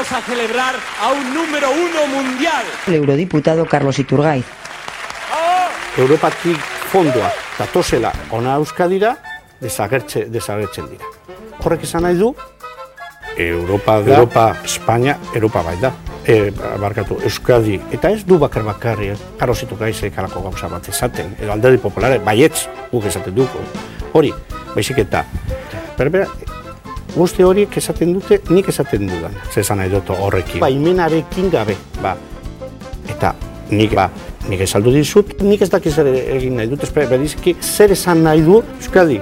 vamos a celebrar a un número uno mundial. El eurodiputado Carlos Iturgaiz. Europatik fondoa datozela ona Euskadira desagertze, desagertzen dira. Horrek esan nahi du, Europa da, Europa, Espanya, Europa bai da. E, barkatu, Euskadi, eta ez du bakar bakarri, eh? Karositu gaizek alako gauza bat esaten, edo alderdi populare, baietz, guk esaten duko. Hori, baizik eta, berbera, guzti horiek esaten dute, nik esaten dudan, zezan dut horrekin. Baimenarekin gabe, ba, eta nik, ba, nik esaldu dizut, nik ez dakiz ere egin nahi dut, espera, berizki, zer esan nahi du Euskadi,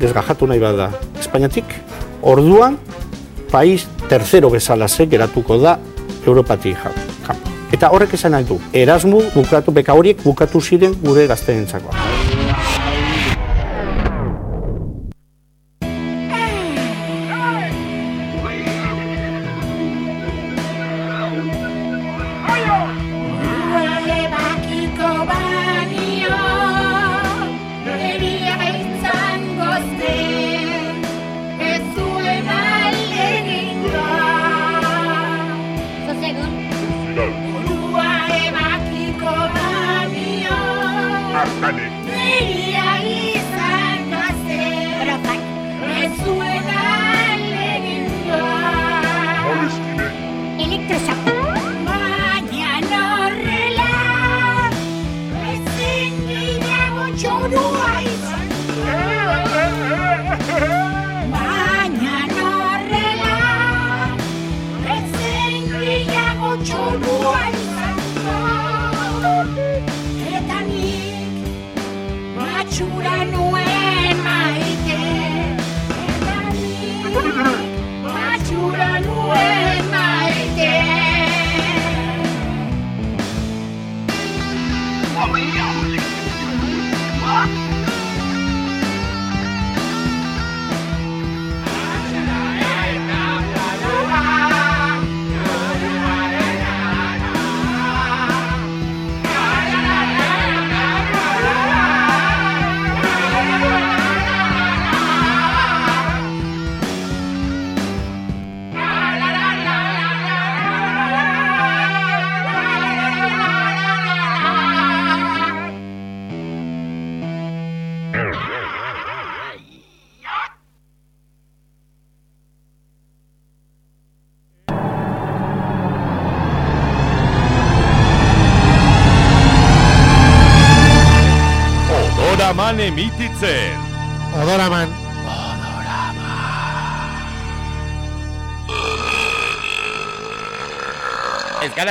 desgajatu nahi bada Espainiatik, orduan, país tercero bezala ze geratuko da Europatik kanpo. Eta horrek esan nahi du, Erasmu bukatu, beka horiek bukatu ziren gure gazteentzako.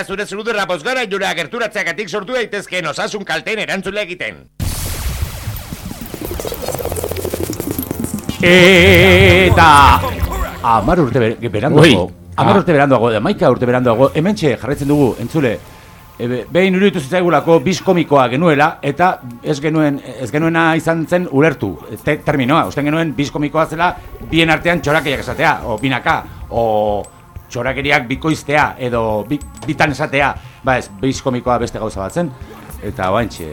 Zure zurudurra pozgara jura gerturatzeagatik sortu daitezkeen osasun kalten erantzule egiten. Eta... Amar urte ber beranduago. Amar Ah. urte beranduago, maika urte beranduago. Hemen jarraitzen dugu, entzule. E, be- behin iruditu zitzaigulako biz komikoa genuela, eta ez genuen, ez genuena izan zen ulertu, te, terminoa. Usten genuen biz komikoa zela, bien artean txorakeiak esatea, o binaka, o txorakeriak bikoiztea, edo bi, bitan esatea. Ba ez, biz komikoa beste gauza bat zen. Eta oantxe,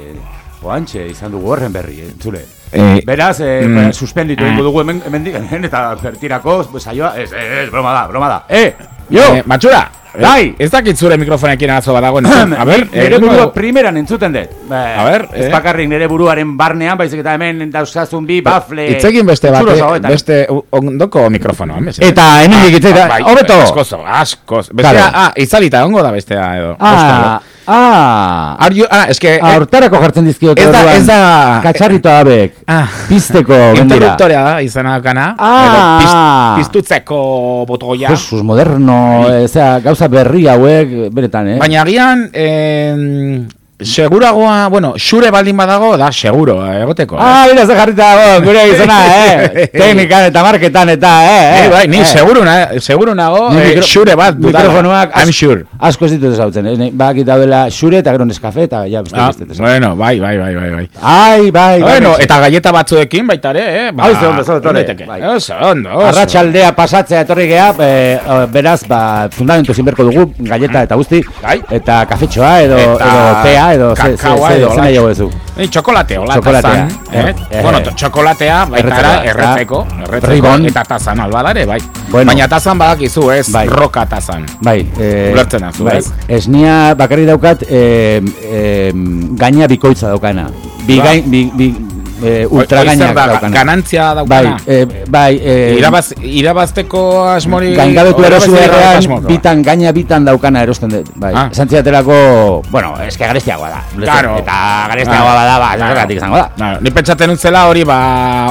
oantxe izan dugu horren berri, entzule. Eh, Beraz, eh, mm, ba, suspenditu egingo dugu hemen, hemen, hemen eta bertirako, pues, saioa, ez, ez, broma da, broma da. Eh, jo! Eh, matxura! Bai! Ez dakit zure mikrofonekin arazo bat dagoen. A ber, eh, nire burua primeran entzuten dut. Ba, A ber, ez eh. bakarrik nire buruaren barnean, baizik eta hemen dauzkazun bi bafle. Hitz egin beste bat, eh, beste ondoko mikrofonoa, mesedez. Eta hemendik hitz egin- bai, hobeto. Askoz, askoz. Bestea, Claro. ah, itzalita ongo da bestea edo. Ah. Ah, Are you, ah, eske... ah, hortarako jartzen dizkiot Ez da, ez da... Katxarrito abek, Ah. pizteko gendira. Interruptorea da, izena kana. Ah. Piz- piztutzeko botoia. Jesus, moderno, Bai. eh, zera, gauza berri hauek, benetan, eh? Baina agian, eh, seguragoa, bueno, xure baldin badago, da seguro, eh, egoteko. eh. Ah, mira, ze jarrita dago, gure gizona, eh? Teknikan eta marketan eta, eh? Eh, bai, ni eh. seguro, na, seguro nago, Ni eh, xure bat dudala. mikrofonoak I'm sure. Asko ez ditut ezautzen, eh? Bakit daudela xure eta gero neskafe eta ja, beste Ah, beste. bueno, bai, bai, bai, bai, bai. Ai, bai, bai. Bueno, bai. eta galleta batzuekin baita ere, eh? Ba, ze ondo, ondo, daiteke. bai. Oso ondo, oso. Arratxaldea pasatzea etorri geha, eh, eh, beraz, ba, fundamentu zinberko dugu, galleta eta guzti, Bai. eta kafetxoa edo, edo tea edo ze, Kakaoa edo ze nahi latx. dugu Ni txokolatea, hola Txokolatea, eh, Eh? eh. Bueno, to- txokolatea, baita Erretzeko, era, erretzeko, eta tazan albadare, bai. Bueno. Baina tazan badakizu, ez, Bai. roka tazan. Bai, eh, Ulertzen nazu, bai. ez? Esnia bakarri daukat eh, eh, gaina bikoitza daukana. Bi, Ba. gain, bi, bi eh, ultra Hoi zer gainak da, daukana. Ganantzia Bai, daukana. eh, bai, eh, Irabaz, irabazteko asmori... Gaingabetu erosu errean, bitan, gaina bitan daukana erosten dut. Bai, Ah. esan zidaterako, bueno, eske garestiagoa da. Claro. Eta garestiagoa bada, ba, zergatik izango da. Claro, ni pentsatzen utzela hori ba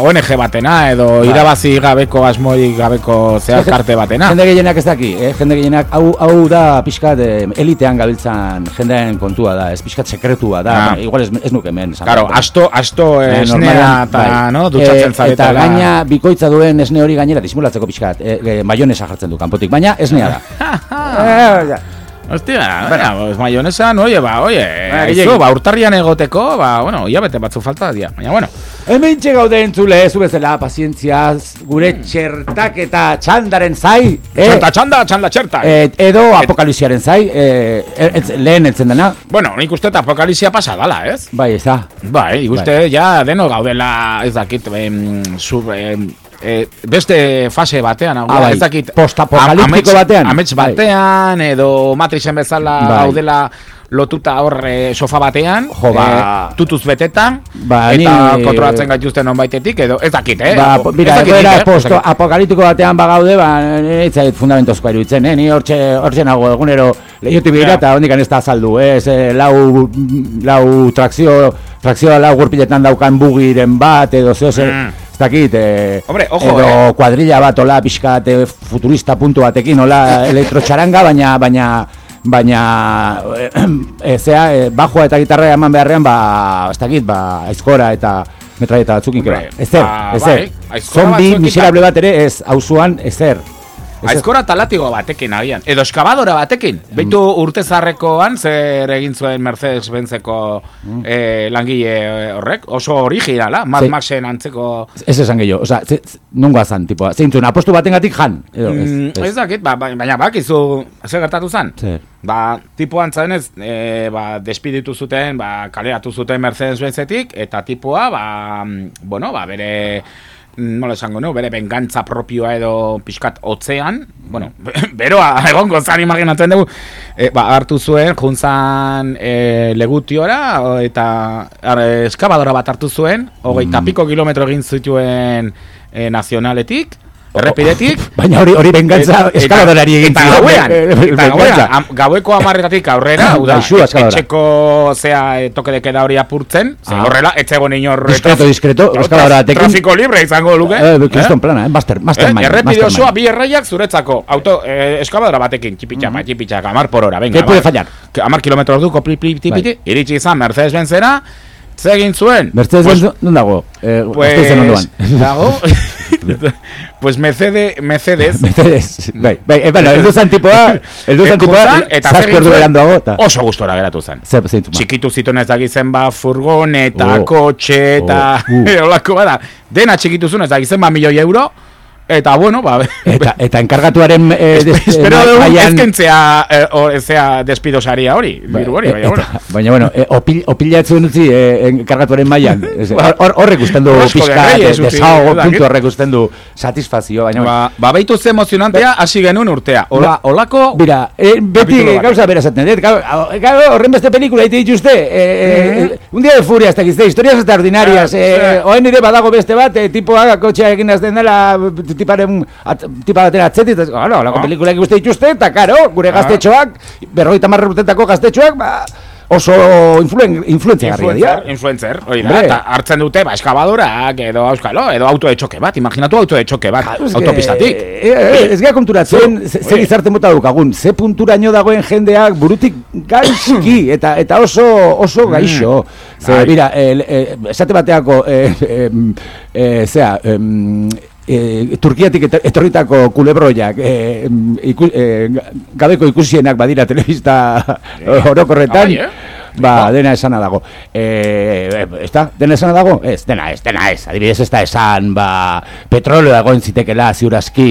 ONG batena edo Bai. irabazi gabeko asmoi gabeko zeharkarte batena. Jende gehienak ez daki, eh? jende gehienak hau, hau da pixkat eh, elitean gabiltzan jendeen kontua da, ez pixkat sekretua da, Ah. Bueno, igual ez, ez nuke hemen. Claro, asto, asto Eh, esnea normalean, eta, bai. no, dutxatzen Eh, zaretela. Eta gaina bikoitza duen esne hori gainera disimulatzeko pixkat, eh, eh, maionesa jartzen du kanpotik, baina esnea da. Eh. Hostia, bueno, pues mayonesa, no, oye, ba, oye, aizu, ba, urtarrian egoteko, ba, bueno, hilabete batzu falta dia, baina, bueno. Hemen gaude entzule, zu bezala, pazientziaz, gure txertak eta txandaren zai, eh? Txanta, txanda, txanda, txerta. Eh, edo apokalipsiaren zai, eh, etz- lehen entzen dena, Bueno, nik uste apokalipsia pasa dala, ez? bai, ez da. Bai, nik uste ja deno gaudela, ez dakit, em, sub, em, eh, beste fase batean, hau Ah, bai, ez dakit. postapokaliptiko amets- batean. Amets Bai. batean, edo matrixen bezala Bai. gaudela lotuta hor eh, sofa batean, Jo, ba. eh, tutuz betetan, Ba, eta ni- kontrolatzen gaituzten onbaitetik, edo ez dakit, eh? Ba, po- mira, ez egoera eh? posto Ez dakit. apokaliptiko batean bagaude, ba, nire itzait fundamentozkoa iruditzen, eh? Ni hortxe, hortxe nago egunero lehiotik begira Ja. eta hondik ez da azaldu, eh? Ez, eh, lau, lau trakzio, trakzioa lau gurpiletan daukan bugiren bat, edo zeo zer, Mm. ez dakit, eh, Hombre, ojo, edo eh. kuadrilla bat, ola, pixkat, eh, futurista puntu batekin, ola, elektrotxaranga, baina, baina, baina, eh, zea, eh, bajoa eta gitarra eman beharrean, ba, ez dakit, ba, aizkora eta metraieta batzukin. Ezer, ba, ezer. bai, aizkora Zombi miserable bat ere ez, auzuan ezer. Aizkora talatigo batekin agian, edo eskabadora batekin. Beitu urte zarrekoan zer egin zuen Mercedes Benzeko eh, langile eh, horrek, oso originala, Mad Maxen antzeko... Ez esan gehiago, oza, ze, ze- nungoa zan, tipoa, zeintzun, apostu batengatik jan, edo, ez, Mm, ez dakit, ba, ba- baina bakizu, zer gertatu zen? Zer. Ba, tipuan zanez, e, ba, despiditu zuten, ba, kaleratu zuten Mercedes Benzetik, eta tipua, ba, mm, bueno, ba, bere, mm, nola esango nu, bere bengantza propioa edo pixkat otzean, bueno, beroa egongo zan imaginatzen dugu, e, ba, hartu zuen, juntzan e, legutiora, eta ar, eskabadora bat hartu zuen, hogeita piko kilometro egin zituen e, nazionaletik, errepidetik, Baina hori hori bengantza eskaladarari egin eta zion, gauean, eh, eta gaueko amarretatik aurrera, hau da, eskaladora. etxeko zea e, toke de queda hori apurtzen, ze Ah. horrela, etxegon inor... Diskreto, diskreto, eskaladora. Trafiko libre izango luke. Eh, kriston plana, eh, master, mastermind. Eh, errepide osoa bi erraiak zuretzako, auto, eh, eskabadora batekin, txipitxapa, txipitxapa, amar por hora, venga. Mm-hmm. ¿Qué puede fallar? que Amar kilometro orduko, pli, pli, pli, Bai. iritsi izan Mercedes Benzera, ze egin zuen? Mercedes Pues- Benz, non dago? Eh, Pues, dago, pues Mercedes, Mercedes, Mercedes, bai, bai, eh, bueno, el duzan tipoa, el duzan tipoa, Ekutzan, eta zer eta... oso gustora geratu zen. Zer, zeintu, ma. Txikitu zituen ez dakizen ba furgoneta, Oh. kotxe eta Oh, uh. olako bada. Dena txikitu zuen ez dakizen ba milioi euro. Eta bueno, ba... Eta, eta enkargatuaren... Eh, des- Espero eh, dugu mailan- ezkentzea eh, o, zea despido saria hori, diru hori, Eh, baina bueno. baina bueno, eh, opil, opilatzen utzi eh, enkargatuaren mailan. Ba- hor- Horrek usten du pixka, dakit. puntu horrek usten du satisfazio, baina... Ba, ba beitu ze emozionantea hasi genuen urtea. Ola, olako... Mira, eh, beti gauza bera zaten, dut, gau- horren beste pelikula ite dituzte, eh, eh, un día de furia hasta gizte, historias extraordinarias, eh, oen ere badago beste bat, eh, tipoa kotxea egin azten dela, tiparen, at, tipa batera atzetit, eta, claro, olako Ah. pelikula ikuste dituzte, eta karo, gure Ah. gaztetxoak, berrogeita marra urtetako gaztetxoak, ba, oso influen, influentzia garria dira. Influencer, influencer, hori da, eta hartzen dute, ba, eskabadorak, edo auskalo, edo auto de txoke bat, imaginatu auto de txoke bat, que, autopistatik. eh, eh, ez gara konturatzen, ze, gizarte mota daukagun, ze punturaino dagoen jendeak burutik gaizki, eta eta oso oso gaixo. Ze, Bai. mira, esate bateako, eh, em, eh, zea, eh, Turkiatik et- etorritako kulebroiak eh, iku, eh, ga- gabeko ikusienak badira telebista orokorretan. bai, eh? ba, dena esana dago. Eh, ez da, dena esana dago? Ez, dena ez, dena ez. Adibidez ez da esan, ba, petroleo dagoen zitekela ziurazki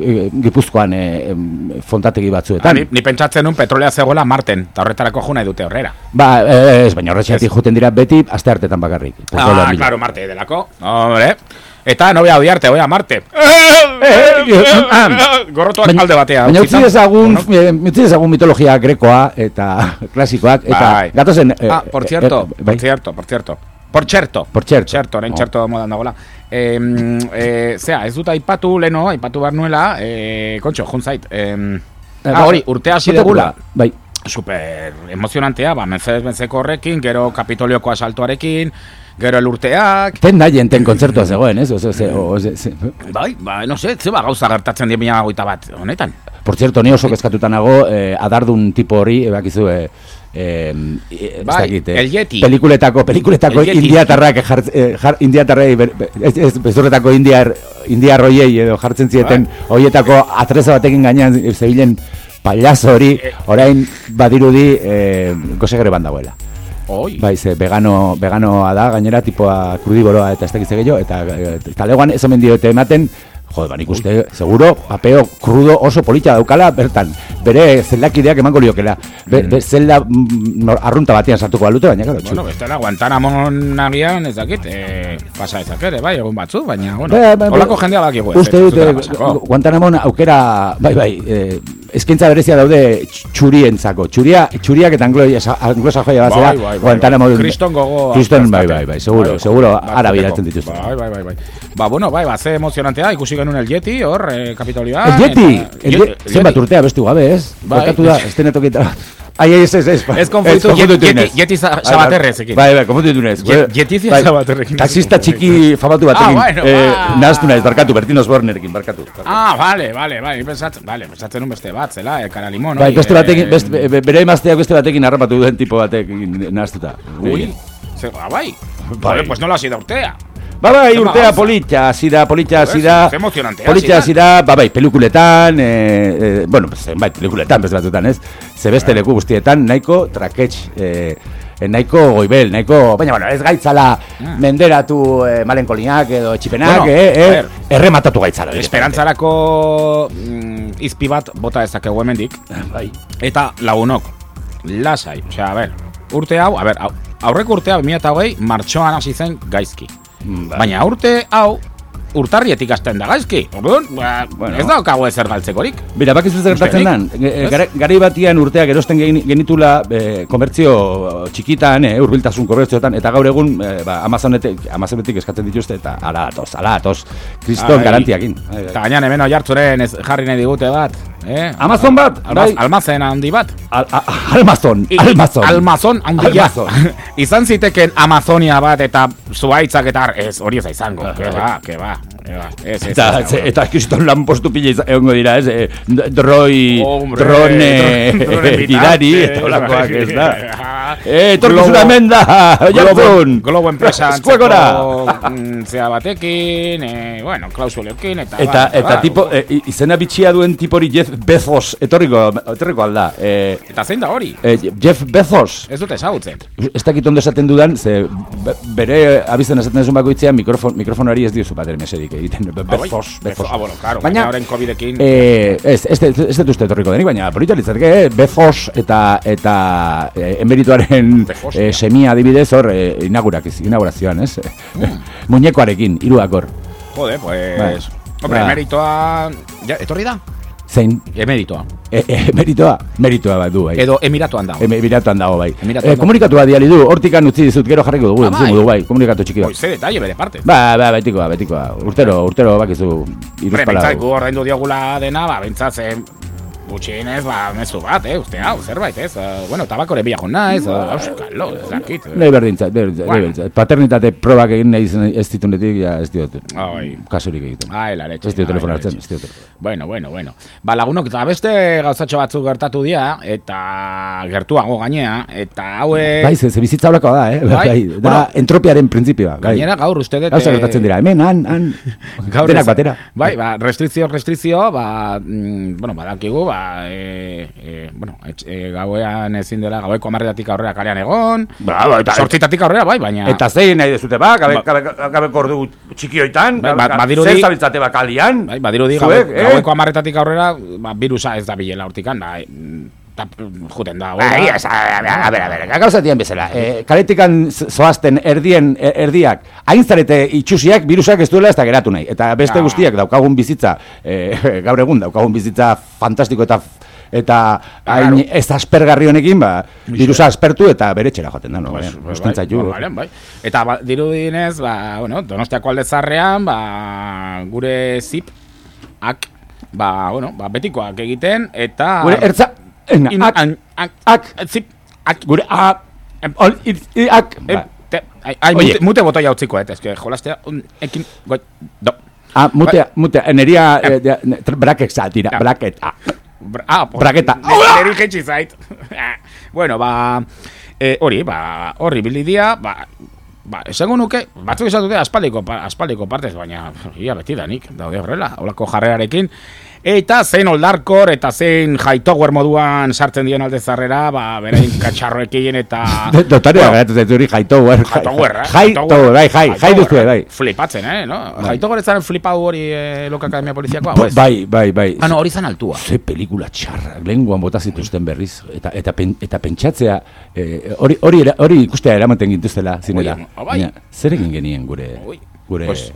eh, Gipuzkoan eh, em, fontategi Ah, batzuetan. ni, ni pentsatzen nun petrolea zegoela Marten, eta horretarako jo nahi dute horrera. Ba, eh, ez, baina horretxeatik juten dira beti aste hartetan bakarrik. Ah, claro, Marte delako. Hombre. Eta no voy a odiarte, voy a Marte. Gorrotuak Baina- alde batea. Baina utzi dezagun, Bueno, eh, utzi dezagun mitologia grekoa eta klasikoak, eta Bai. gatozen... eh, Ah, por eh, cierto, eh, bai. por cierto, por cierto. Por txerto. Por txerto. Txerto, orain Oh. txerto modan dagoela. Eh, eh, zea, ez dut aipatu leno, aipatu behar nuela, eh, kontxo, jun zait. Eh, Eh, ah, hori, urte hasi degula. Bai. Super emozionantea, ba, Mercedes Benzeko horrekin, gero Kapitolioko asaltoarekin, gero elurteak, Ten da jenten kontzertua zegoen, ez? Oze, ze, o, ze, ze. bai, ba, no se, zeba gauza gertatzen dien bina goita bat, honetan. Por cierto, ni oso kezkatuta nago, eh, adardun tipo hori, eh, eh, ez Bai, dakit, eh, el Yeti. Pelikuletako, pelikuletako El indiatarrak jart, eh, jar, indiatarrei, ber, ez, ez, bezurretako indiar, indiar roiei edo jartzen zieten, Bai. hoietako atreza batekin gainean eh, zebilen payaso hori, Eh. orain badirudi eh, gozegere bandagoela. Oi, Bai, ze vegano, veganoa da, gainera tipoa krudiboroa eta ez dakit ze gehiago, eta eh, talegoan ez omen diote ematen, Jode, ba, nik uste, seguro, papeo krudo oso polita daukala, bertan, bere zeldakideak emango liokela. Be, be, zelda mm, nor- arrunta batean sartuko balute, baina, claro, Bueno, bestela, Guantanamon agian ez dakit, eh, pasa ezak ere, bai, egun batzu, baina, bueno, Ba, ba, ba, holako jendea bakigu ez. Uste ez dut, eh. Guantanamon aukera, bai, bai, eh, eskaintza berezia daude tx- txurientzako. Txuria, txuriak eta anglosa anglosajoia bat zera, Bai, bai, bai, Guantanamo... bai. Kriston gogo. Kriston, bai, bai, bai, seguro, Bai, seguro, bat ara bateko. bidaltzen dituzte. Bai, bai, bai, bai. Ba, bueno, bai, ba, ze emozionantea, ikusi genuen el Yeti, hor, eh, Kapitolioan. El Yeti, eta- el Ye- Yeti, zenbat urtea bestu gabe, ez? Bai. Barkatu da, ez denetokita. Ai, ez, ez, ez. Ez konfunditu konfunditu Yeti- inez. Yeti za- Bai. Bai, Yeti za- Bai, Sabaterrekin. Taxista txiki famatu batekin. Ah, bueno, eh. Nahaztu naiz, barkatu, Bertin Osbornerekin, barkatu. Ah, vale, vale, bai, pensatzen, vale, pensatzen un beste bat, zela, eh, cara limón. Bai, beste eh, batekin, beste, be- bere emazteak beste batekin harrapatu duen tipo batekin nahaztuta. Ui, ze, ah, bai. Bai. Vale, pues no lo ha sido Ba bai, urtea hasi da, politxa hasi da. Ze emozionantea hasi hasi da, ba bai, pelikuletan, eh, eh, bueno, zenbait pelikuletan, beste batzutan, ez? Ze beste leku guztietan, nahiko traketx, eh, eh, nahiko goibel, nahiko, baina, bueno, ez gaitzala menderatu eh, malenkolinak edo etxipenak, Bueno, eh, eh, ver. errematatu gaitzala. Esperantzarako mm, izpi bat bota dezakegu hemendik Bai. eta lagunok lasai, osea, a ber, urte hau, a ber, au- aurreko urtea 2008 martxoan hasi zen gaizki. Bai. Baina urte hau urtarrietik hasten da gaizki. Orduan, ba, Bueno. ez daukagu ezer galtzekorik. Bira, bakizu zer gertatzen dan, Usterik? Ge- Ez? gara- garai batian urteak erosten geni- genitula eh, komertzio txikitan, eh, urbiltasun komertzioetan, eta gaur egun eh, ba, Amazonetik, Amazonetik eskatzen dituzte, eta ala atoz, ala atoz, kriston garantiakin. Eta gainean hemen oi hartzuren ez jarri nahi digute bat. Eh? Amazon bat, Almaz, bai. almazen handi bat. Al, a, Almazon, I- Almazon. Almazon handia. Almazon. Izan ziteken Amazonia bat eta zuaitzak eta ez hori ez izango. Ke ba, ba. ba. Ez, ez, Eta, ez, ze- eta kriston lanpostu pila izan- egongo dira, ez? Eh, droi, Hombre, drone, drone gidari, bitarte, eta holakoak ez da. bai. Eh, etorkizuna Globo- hemen da, Globo, jartzun. Globo enpresa antzeko, mm, zea batekin, eh, bueno, klausulekin, eta... Eta, ba, eta ba, tipo, e, i- izena bitxia duen tipori Jeff Bezos, etorriko, etorriko alda. E, Eta zein da hori? e, Jeff Bezos, Ez dute ezagutzen. ez dakit ondo esaten dudan, ze be- bere abizen esaten duzun bakoitzean mikrofon, mikrofonari ez diozu bat mesedik egiten. Be-. Bezos, Bezos. Ah, bueno, claro, Baina, baina horren COVID-ekin... Eh, ez, ez, ez, ez dut uste etorriko denik, baina polita litzateke, eh, Bezos eta eta eh, emerituaren Bezos, eh, semia adibidez hor eh, inaugurakiz, inaugurazioan, ez? Muñekoarekin, hiruakor. Jode, pues... Bai. Hombre, Ba. emeritoa... Ja, etorri da? Zein, Emeritoa. e, e, emeritoa, meritoa bat du, bai. Edo emiratoan dago. Emiratuan dago, bai. Emiratuan Eh, dago. komunikatu bat diali du, hortikan utzi dizut, gero jarriko dugu, Ah, dugu, bai, komunikatu txiki bat. ze detalle bere parte. Ba, ba, betikoa, betikoa. Urtero, urtero bakizu, Hombre, bentsat, gu ordaindu diogula dena, ba, bentsat, zen gutxienez, ba, mezu bat, eh, uste hau, zerbait, ez? Uh, bueno, tabakore bilakon naiz, uh, auskalo, ez dakit. Nei berdintzat, berdintzat, Bueno. berdintzat. Paternitate probak egin nahi izan- ez ditunetik, ja, ez diot. Ai. Kasurik egiten. Ai, la leche. Ez diot hartzen, leche. ez diot. Bueno, bueno, bueno. Ba, lagunok, eta beste gauzatxo batzuk gertatu dira, eta gertuago gainea, eta haue... Bai, ze, ze bizitza holakoa da, eh? Bai, Bai, da bueno. entropiaren printzipioa. Bai. Gainera gaur uste dut... Gauza eh, gertatzen dira, hemen, han, han, Gaur denak ez- batera. Bai, ba, restrikzio, restrikzio, ba, mm, bueno, badakigu, ba, ba, e, e, bueno, e, gauean ezin dela, gaueko amarretatik aurrera kalean egon, Ba, ba, eta, sortzitatik aurrera, bai, baina... eta zein nahi dezute ba, gabe, Ba- gabe, gabe ordu txikioitan, Bai, ba- gabe- badirudi- zer zabiltzate bakalian, Bai, badirudi gaue, eh? gaueko amarretatik aurrera, ba, virusa ez da bilela hortikan, ba, juten da. Ba, egia, esan, a ber, a ber, a ber, gauza dian bezala. E, kaletikan zoazten erdien, e- erdiak, hain zarete itxusiak, virusak ez duela ez da geratu nahi. Eta beste Ah. guztiak daukagun bizitza, e, gaur egun daukagun bizitza fantastiko eta eta hain ez aspergarri honekin, ba, virusa aspertu eta bere txera joaten da, no? Pues, Pues, pues, bai, bai, bai. Eta ba, dirudinez, ba, bueno, Donostiako alde zarrean, ba, gure zip, ak, ba, bueno, ba, betikoak egiten, eta... Gure ertza, en, In- ak, an- ak, ak, zip, ak, gure a, ol, i, i, ak, eh, ba. te, ai, ai, mute, mute botoia utziko, eta eske, jolastea, un, ekin, goi, do. Ah, mutea, mutea, neria, eh, de- bracketa, tira, Ah, po- Braketa. Ne- Neri jetxi zait. bueno, ba, eh, hori, ba, horri bilidia, ba, ba, esango nuke, batzuk esan dute aspaldiko, pa- aspaldiko partez, baina, ia beti danik, daude horrela, holako jarrerarekin, Eta zein oldarkor eta zein jaitoguer moduan sartzen dien alde zarrera, ba, berain katxarroekin eta... Dotorea, Bueno, geratu zaitu hori jaitoguer. Jaitoguer, eh? Jaitoguer, bai, jai, jai duzue, bai. Flipatzen, eh, no? Jaitoguer ez zaren flipau hori eh, Loka Akademia Poliziakoa, ez? Bai, bai, bai. Ah, no, hori zan altua. Ze pelikula txarra, lenguan bota zituzten berriz, eta eta, pen, eta pentsatzea, eh, hori hori hori ikustea eramaten gintuztela, zinela. Bai. Zer egin genien gure, Ui, gure... Pues,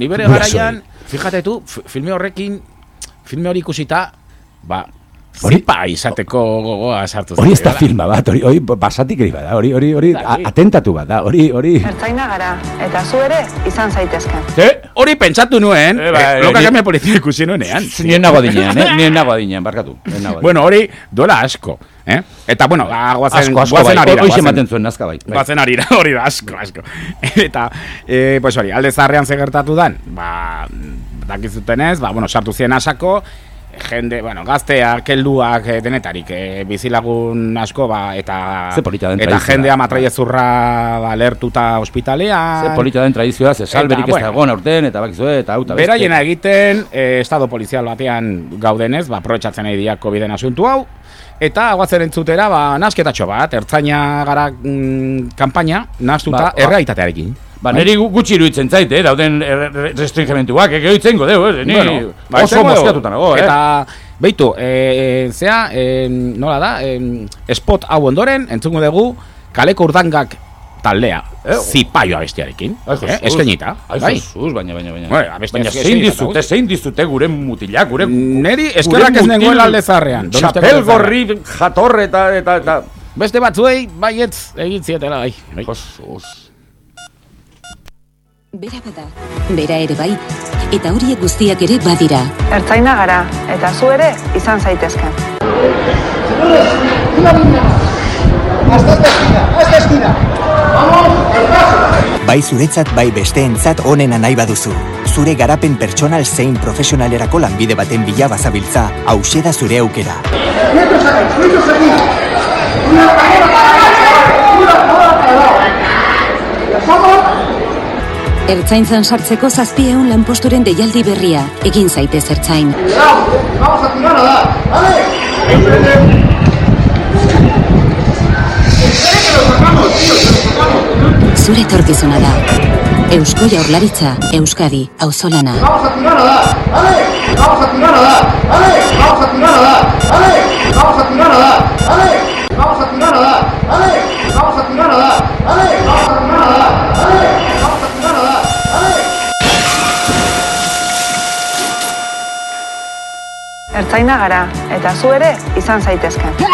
ni bere garaian, fíjate tu, filme horrekin, filme hori ikusita, ba, Hori- zipa izateko gogoa sartu Hori ez da filma bat, hori, hori basatik eri bada, hori, hori, hori, atentatu bat da, hori, hori... Ertzaina gara, eta zu ere izan zaitezke. Ze? Hori pentsatu nuen, Eh, bai, eh, Loka ni- Polizia ikusi nuenean. Nien nago adinean, eh? Nien nago adinean, barkatu. nien nago adinean. Bueno, hori duela asko, eh? Eta, bueno, ba, guazen, asko, asko, guazen bai, arira, hoxe guazen- ematen zuen nazka bai. bai. Batzen arira, hori da, asko, asko. Eta, e, pues hori, alde zarrean ze gertatu dan, ba, dakizutenez, ba, bueno, sartu ziren asako, jende, bueno, gazteak, helduak eh, denetarik, e, bizilagun asko, ba, eta, Ze polita den eta jendea matraiezurra ba, lertuta ospitalean. Ze polita den tradizioa, ze salberik ez bueno. da egon aurten, eta bakizue, eta hau, eta. Beraiena egiten, eh, estado polizial batean gaudenez, ba, aprobetxatzen nahi diak COVID-en asuntu hau, eta guazen entzutera, ba, nasketatxo bat, ertzaina gara mm, kampaina, nastuta Ba, ba. errealitatearekin. Ba, niri gu- gutxi iruditzen zait, eh, dauden er- restringimentuak, ege itzen godeu, eh, ni Bueno, ba, oso mozkatuta dugu. nago, eh. Eta, beitu, e, zea, e, nola da, e, spot hau ondoren, entzungo dugu, kaleko urdangak taldea, Eh, zipaioa bestiarekin, eh, eskenita, Ai, bai. Baina, baina, baina. Bueno, baina zein dizute, zein dizute gure mutilak, gure... Neri eskerrak ez nengoen alde Txapel gorri jator eta, eta, eta... Beste batzuei, baietz, egin zietela, bai. bai. Bera bada, bera ere bai, eta horiek guztiak ere badira. Ertzaina gara, eta zu ere izan zaitezke. Bai zuretzat bai besteentzat onena nahi baduzu. Zure garapen pertsonal zein profesionalerako lanbide baten bila bazabiltza, hause da zure aukera. Ertzaintzan sartzeko zazpieun lanposturen deialdi berria, egin zaitez ertzain. Zure etorkizuna da. Eusko Jaurlaritza, Euskadi, auzolana. Ertzaina gara, eta zu ere izan zaitezke.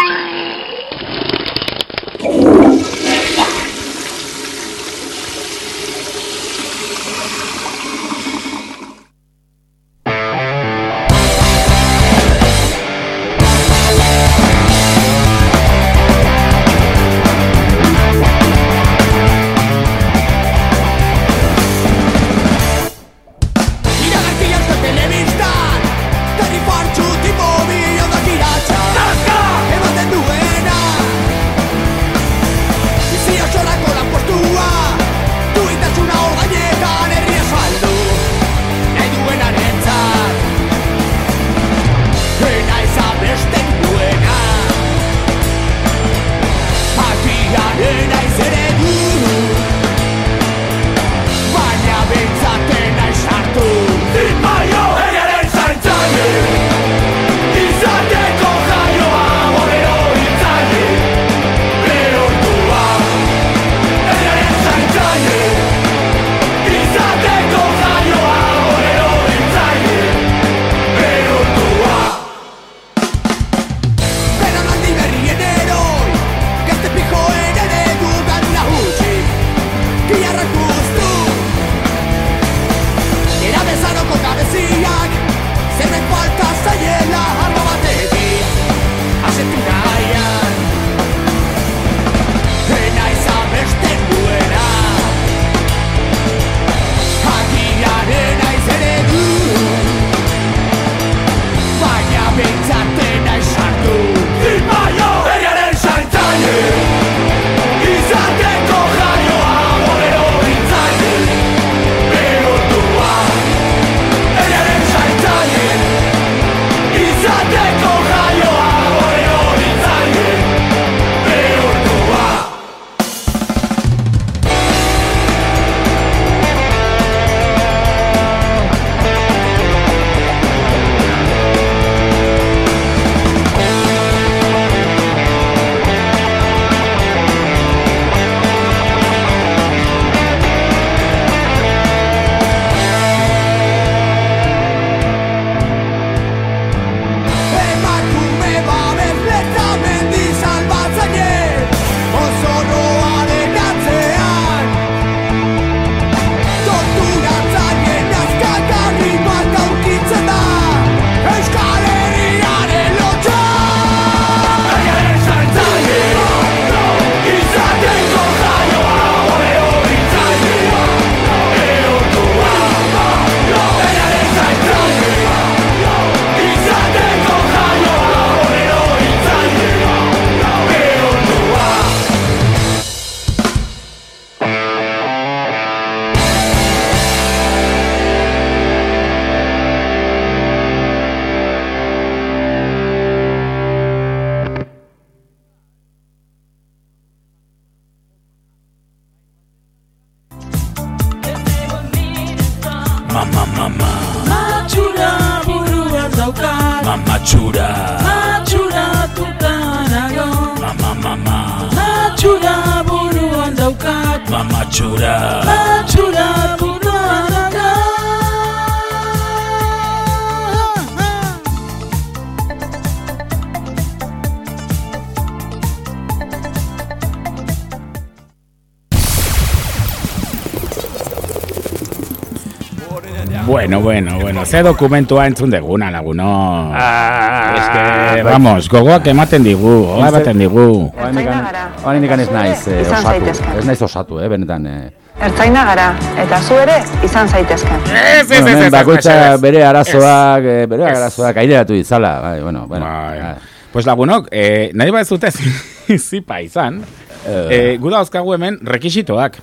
Ze dokumentua entzun deguna, laguno. Ah, es que, bai. vamos, gogoak ematen digu, gogoak ematen digu. Gara. Orain ez naiz eh, osatu. Ez naiz osatu, eh, benetan. Eh. Ertzaina gara, eta zu ere izan zaitezken. Ez, Bueno, hemen bakoitza bere arazoak, eh, bere arazoak aideratu ditzala. Bai, bueno, bueno. Bai. Pues lagunok, eh, nahi bat zute zipa izan, eh, gu dauzkagu hemen rekisitoak.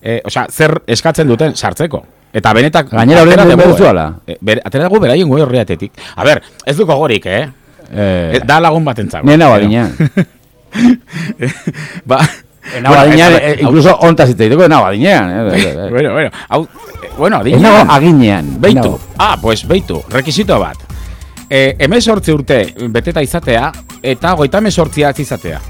Eh, osea, zer eskatzen duten sartzeko. Eta benetak... Gainera behar zuala. eh. Ber, atera dugu beraien goi horriatetik. A ber, ez duko gorik, eh? Eh, Da lagun bat entzago. Nena badinean. ba, Nena bueno, badinean, ez- eh, incluso ontaz zitzaiteko nena badinean. Eh, eh, eh. bueno, bueno, hau, eh, bueno, adinean. aginean. Beitu. Ah, pues beitu, rekisito bat. E, emezortzi urte beteta izatea, eta goita emezortziak izatea.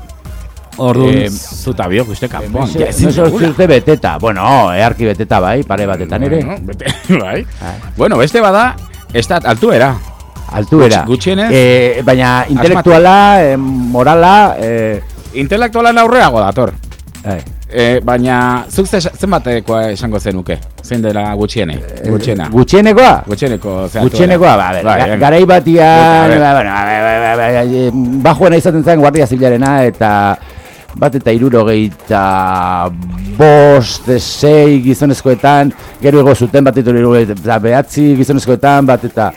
Orduan, Eh, zuta biok uste kanpoan. Dugula. urte beteta. Bueno, earki beteta bai, pare batetan ere. Bueno, bete, bai. Bueno, beste bada, estat altuera. Altuera. Gutx- gutxienez. Eh, baina intelektuala, eh, morala, eh, Intelektualan aurreago dator. eh, E, baina, zuk ze, zenbatekoa esango zenuke? Zein dela gutxiene? Gutxiena. gutxienekoa? Gutxieneko ze altuera. Gutxienekoa, ba, ber, Bai, venga. garai batian, Bai, ba, bueno, ba, ba, ba, ba, eh, bajuena izaten zen guardia zibilarena, eta bat eta irurogeita bost, sei gizonezkoetan, gero ego zuten bat eta irurogeita behatzi gizonezkoetan, bat eta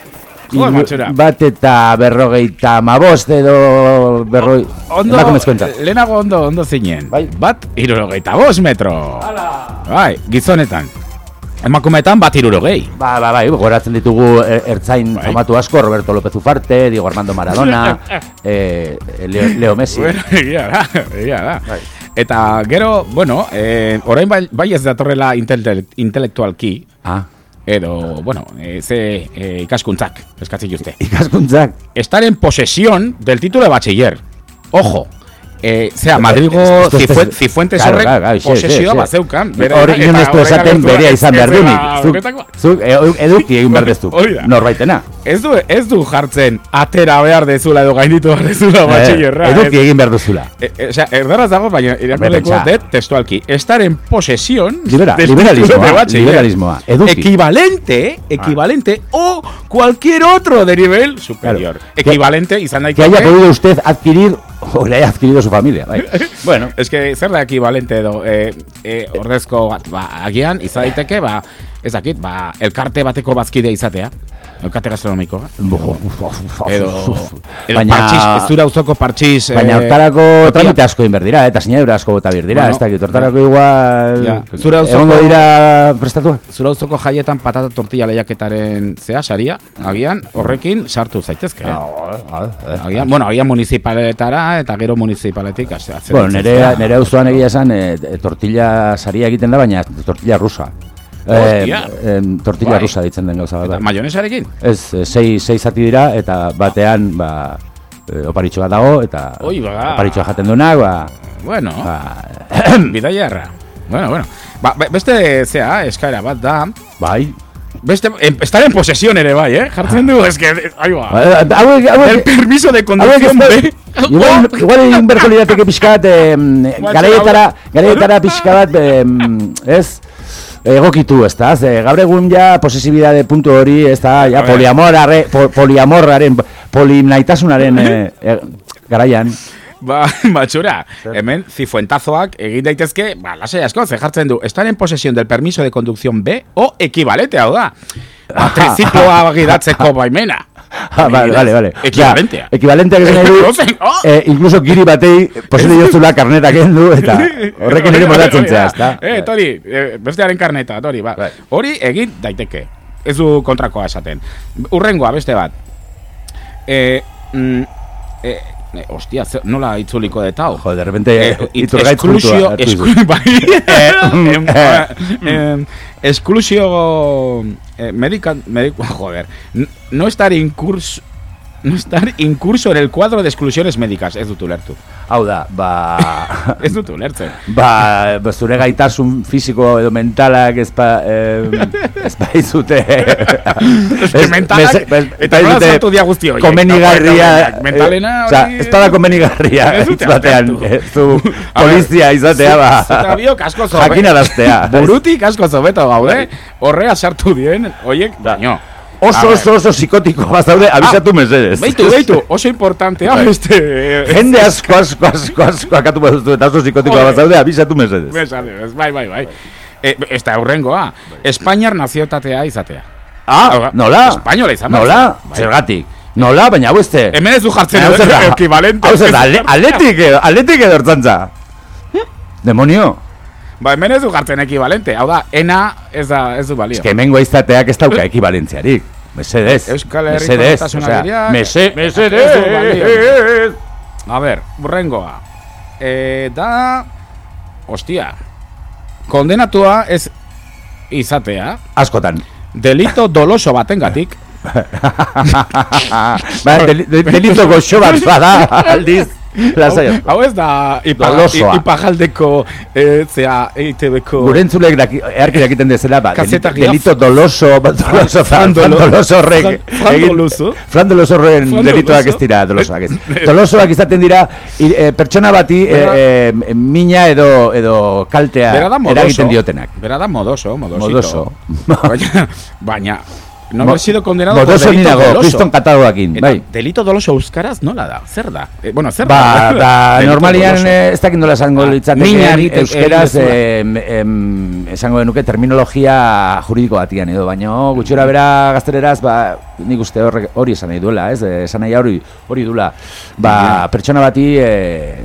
Joder, bat eta berrogeita mabost edo berroi... Ondo, lehenago ondo, ondo zinen. Bai. Bat, irurogeita bost metro. Bai, gizonetan. Emakumetan bat irurogei. Ba, ba, bai, goratzen ditugu er, ertzain famatu asko, Roberto López Ufarte, Diego Armando Maradona, eh, Leo, Leo Messi. Bueno, egia da, egia da. Bai. Eta gero, bueno, eh, orain bai, bai ez datorrela intele intelektualki, Ah. edo, bueno, eh, ze eh, ikaskuntzak, eskatzi juzte. Ikaskuntzak. Estar en posesión del título de bachiller. Ojo, eh, zera, Madrigo Esto es- Zifuen- Zifuentes Claro, horrek claro, claro, xe, posesioa xe, xe. bazeukan. Hor inon ez du esaten berea izan behar dunik. Zuk, eduki egin behar dezu. Hori. Norbaitena. Ez du, ez du jartzen atera behar dezula edo gainditu behar dezula batxillerra. Eh, eduki egin behar duzula. E, e, osea, erdaraz dago, baina pentsa. dut testualki. Estar en posesión Libera- liberalismoa, liberalismoa, eduki. Equivalente, equivalente o cualquier otro de nivel superior. Equivalente izan Que daiteke. haya podido usted adquirir o le haya adquirido su familia. Bai. bueno, Es que zer da equivalente edo eh, eh, ordezko bat, ba, agian izan daiteke, ba, ez dakit, ba, elkarte bateko bazkide izatea. Elkarte gastronomikoa. Edo, edo Baina- partxiz, ez dura auzoko partxiz. baina eh, hortarako tokia. tramite asko egin behar dira, eta sinadura asko bota behar dira, Bueno, ez dakit, hortarako igual... Ja. Zure auzoko- Egongo dira prestatuak? Zura auzoko jaietan patata tortilla lehiaketaren zea, saria, agian, horrekin sartu zaitezke. eh? Agian, bueno, agian municipaletara eta gero municipaletik atzera Bueno, nere, nere auzoan egia esan e, tortilla saria egiten da, baina tortilla rusa. Hostia. Em, tortilla Bai. rusa ditzen den gauza bat. Eta da. mayonesarekin? Ez, eh, sei, sei zati dira, eta batean, ba, eh, oparitxo bat dago, eta Oi, ba. oparitxoa jaten duenak, ba, Bueno, ba, bidaiarra. Bueno, bueno. Ba, be- beste zea, eskaera bat da. bai. Beste, em, estar en posesión ere bai, eh? Jartzen du, es que, ahí va. Ba, hauek, hauek, El permiso de hauek conducción ez da- B. Igual, igual egin berko lirateke pixka bat, em, garaietara, garaietara pixka bat, em, ez, egokitu, ez da, ze gaur egun ja posesibidade puntu hori, ez da, ja poliamorare, po, poliamorraren, polimnaitasunaren eh, eh, garaian. Ba, matxura, hemen zifuentazoak egin daitezke, ba, lasai asko, ze jartzen du, estar en posesión del permiso de conducción B o equivalente, hau da. Ba, trizikloa gidatzeko baimena. Ah, vale, vale, vale. Equivalentea. Ja, equivalentea esan nahi du, oh! eh, incluso giri batei posible jozula karneta kendu, eta horrekin ere moldatzen zea, ez da? Eh, tori, eh, bestearen karneta, tori, ba. Bai. Hori egin daiteke. Ez du kontrakoa esaten. Urrengoa, beste bat. Eh, mm, eh, eh, ostia, ze- nola itzuliko deta hau? Jo, de repente, Eh, iturgaitz esklusio, puntua hartu esklu, dizu. bai, em, em, esklusio eh, medica, medico, joder, n- no estar incurso, no estar incurso en el cuadro de exclusiones médicas. Ez dut ulertu. Hau da, ba... Ez dut ulertzen. ba, ba, zure gaitasun fisiko edo mentalak ez ba... Eh, ez ba izute... Ez que mentalak, eta nola sartu dia guzti horiek. Komenigarria... Mentalena eh, hori- ez bada komenigarria, Ez batean, eh, zu polizia izatea, ba... Eta biok asko zobe. Jakinaraztea. Burutik asko zobeto gaude. Horrea sartu dien, oiek, baino. Oso, oso, oso psikotiko bazaude, abisatu mesedez. Beitu, beitu, oso importantea Bai. beste... Jende asko, asko, asko, asko, akatu baduzu eta oso psikotikoa Ole. bazaude, abisatu mesedez. Besade, bez, bai, bai, bai. E, ez da aurrengoa, Espainiar naziotatea izatea. Ah, Hau nola? Espainola izan Nola? bai. Zergatik. Nola, baina hau este. Hemen ez du jartzen Hau ekibalente. Hau zer da, atletik edo, atletik edo. Demonio. Ba, hemen ez du jartzen ekibalente. Hau da, ena ez da, ez du balio. Ez que hemengo izateak ez dauka ekibalentziarik. Mesedez. Euskal Herriko Mesedez. Osea, diria, mese, mesedez. A ber, burrengoa. E, da... Ostia. Kondenatua ez izatea. Askotan. Delito doloso batengatik. ba, deli- de- delito goxo bat bada, aldiz. Lasai. Hau, hau ez da ipa, ipajaldeko e, zea EITB-ko Gure entzulek daki, earki dakiten dezela, ba, delito, delito doloso, doloso, Fran Fran Dolo- doloso horrek. Fran- Fran egin- Doloso. Fran doloso horren Fran delitoak Doloso. ez dira dolosoak ez. Dolosoak izaten dira, eh, pertsona bati eh, Bera- eh, mina edo, edo kaltea eragiten diotenak. Bera da modoso, modosito. Modoso. baina, baina, no haber sido condenado por delito doloso. kriston katalogakin, Eta, bai. delito doloso euskaraz nola da? Zer da? Eh, bueno, zer Ba, da? ba, Delito normalian eh, ez dakit nola esango litzatekeen egiten- euskeraz duzula. em, esango genuke terminologia juridiko batian edo, baina gutxora bera gazteleraz, ba, nik uste hori esan nahi duela, ez? Eh, Esan nahi hori, hori dula. Ba, pertsona bati, eh,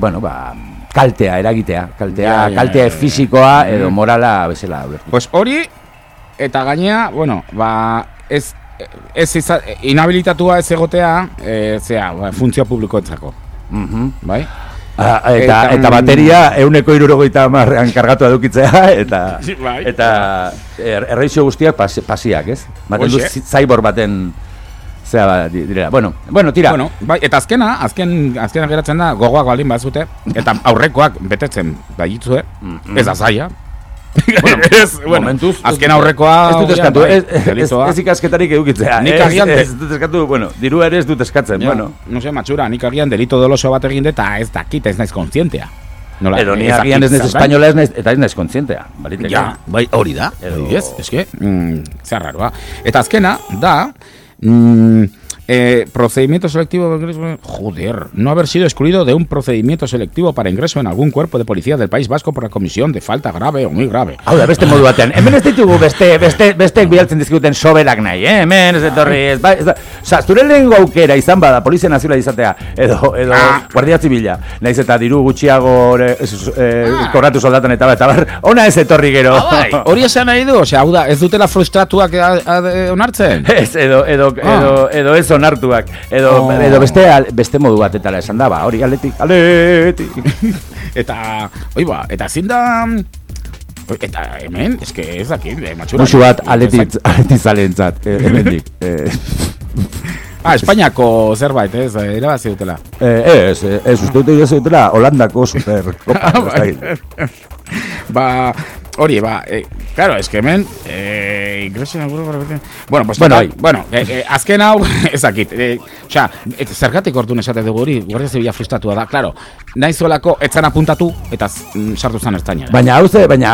bueno, ba, kaltea, eragitea, kaltea, Ja, ja, kaltea ja, ja. fisikoa edo Mm. morala bezala. Pues hori, eta gainea, bueno, ba, ez, ez iza, inhabilitatua ez egotea, e, zea, ba, funtzio publikoentzako. Mhm. Bai? Ah, eta, Eta, eta mm, bateria euneko irurogeita marrean kargatu edukitzea eta Bai. eta er, erreixio guztiak pas, pasiak, ez? Baten du cyborg baten zea ba, di- direla. Bueno, bueno, tira. Bueno, bai, eta azkena, azken, azkena geratzen da, gogoak baldin bazute, eta aurrekoak betetzen baitzue, ez da zaila. Bueno, ez, bueno, momentuz, azken aurrekoa... ez dut eskatu, ez, ez, ez ikasketarik edukitzea. Nik ez, agian de- ez dut eskatu, bueno, diru ere ez dut eskatzen, Ja, bueno. No sé, matxura, nik agian delito doloso bat egin eta ez dakit, ez naiz kontzientea. Nola, Edo ni ez agian ez naiz espainola ez naiz, eta ez naiz kontzientea. baliteke. Ja, bai, hori da. Edo- Ez, eske, mm, zer raroa. Eta azkena, da, mm, eh, procedimiento selectivo, joder, no haber sido excluido de un procedimiento selectivo para ingreso en algún cuerpo de policía del País Vasco por la comisión de falta grave o muy grave. Hau da, beste modu batean. Hemen ez ditugu beste, beste, beste bialtzen dizkiguten soberak nahi, eh? Hemen ez etorri, ez, ba, ez da. Osa, zure lehengo aukera izan bada, polizia naziola izatea, edo, edo Ah. guardia zibila, naiz eta diru gutxiago eh, eh, korratu soldatan eta bar, eta bar, ona ez etorri gero. Ah, hori esan nahi du, osea, hau da, ez dutela frustratuak a- a- onartzen? Ez, edo, edo, Ah. edo, edo ez onartuak, edo, Oh. edo beste, beste modu batetara esan da, ba, hori aletik, aletik. Eta, oi ba, eta zin da... Eta hemen, eske ez dakit, eh, matxura. Musu bat Ez aletik, aletik zalentzat, eh, hemendik. Eh, Ah, Espainiako zerbait, ez, eh, irabazi dutela. eh, ez, eh, ez, uste dut ez dutela Holandako superkopa. Ah, ez bai. ba, hori, ba, eh, claro, es que hemen, eh, ingreso en alguno, bueno, pues, Bueno, total, bai. bueno, eh, eh, azken hau, ez dakit, eh, osea, et, zergatik orduan esate dugu hori, guardia zibila frustratua da, claro, nahi zuelako, etzan apuntatu, eta mm, sartu zan ertaina. Baina hau ze, baina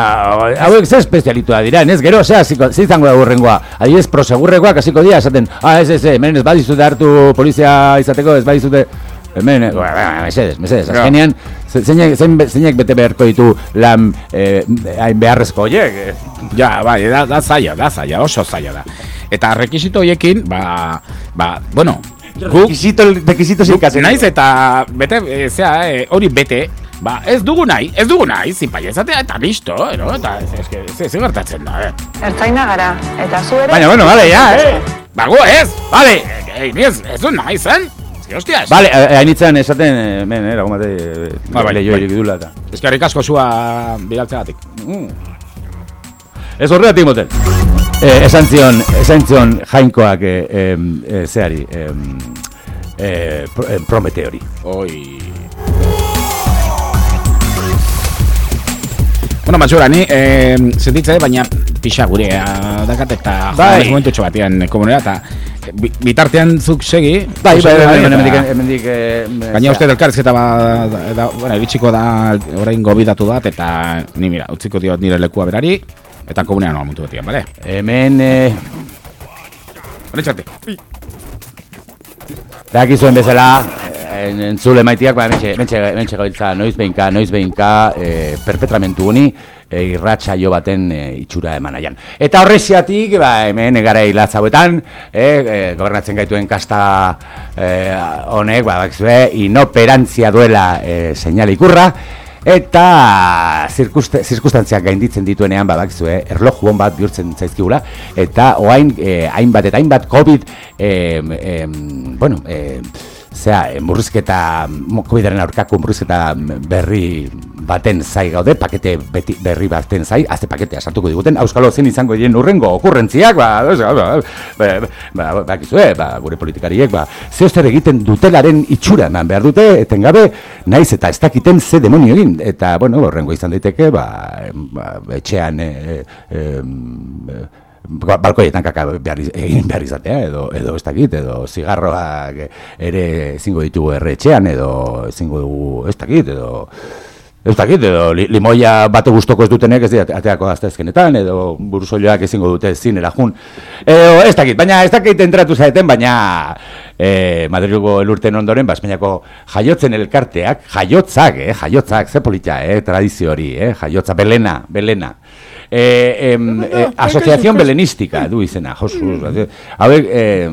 hauek ze espezialitua dira, ez gero, ze, hasiko- ze izango da urrengoa. Adibidez, prosegurrekoak hasiko dira, esaten, ah, ez, ez, ez, hemen ez badizute hartu polizia izateko, ez badizute, hemen, eh, ba, ba, mesedes, mesedes, Ja. azkenean, ze- zeinek, zein, zeinek bete beharko ditu lan eh, hain beharrezko horiek? Ja, bai, da, da zaila, da zaila, oso zaila da. Eta rekisito horiekin, ba, ba, bueno, guk, Rekisito, zikasen. naiz eta bete, e, zea, e, hori bete, ba, ez dugu nahi, ez dugu nahi, zinpaia ezatea, eta listo, ero, eta ez, ez, ez, ez, gertatzen da, eh. Ertzaina gara, eta zu ere... Baina, bueno, vale, ya, eh? Bago ez, bale, e, e, ez, ez du nahi zen, Eske, hostia, ez. Vale, eh, hainitzen esaten, eh, men, eh, lagun bate, eh, Bai, bai, bai. irik dula eta. Eskerrik asko zua bidaltzeagatik. Mm. Ez horregatik moten. Eh, esan zion, esan zion jainkoak eh, eh, zeari, eh, eh, prometeori. Oi. Bueno, matxura, ni eh, sentitze, baina pixa gure dakat eta Bai. bai. momentu batean komunera eta bi- bitartean zuk segi Bai, bai, bai, hemendik, hemendik, eh, Gaina uste elkarrizketa ba, da, da, bueno, iritsiko da orain gobidatu bat eta ni mira, utziko diot nire lekua berari eta komunean noa muntu betian, bale? Hemen, eh, Hore txarte. Dakizuen bezala, eh, entzule maitiak, ba, mentxe, gabiltza, noiz behinka, noiz behinka, eh, perpetramentu honi, eh, irratsaio baten eh, itxura eman aian. Eta horreziatik, ba, hemen egara hilatzauetan, eh, eh, gobernatzen gaituen kasta eh, honek, ba, bakizue, inoperantzia duela eh, seinale ikurra, eta zirkustantziak gainditzen dituenean badakizue erloju on bat bihurtzen zaizkigula eta oain eh, hainbat eta hainbat covid eh, eh, bueno eh, zera, eh, murrizketa, COVIDaren aurkako murrizketa berri baten zai gaude, pakete beti, berri baten zai, azte paketea sartuko diguten, auskalo zen izango dien urrengo okurrentziak, ba, ba, ba, ba, ba, ba, bakizue, ba, gure politikariek, ba, zehozer egiten dutelaren itxura eman behar dute, etengabe, naiz eta ez dakiten ze demonio egin, eta, bueno, horrengo izan daiteke, ba, ba etxean, e, e, ba- balkoietan kaka behar, egin behar izatea, edo, edo ez dakit, edo zigarroak ere ezingo ditugu erretxean, edo ezingo dugu ez dakit, edo ez dakit, edo li, limoia bate gustoko ez dutenek ez dira ateako aztezkenetan, edo buruzoioak ezingo dute zinera jun. Edo ez dakit, baina ez dakit entratu zaeten, baina e, Madrilgo elurten ondoren, ba, Espainiako jaiotzen elkarteak, jaiotzak, eh, jaiotzak, ze polita, eh, tradizio hori, eh, jaiotza, belena, belena. Eh, em, eh, Asociación Belenística du izena, josu. Hauek, eh,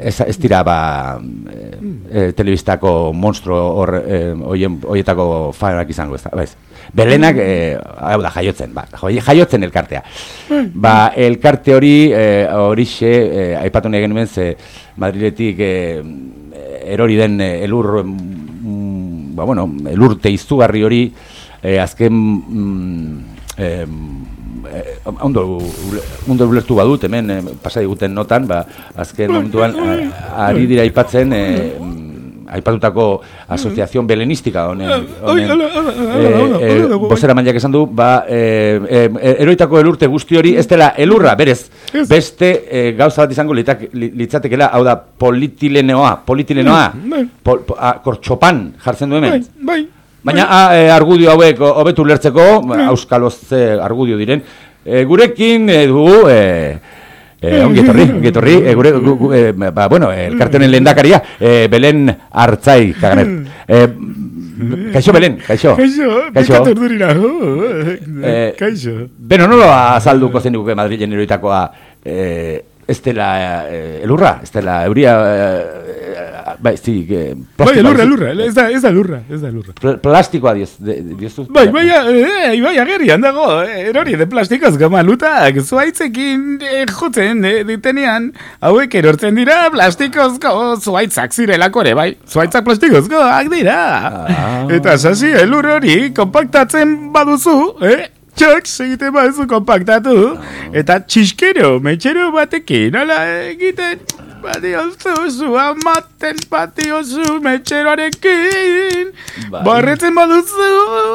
ez, ez dira, ba, eh, eh, telebistako monstruo hor, eh, oien, oietako fanak izango ez da, baiz. Belenak, eh, hau da, jaiotzen, ba, jaiotzen elkartea. Ba, elkarte hori, eh, horixe, eh, aipatu nahi genuen, ze Madriletik eh, erori den eh, elur, mm, ba, bueno, elurte izugarri hori, eh, azken, mm, eh, eh, ondo, ule- ondo ulertu badut, hemen eh, pasa diguten notan, ba, azken momentuan eh, ari dira aipatzen, eh, mm, aipatutako asoziazion belenistika honen, honen eh, eh, bozera manjak esan du, ba, eh, eh, eroitako elurte guzti hori, ez dela elurra, berez, beste eh, gauza bat izango litak, li- litzatekela, hau da, politilenoa, politilenoa, pol, po, a, kortxopan jartzen du hemen. Bai, Baina a, e, argudio hauek hobetu lertzeko, ba, auskaloz ze argudio diren, e, gurekin e, dugu, e, e, ongi etorri, ongi etorri, e, gure, gu, gu, e, ba, bueno, elkarte honen lehendakaria, e, Belen Artzai, kaganet. E, kaixo, Belen, kaixo. Kaixo, bekatu urdurira. Eh, Kaixo. Beno, nola azalduko zeniguke Madrilen eroitakoa, e, ez dela e, elurra, ez dela euria, e, bai, zi, e, Bai, plastikoa, elurra, elurra, ez da, ez da elurra, ez da elurra. pl- plastikoa dioz, diozu. Bai, bai, eh, bai, agerian dago, eh, erori de plastikoz gamalutak, zuaitzekin eh, jotzen eh, ditenean, hauek erortzen dira plastikozko zuaitzak zirelako ere, bai, zuaitzak plastikozkoak dira. Eta sasi, elur hori kompaktatzen baduzu, eh, txok, egiten baduzu kompaktatu, eta txiskero, metxero batekin, ala egiten, badiozu, zu amaten badiozu metxeroarekin, Bai. barretzen baduzu,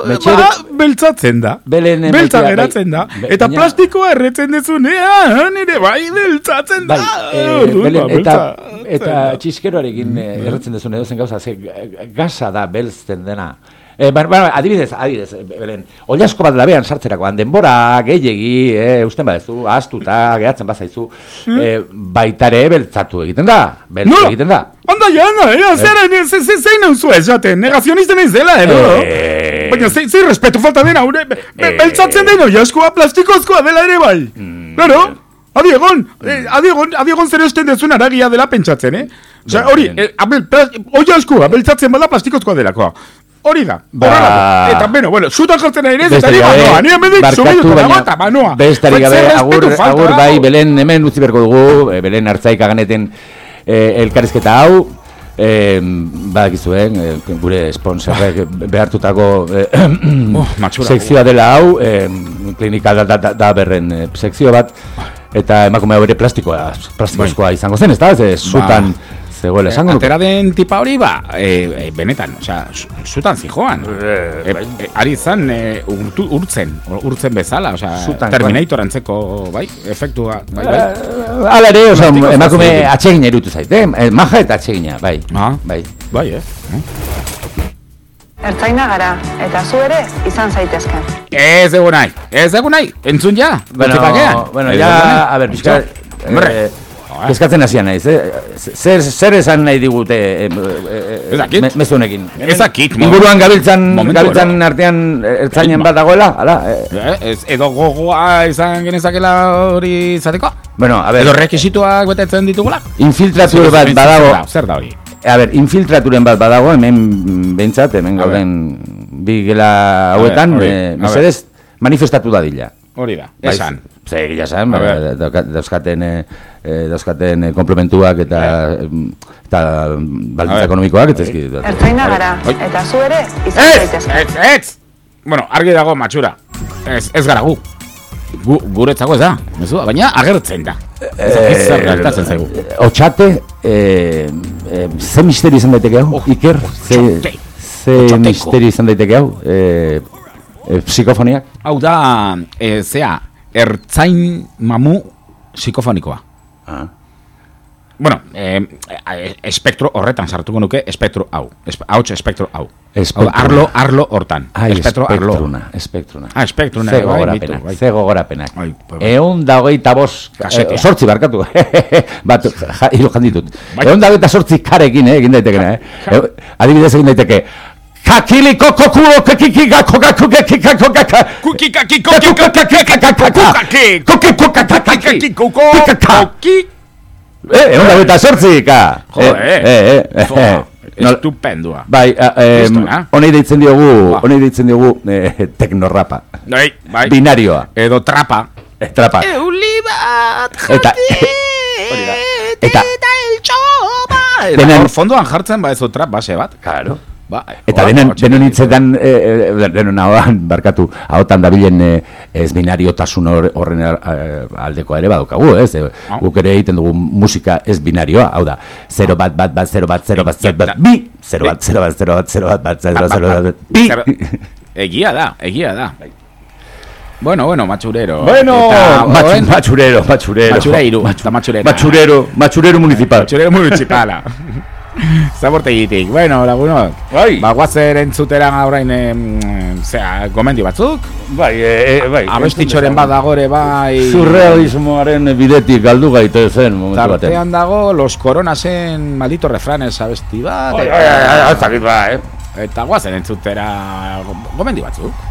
Metxero- ba, beltzatzen da. Belen Beltza ematea, geratzen da. bai, Eta baina- plastikoa erretzen dezunean, nire bai beltzatzen da. Bai, eh, Orduan, Belen, ba, eta, beltza- eta txiskeroarekin eh, erretzen duzun edo zen gauza, ze eh, gaza da belzten dena. Eh, ba, ba, adibidez, adibidez, eh, Belen, oliasko bat labean sartzerakoan, denbora gehiegi, eh, usten badezu, astuta, gehatzen bazaizu, eh, baitare beltzatu egiten da, beltzu Nola? egiten da. Anda ja, no, ja, zer, ze- ze- zein nauzu esaten, negazionista naiz dela, ero? Eh, Baina zein ze respetu falta dena, ure, be, be, Eh. beltzatzen den oiaskoa plastikozkoa dela ere bai. Mm. Claro, adiegon, eh, adiegon, adiegon zer esten dezun aragia dela pentsatzen, eh? Osea, hori, eh, abel, plas- oiaskoa beltzatzen bada plastikozkoa delakoa. Hori da, Ba- da. Eta, bueno, bueno, zuta jartzen nahi ez, eta Besterik ni gabe, banoa, ni hemendik barkatu, subiduko dago, baina eta banoa. Besterik Zer gabe, agur, agur bai, belen hemen utzi berko dugu, eh, belen hartzaik aganeten eh, elkarrizketa hau, Eh, badakizuen, eh, gure sponsorrek behartutako eh, Oh, sekzioa dela hau, eh, klinika da, da, da, berren eh, sekzio bat, eta emakume ere plastikoa, plastikozkoa izango zen, ez da? Ez, zutan zegoela esango. Atera den tipa hori, ba, e, e, benetan, osea, su- zutan zijoan. E, e, ari izan e, urtu, urtzen, urtzen bezala, osea, Zutan, Terminator antzeko, bai, efektua, bai, bai. Hala ere, Plastikoz emakume plastikoz. atsegina irutu zaite, eh? maja eta atsegina, bai. Ah. bai. Bai, eh? Ertzaina gara, eta zu ere izan zaitezke. Ez egu nahi, ez egu nahi, entzun ja, Bueno, bueno, Ez ya, a ver, pixka, Hombre. Eh, Kezkatzen hasia naiz, eh? Zer, zer esan nahi digute eh, eh, me- mezu honekin? Ez dakit, Inguruan gabiltzan, Momentu gabiltzan artean eh, ertzainen Ritmo. bat dagoela, hala? Eh, Eh, ez, edo gogoa izan genezakela hori izateko? bueno, a ver, Edo rekisituak betetzen ditugula? infiltratur bat badago, zer da- da hori? a ver, infiltraturen bat badago, hemen behintzat, hemen gauden bi gela hauetan, eh, mesedez, manifestatu dadila. Hori da, Bai, esan. Ze, egia esan, ba, dauzkaten, eh, eh, dauzkaten eh, komplementuak eta, eta baldintza ekonomikoak, eta ezki. Ertzaina gara, Oi. eta zu ere izan Ez, zaitezke. ez, ez! Bueno, argi dago matxura. Ez, ez gara gu. Gu, guretzako ez da, mezua, baina agertzen da. Ez zer gertatzen zaigu. Otxate, eh, eh, ze misteri izan daiteke hau, Iker? Ze, otxate. ze Otxateko. misteri izan daiteke hau? Eh, eh, psikofoniak? Hau da, e, zea, ertzain mamu psikofonikoa. Ah. Bueno, eh, espektro horretan sartuko nuke, espektro hau. Espe, hauts espektro hau. Hau da, arlo, arlo hortan. Ai, espektro arlo. espektruna, espektruna. Ah, espektruna. Ze bai, gogorapenak, mitu, bai. ze gogorapenak. Bai, bai, bai. Eun da hogeita bost, Kasetea. eh, sortzi barkatu, bat, ja, hiru janditut. Bai. Eun da hogeita sortzi karekin, eh, egin daitekena. Eh, Adibidez egin daiteke, Kakili koko kulo kakiki gako gako kakiki gako gaka Kuki kaki koki koki kaki koki kuki kuki kaki kaki koko koki. Eh, egun da hogeita sortzi, ka. Eh, eh, Estupendua. Bai, eh, honei deitzen diogu, honei deitzen diogu eh, teknorrapa Bai, bai. Binarioa, Edo trapa. eh, trapa. Euli bat Eta, da. eta, el txoba. Eta Denen- hor fondoan jartzen ba ez trap base bat. claro Ba, Eta hor, denon, hitzetan, eh, eh, denon ahoan, barkatu, ahotan dabilen eh, ez binariotasun hor- horren eh, aldekoa ere badaukagu, ez? Eh, Ah. Guk ere egiten dugu musika ez binarioa, hau da, 0 bat, bat, bat, 0 bat, 0 bat, 0 bat, bi, 0 bat, 0 bat, 0 bat, 0 bat, bat, 0 bat, 0 bat, bi. Egia da, egia da. Bueno, bueno, machurero. Bueno, Eta, machu- oen- machurero, machurero. Machureiru, Machu- eta machurera. Machurero, machurero municipal. Machurero municipala. Zabortegitik. Bueno, lagunok. Bai. Ba, guazer entzutera orain, em, zera, gomendio batzuk. Bai, eh, eh, bai. Abestitxoren bat dagore, bai. Surrealismoaren bidetik galdu gaite zen momentu batean. Tartean dago, los coronasen maldito refranes abesti bat. Ai, eta- ai, ai, ai, ez dakit ba, eh. Eta guazen entzutera gomendio batzuk. Ez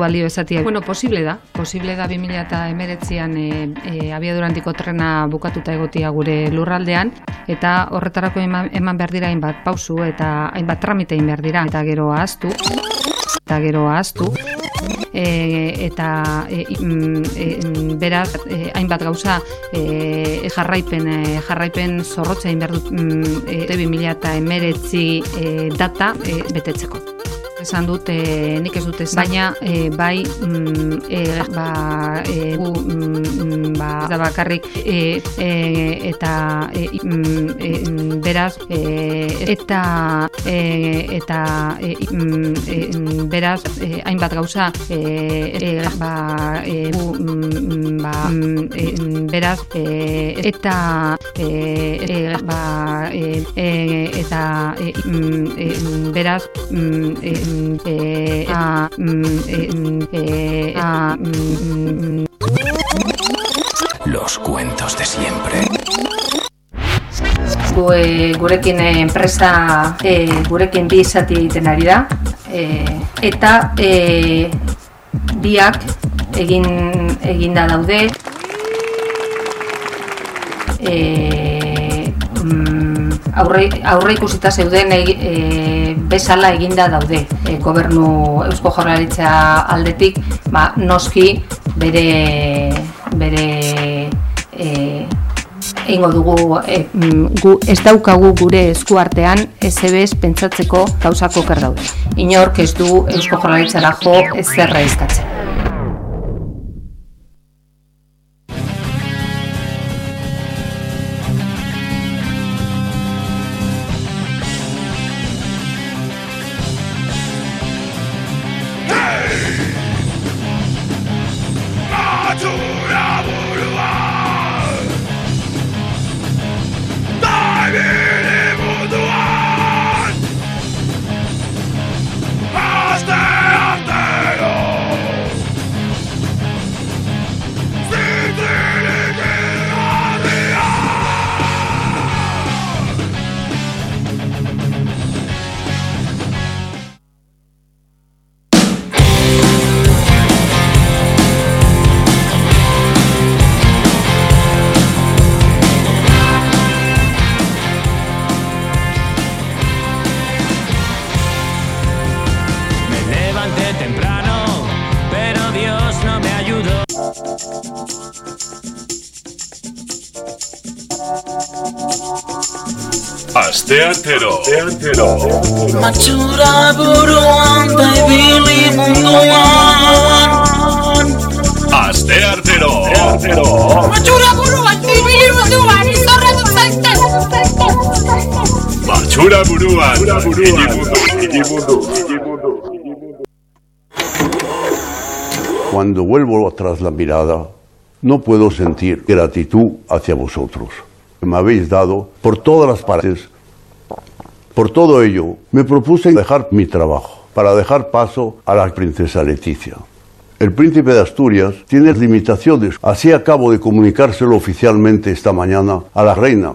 balio esatia. Bueno, posible da. Posible da 2019an e, e, abiadurantiko trena bukatuta egotia gure lurraldean eta horretarako eman, eman behar dira hainbat pausu eta hainbat tramite egin behar dira eta gero ahaztu eta gero ahaztu e, eta e, e, beraz e, hainbat gauza e, jarraipen e, jarraipen zorrotza egin behar dut mm, e, 2019 e, data e, betetzeko. Esan dut, e, nik ez dut esan, baina e, bai, mm, e, ba, e, gu, mm, ba, ez da bakarrik, e, e, eta e, mm, e, mm, beraz, e, eta e, eta e, mm, e, mm, beraz, e, hainbat gauza, e, e, ba, e, gu, mm, ba, mm, e, mm, beraz, e, eta e, e, ba, e, e, eta e, mm, e, mm, beraz, mm, e, Los cuentos de siempre. gu, e, gurekin e, enpresa e, gurekin bi izati egiten ari da. E, eta e, biak egin eginda daude. E, mm, aurre, aurre ikusita zeuden e, bezala eginda daude e, gobernu eusko jorraritza aldetik ba, noski bere bere e, Eingo dugu e, gu, ez daukagu gure eskuartean SBs pentsatzeko gauzako ker daude. Inork ez du Eusko Jaurlaritzara jo ez zerra eskatzen. Matxura buruan da ibili munduan. Asteantero. Asteantero. Matxura buruan da ibili munduan. Izorra dut zaite. Matxura buruan. Cuando vuelvo tras la mirada, no puedo sentir gratitud hacia vosotros me habéis dado por todas las partes. Por todo ello, me propuse dejar mi trabajo para dejar paso a la princesa Leticia. El príncipe de Asturias tiene limitaciones, así acabo de comunicárselo oficialmente esta mañana a la reina.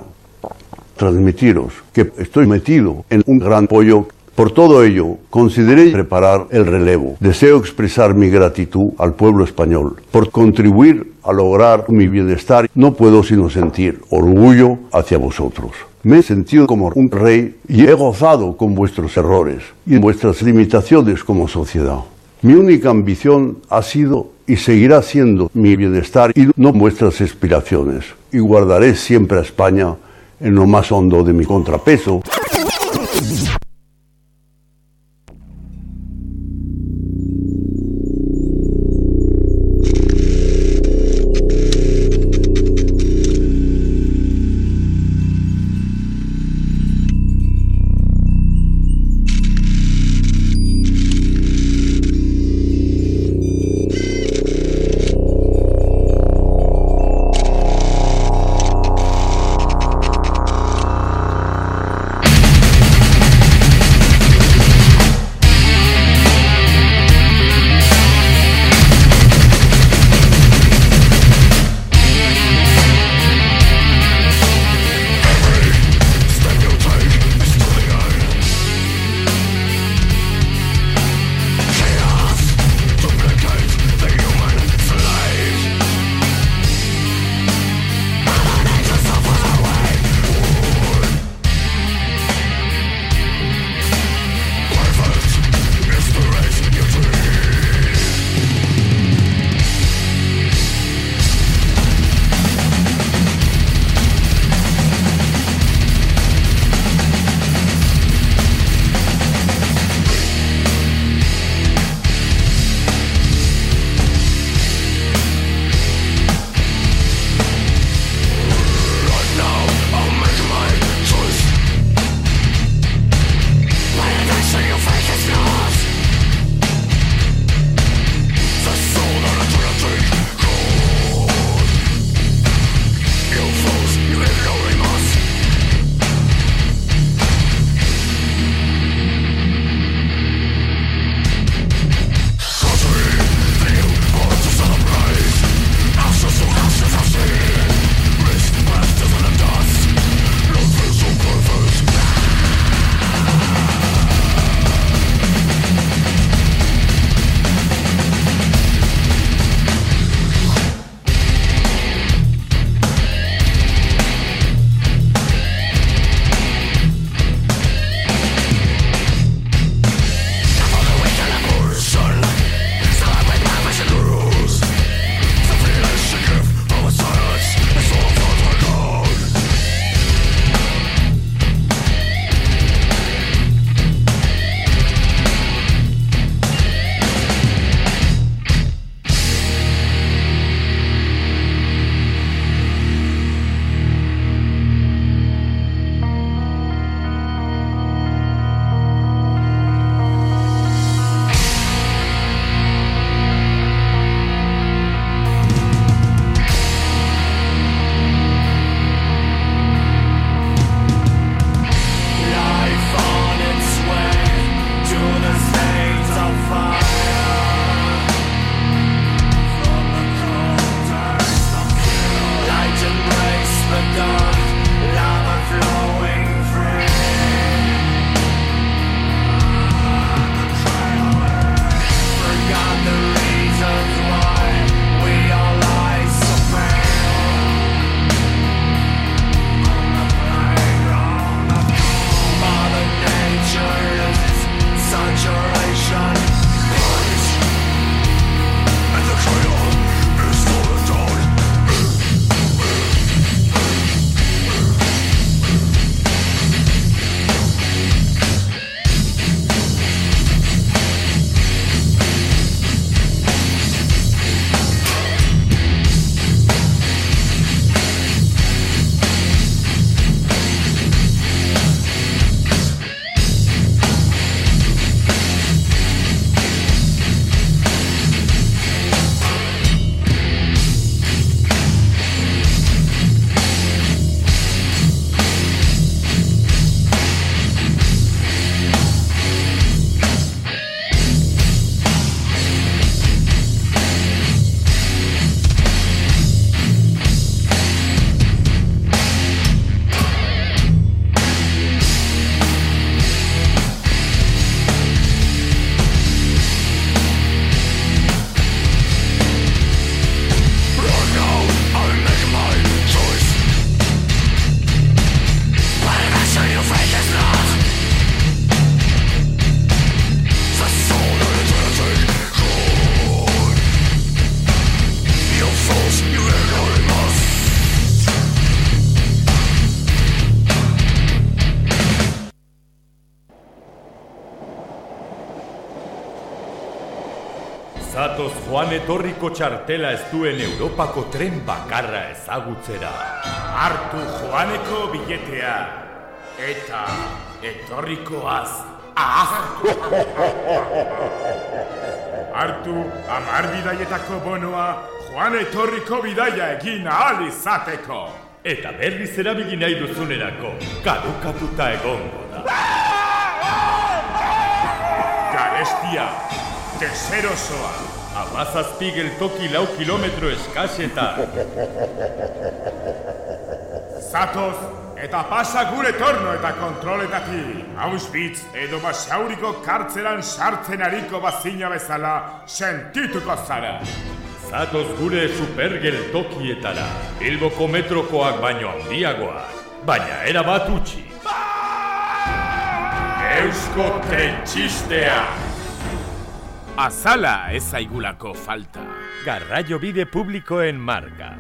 Transmitiros que estoy metido en un gran pollo por todo ello, consideré preparar el relevo. Deseo expresar mi gratitud al pueblo español por contribuir a lograr mi bienestar. No puedo sino sentir orgullo hacia vosotros. Me he sentido como un rey y he gozado con vuestros errores y vuestras limitaciones como sociedad. Mi única ambición ha sido y seguirá siendo mi bienestar y no vuestras aspiraciones. Y guardaré siempre a España en lo más hondo de mi contrapeso. Etorriko txartela ez duen Europako tren bakarra ezagutzera. Hartu joaneko biletea. Eta etorrikoaz ahaztu. Hartu amar bidaietako bonoa joan etorriko bidaia egin ahal izateko. Eta berriz erabili nahi duzunerako, kadukatuta egongo da. Garestia, deserosoa. Amazazpi geltoki lau kilometro eskaseta. Zatoz, eta pasa gure torno eta kontroletatik. Auschwitz edo basauriko kartzelan sartzen ariko bazina bezala sentituko zara. Zatoz gure supergeltokietara, Bilboko metrokoak baino handiagoak, baina erabat utzi. Eusko Trentxistea! Azala ez zaigulako falta. Garraio bide publikoen marka.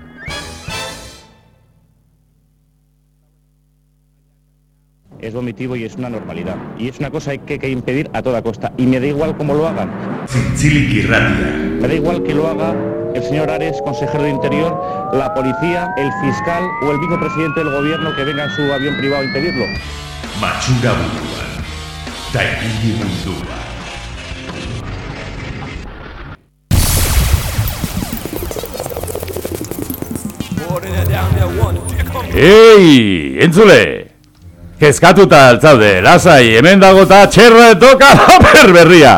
es vomitivo y es una normalidad. Y es una cosa que hay que impedir a toda costa. Y me da igual cómo lo hagan. Me da igual que lo haga el señor Ares, consejero de Interior, la policía, el fiscal o el mismo presidente del gobierno que venga en su avión privado a impedirlo. Matxura buruan. Ei, entzule! Kezkatuta altzaude, lasai, hemen dago eta txerra toka paper berria!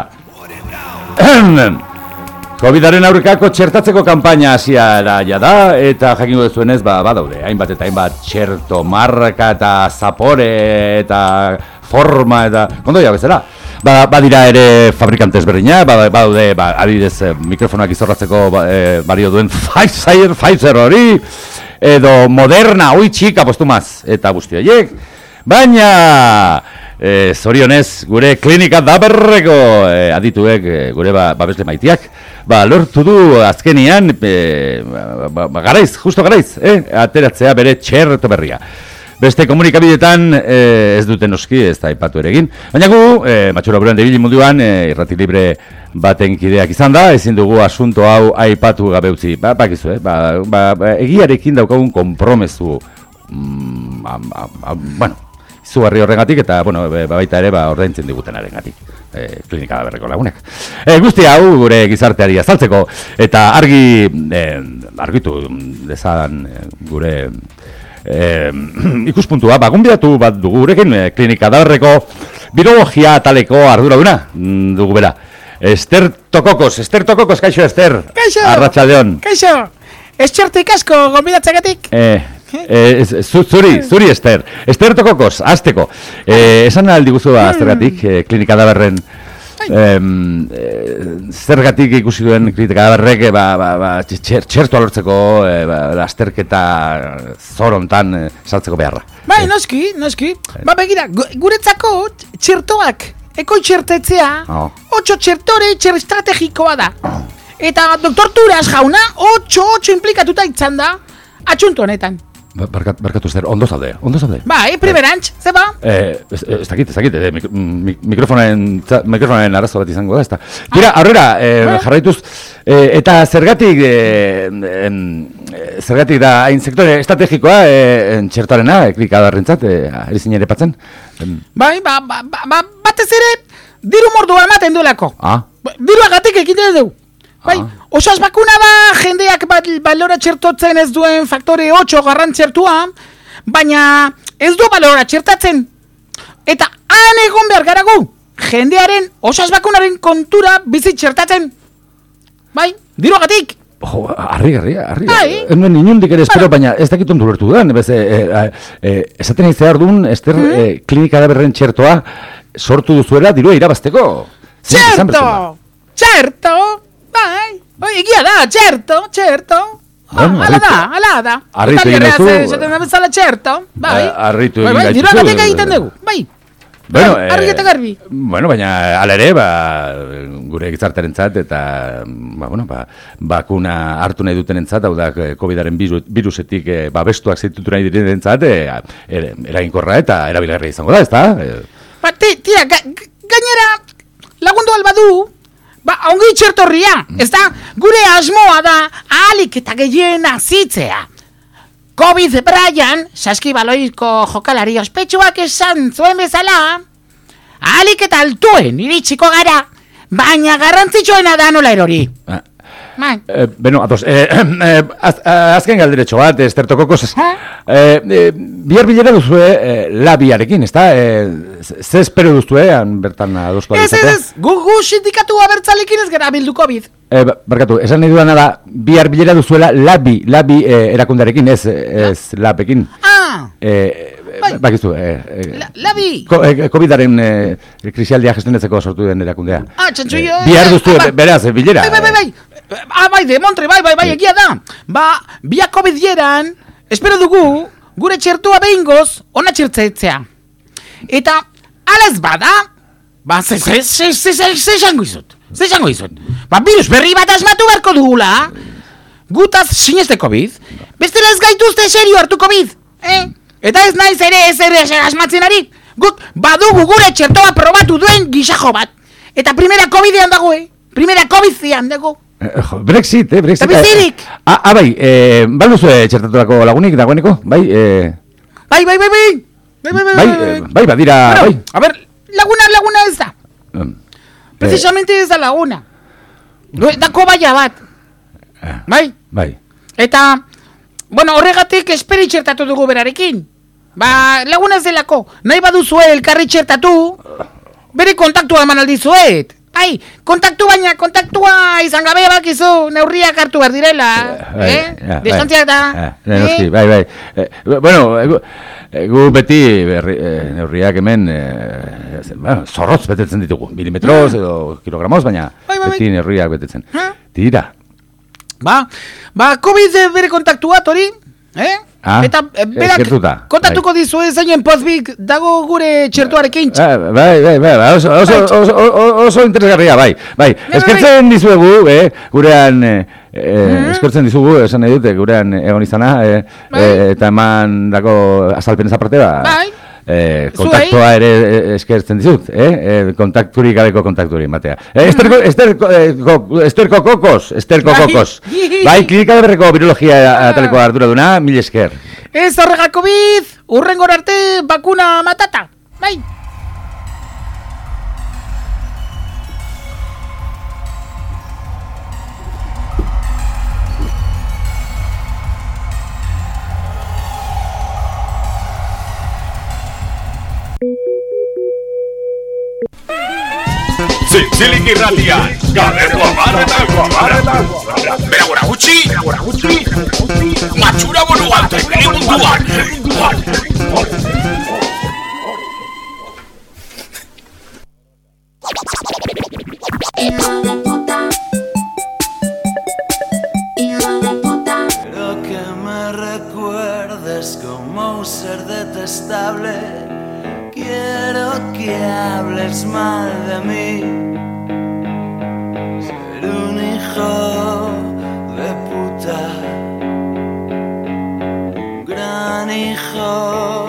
Covidaren aurrekako txertatzeko kanpaina hasiara ja da eta jakingo duzuenez ba badaude hainbat eta hainbat txerto marka eta zapore eta forma eta kondoia bezala. Ba, badira ere fabrikantes berdina, ba, badaude ba, adibidez eh, mikrofonak izorratzeko ba, eh, bario duen Pfizer, Pfizer hori edo Moderna, oi txika postumaz eta guzti horiek. Baina e, zorionez gure klinika daberreko e, adituek e, gure ba, babesle maitiak ba, lortu du azkenian e, ba, ba, garaiz, justo garaiz, eh? ateratzea bere txerto berria. Beste komunikabidetan e, ez duten oski ez da ipatu ere egin. Baina gu, e, matxura buruan debili munduan, e, irrati libre baten kideak izan da, ezin dugu asunto hau aipatu gabe utzi. Ba, bakizu, eh? ba, ba, ba, egiarekin daukagun kompromezu mm, a, a, a, bueno, izugarri horregatik eta bueno, baita ere ba ordaintzen digutenarengatik. E, klinika berreko lagunek. E, guzti hau gure gizarteari azaltzeko eta argi e, argitu dezan e, gure e, ikuspuntua, ba, gonbidatu bat dugu gurekin e, klinika da berreko biologia taleko arduraduna mm, dugu bera. Ester Tokokos, Ester Tokokos, kaixo Ester. Kaixo. Arratsaldeon. Kaixo. Eskertik asko gonbidatzegatik. Eh, Eh, zu, zuri, zuri Ester. Ester tokokos, azteko. Eh, esan aldi guzu ba, zergatik, eh, klinika daberren, eh, zergatik ikusi duen klinika daberrek, ba, ba, ba, txer, txertu alortzeko, eh, ba, azterketa zorontan eh, saltzeko beharra. Bai, noski, noski. Ba, begira, gu- guretzako txertoak, eko txertetzea, Oh. otxo txertore txer estrategikoa da. Eta doktor Turas jauna, otxo, otxo implikatuta itzan da, atxuntu honetan. Ba, Barkat, barkatu Ester, ondo zaude, ondo zaude. Bai, primerantz, ze ba? Eh, ez, ez dakit, ez dakit, eh, mik, mik, mikrofonen, mikrofonen arazo bat izango da, ez da. Tira, aurrera, eh, jarraituz, eh, eta zergatik, eh, em, eh, zergatik da hain sektore estrategikoa, eh, txertoarena, klikadarrentzat, eh, ari zinen ere patzen? Bai, ba, ba, ba, ba, batez ere, diru mordua ematen duelako. ah, Diruagatik egiten dugu. Bai, osas bakuna da jendeak balora txertotzen ez duen faktore 8 garrantzertua, baina ez du balora txertatzen. Eta han egon behar garagu, jendearen osas bakunaren kontura bizi txertatzen. Bai, diruagatik. Jo, harri, harri, harri. Bai. Ez nuen inundik ere espero, baina ez dakit ondo ulertu dudan. Bez, e, e, e, esaten nahi zehar duen, Ester, Hmm? e, klinika da berren txertoa sortu duzuela dirua irabazteko. Izan Txerto! Txerto! Bai, oi, egia da, txerto, txerto. Bueno, Ala da, ala da. harritu egin ze- esaten da bezala txerto, bai. Harritu Bai, egin bai, gaituzu. diruagatik egiten dugu, bai. Bueno, Bai, argi eta garbi. Bueno, baina ala ere, ba, gure gizartearentzat eta ba, bueno, ba, bakuna hartu nahi dutenentzat, hau da eh, Covidaren virusetik eh, babestuak zaitutu nahi direnentzat, er, eraginkorra eta erabilgarria izango da, ezta? Ba, ti, tira, ga- gainera, lagundu albadu, Ba, ongi txertorria, ez da, gure asmoa da, ahalik eta gehien azitzea. COVID Brian, saskibaloiko jokalari ospetsuak esan zuen bezala, ahalik eta altuen iritsiko gara, baina garrantzitsuena da nola erori. Ah. Bai. Eh, beno, atos, eh, eh, az, azken galderetxo bat, estertoko kosas. Eh, eh, bihar bilera duzue eh, labiarekin, ez da? Eh, ze espero duzue, han bertan adostu Ez, ez, ez, gu, gu sindikatu abertzalekin ez gara bildu COVID. Eh, ba- barkatu, esan nahi dudana da, bihar bilera duzuela labi, labi eh, erakundarekin, ez, ez lapekin. Ah, Eh, Bai. bakizu, eh, eh, la, labi. eh, COVID-aren eh, krisialdia gestionetzeko sortu den erakundea. Ah, txantxo, jo. Bihar duzu, ah, ba- beraz, eh, bilera. Bai, bai, bai, bai. Ah, bai, de Montre, bai, bai, bai, egia da. Ba, biak COVID dieran, espero dugu, gure txertua behingoz, ona txertzetzea. Eta, ala ez bada, ba, ze, ze, ze, ze, ze, ze izut. Ze izut. Ba, virus berri bat asmatu beharko dugula, gutaz sineste COVID, bestela ez gaituzte serio hartu COVID, eh? Eta ez naiz ere ez ere asmatzen ari, guk badugu gure txertoa probatu duen gisajo bat. Eta primera COVID-ean dago, eh? Primera COVID-ean dago. Eh, Brexit, eh, Brexit. Eh, ah, ah, bai, eh, balduzu txertaturako lagunik dagoeneko? Bai, eh, Bai, bai, bai, bai. Bai, bai, bai, bai, bai, eh, bai, badira, Bueno, bai. A ver, laguna, laguna ez da. Um, Precisamente ez da laguna. No, da kobaia bat. Bai? Bai. Eta, bueno, horregatik esperi txertatu dugu berarekin. Ba, laguna ez delako. Nahi baduzue elkarri txertatu, bere kontaktua eman aldizuet. Bai, kontaktu baina, kontaktua izan gabe bakizu, neurriak hartu behar direla. Bai, eh? ja, Distantziak da. bai, eh, noski, bai, bai. Eh, bueno, eh, gu, eh, gu beti berri, eh, neurriak hemen eh, bueno, zorrotz betetzen ditugu. Milimetros edo kilogramos, baina Bai, bai, bai. beti neurriak betetzen. Tira. Ba, ba, COVID bere kontaktua, tori, eh? Ah, Eta eh, berak eskertuta, kontatuko dizue zeinen pozbik dago gure txertuarekin. Ah, bai, bai, bai, bai, oso, oso, oso, oso, oso interesgarria, bai, bai. Eskertzen dizuegu, eh, gurean, eh, eh, eskertzen dizugu, esan nahi dute, gurean egon izana, eh, eh, eta eman dako azalpen aparte, ba, Bai. Eh, kontaktua ere eh, eskertzen dizut, eh, eh, kontakturik gabeko kontakturi, batea. Eh, esterko, esterko, eh, ko- esterko kokos, esterko Bai. kokos. Bai, klinika berreko virologia ataleko arduraduna, mil esker. Ez horrega COVID, urrengor arte bakuna matata. Bai. Zintzilik irratia, galdeko amarretako amarretako. Bera gora gutxi, gora gutxi, matxura bolu alto, ibili munduan, munduan. Quiero que me recuerdes como un ser detestable. Quiero que hables mal de mí. Ser un hijo de puta. Un gran hijo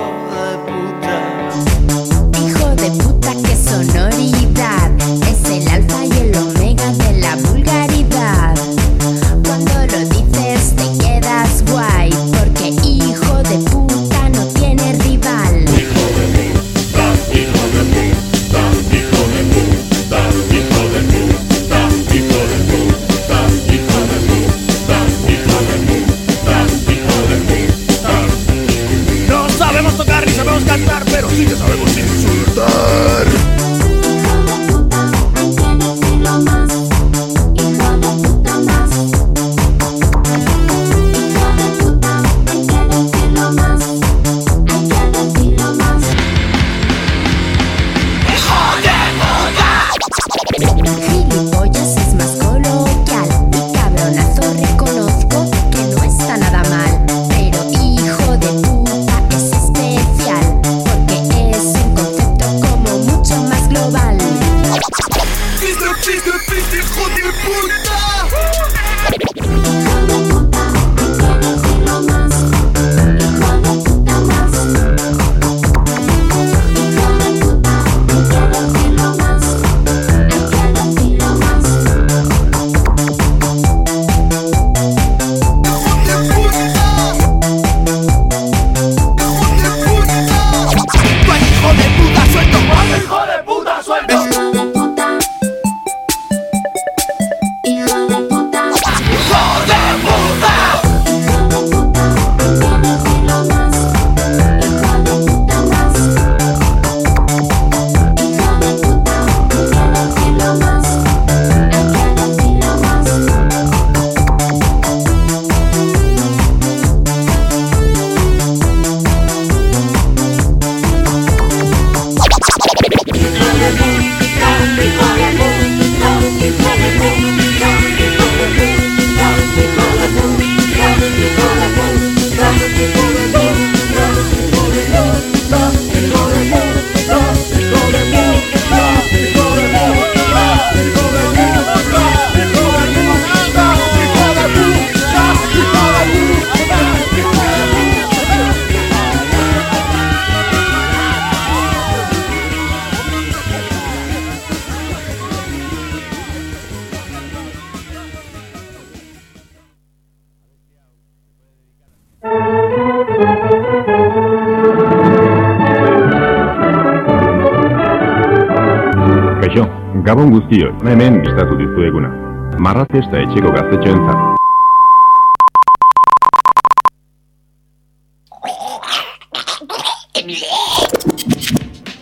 Etxeko gaztetxoentzat.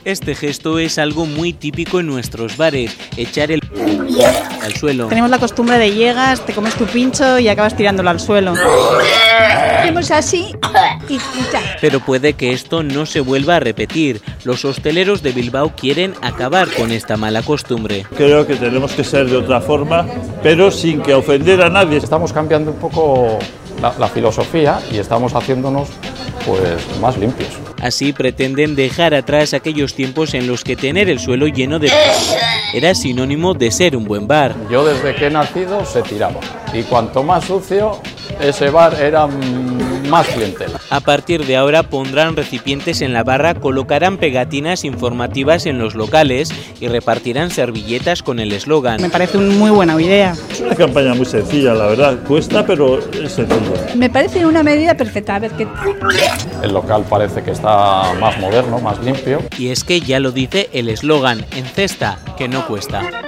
Este gesto es algo muy típico en nuestros bares, echar el al suelo. Tenemos la costumbre de llegas, te comes tu pincho y acabas tirándolo al suelo. Hacemos así y, y ya. Pero puede que esto no se vuelva a repetir. Los hosteleros de Bilbao quieren acabar con esta mala costumbre. Creo que tenemos que ser de otra forma, pero sin que ofender a nadie. Estamos cambiando un poco la, la filosofía y estamos haciéndonos pues más limpios. Así pretenden dejar atrás aquellos tiempos en los que tener el suelo lleno de era sinónimo de ser un buen bar. Yo desde que he nacido se tiraba y cuanto más sucio ese bar era mm, más clientela. A partir de ahora pondrán recipientes en la barra, colocarán pegatinas informativas en los locales y repartirán servilletas con el eslogan. Me parece una muy buena idea. Es una campaña muy sencilla, la verdad. Cuesta, pero es sencilla. Me parece una medida perfecta. A ver qué. El local parece que está más moderno, más limpio. Y es que ya lo dice el eslogan, en cesta, que no cuesta.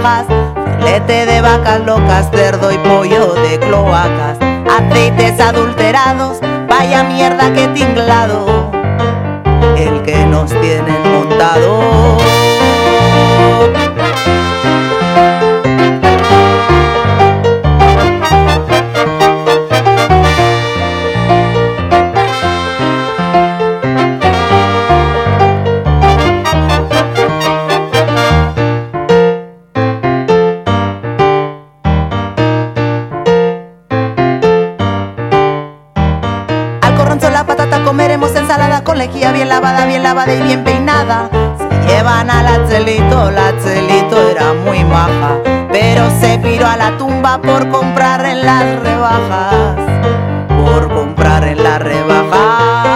Filete de vacas locas, cerdo y pollo de cloacas. Aceites adulterados, vaya mierda que tinglado. El que nos tienen montado. Lejía bien lavada, bien lavada y bien peinada. Se llevan al achelito, la achelito era muy maja, pero se piró a la tumba por comprar en las rebajas, por comprar en las rebajas.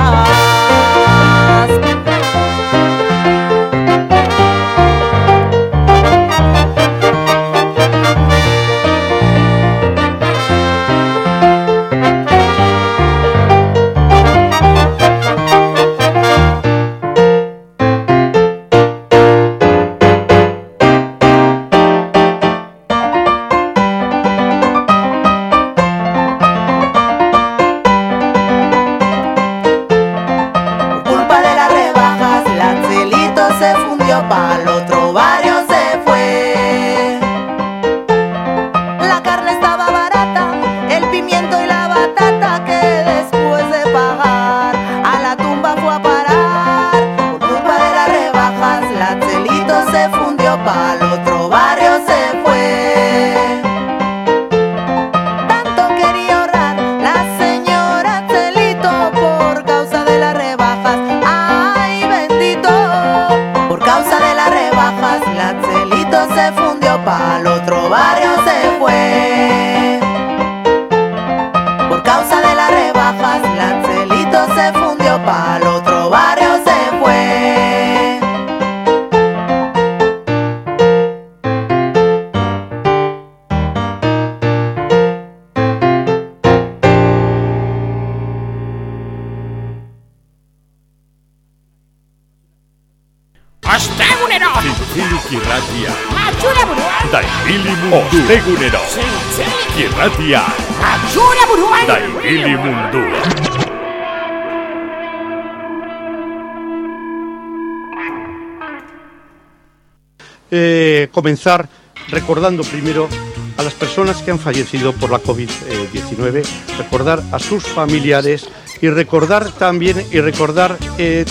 Comenzar recordando primero a las personas que han fallecido por la COVID-19, recordar a sus familiares y recordar también y recordar eh,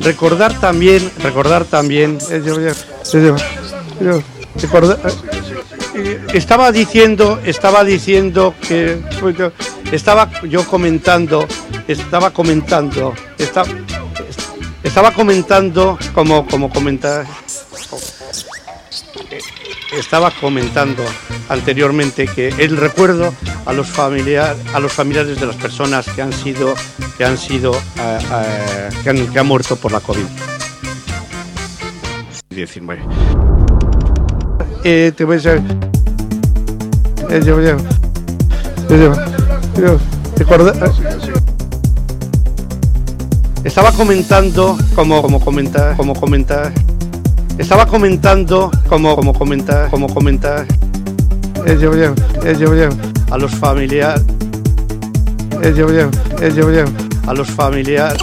recordar también recordar también eh, eh, estaba diciendo estaba diciendo que pues, estaba yo comentando estaba comentando esta- estaba comentando como como comentar estaba comentando anteriormente que el recuerdo a los familiar, a los familiares de las personas que han sido que han sido eh, eh, que, han, que han muerto por la COVID. 19. Eh, te voy a decir- eh, yo- yo- yo- estaba comentando como como comenta como comenta estaba comentando como como comenta como comenta yo- yo- eh, yo- yo, a los familiares yo- yo, eh, yo- yo, a los familiares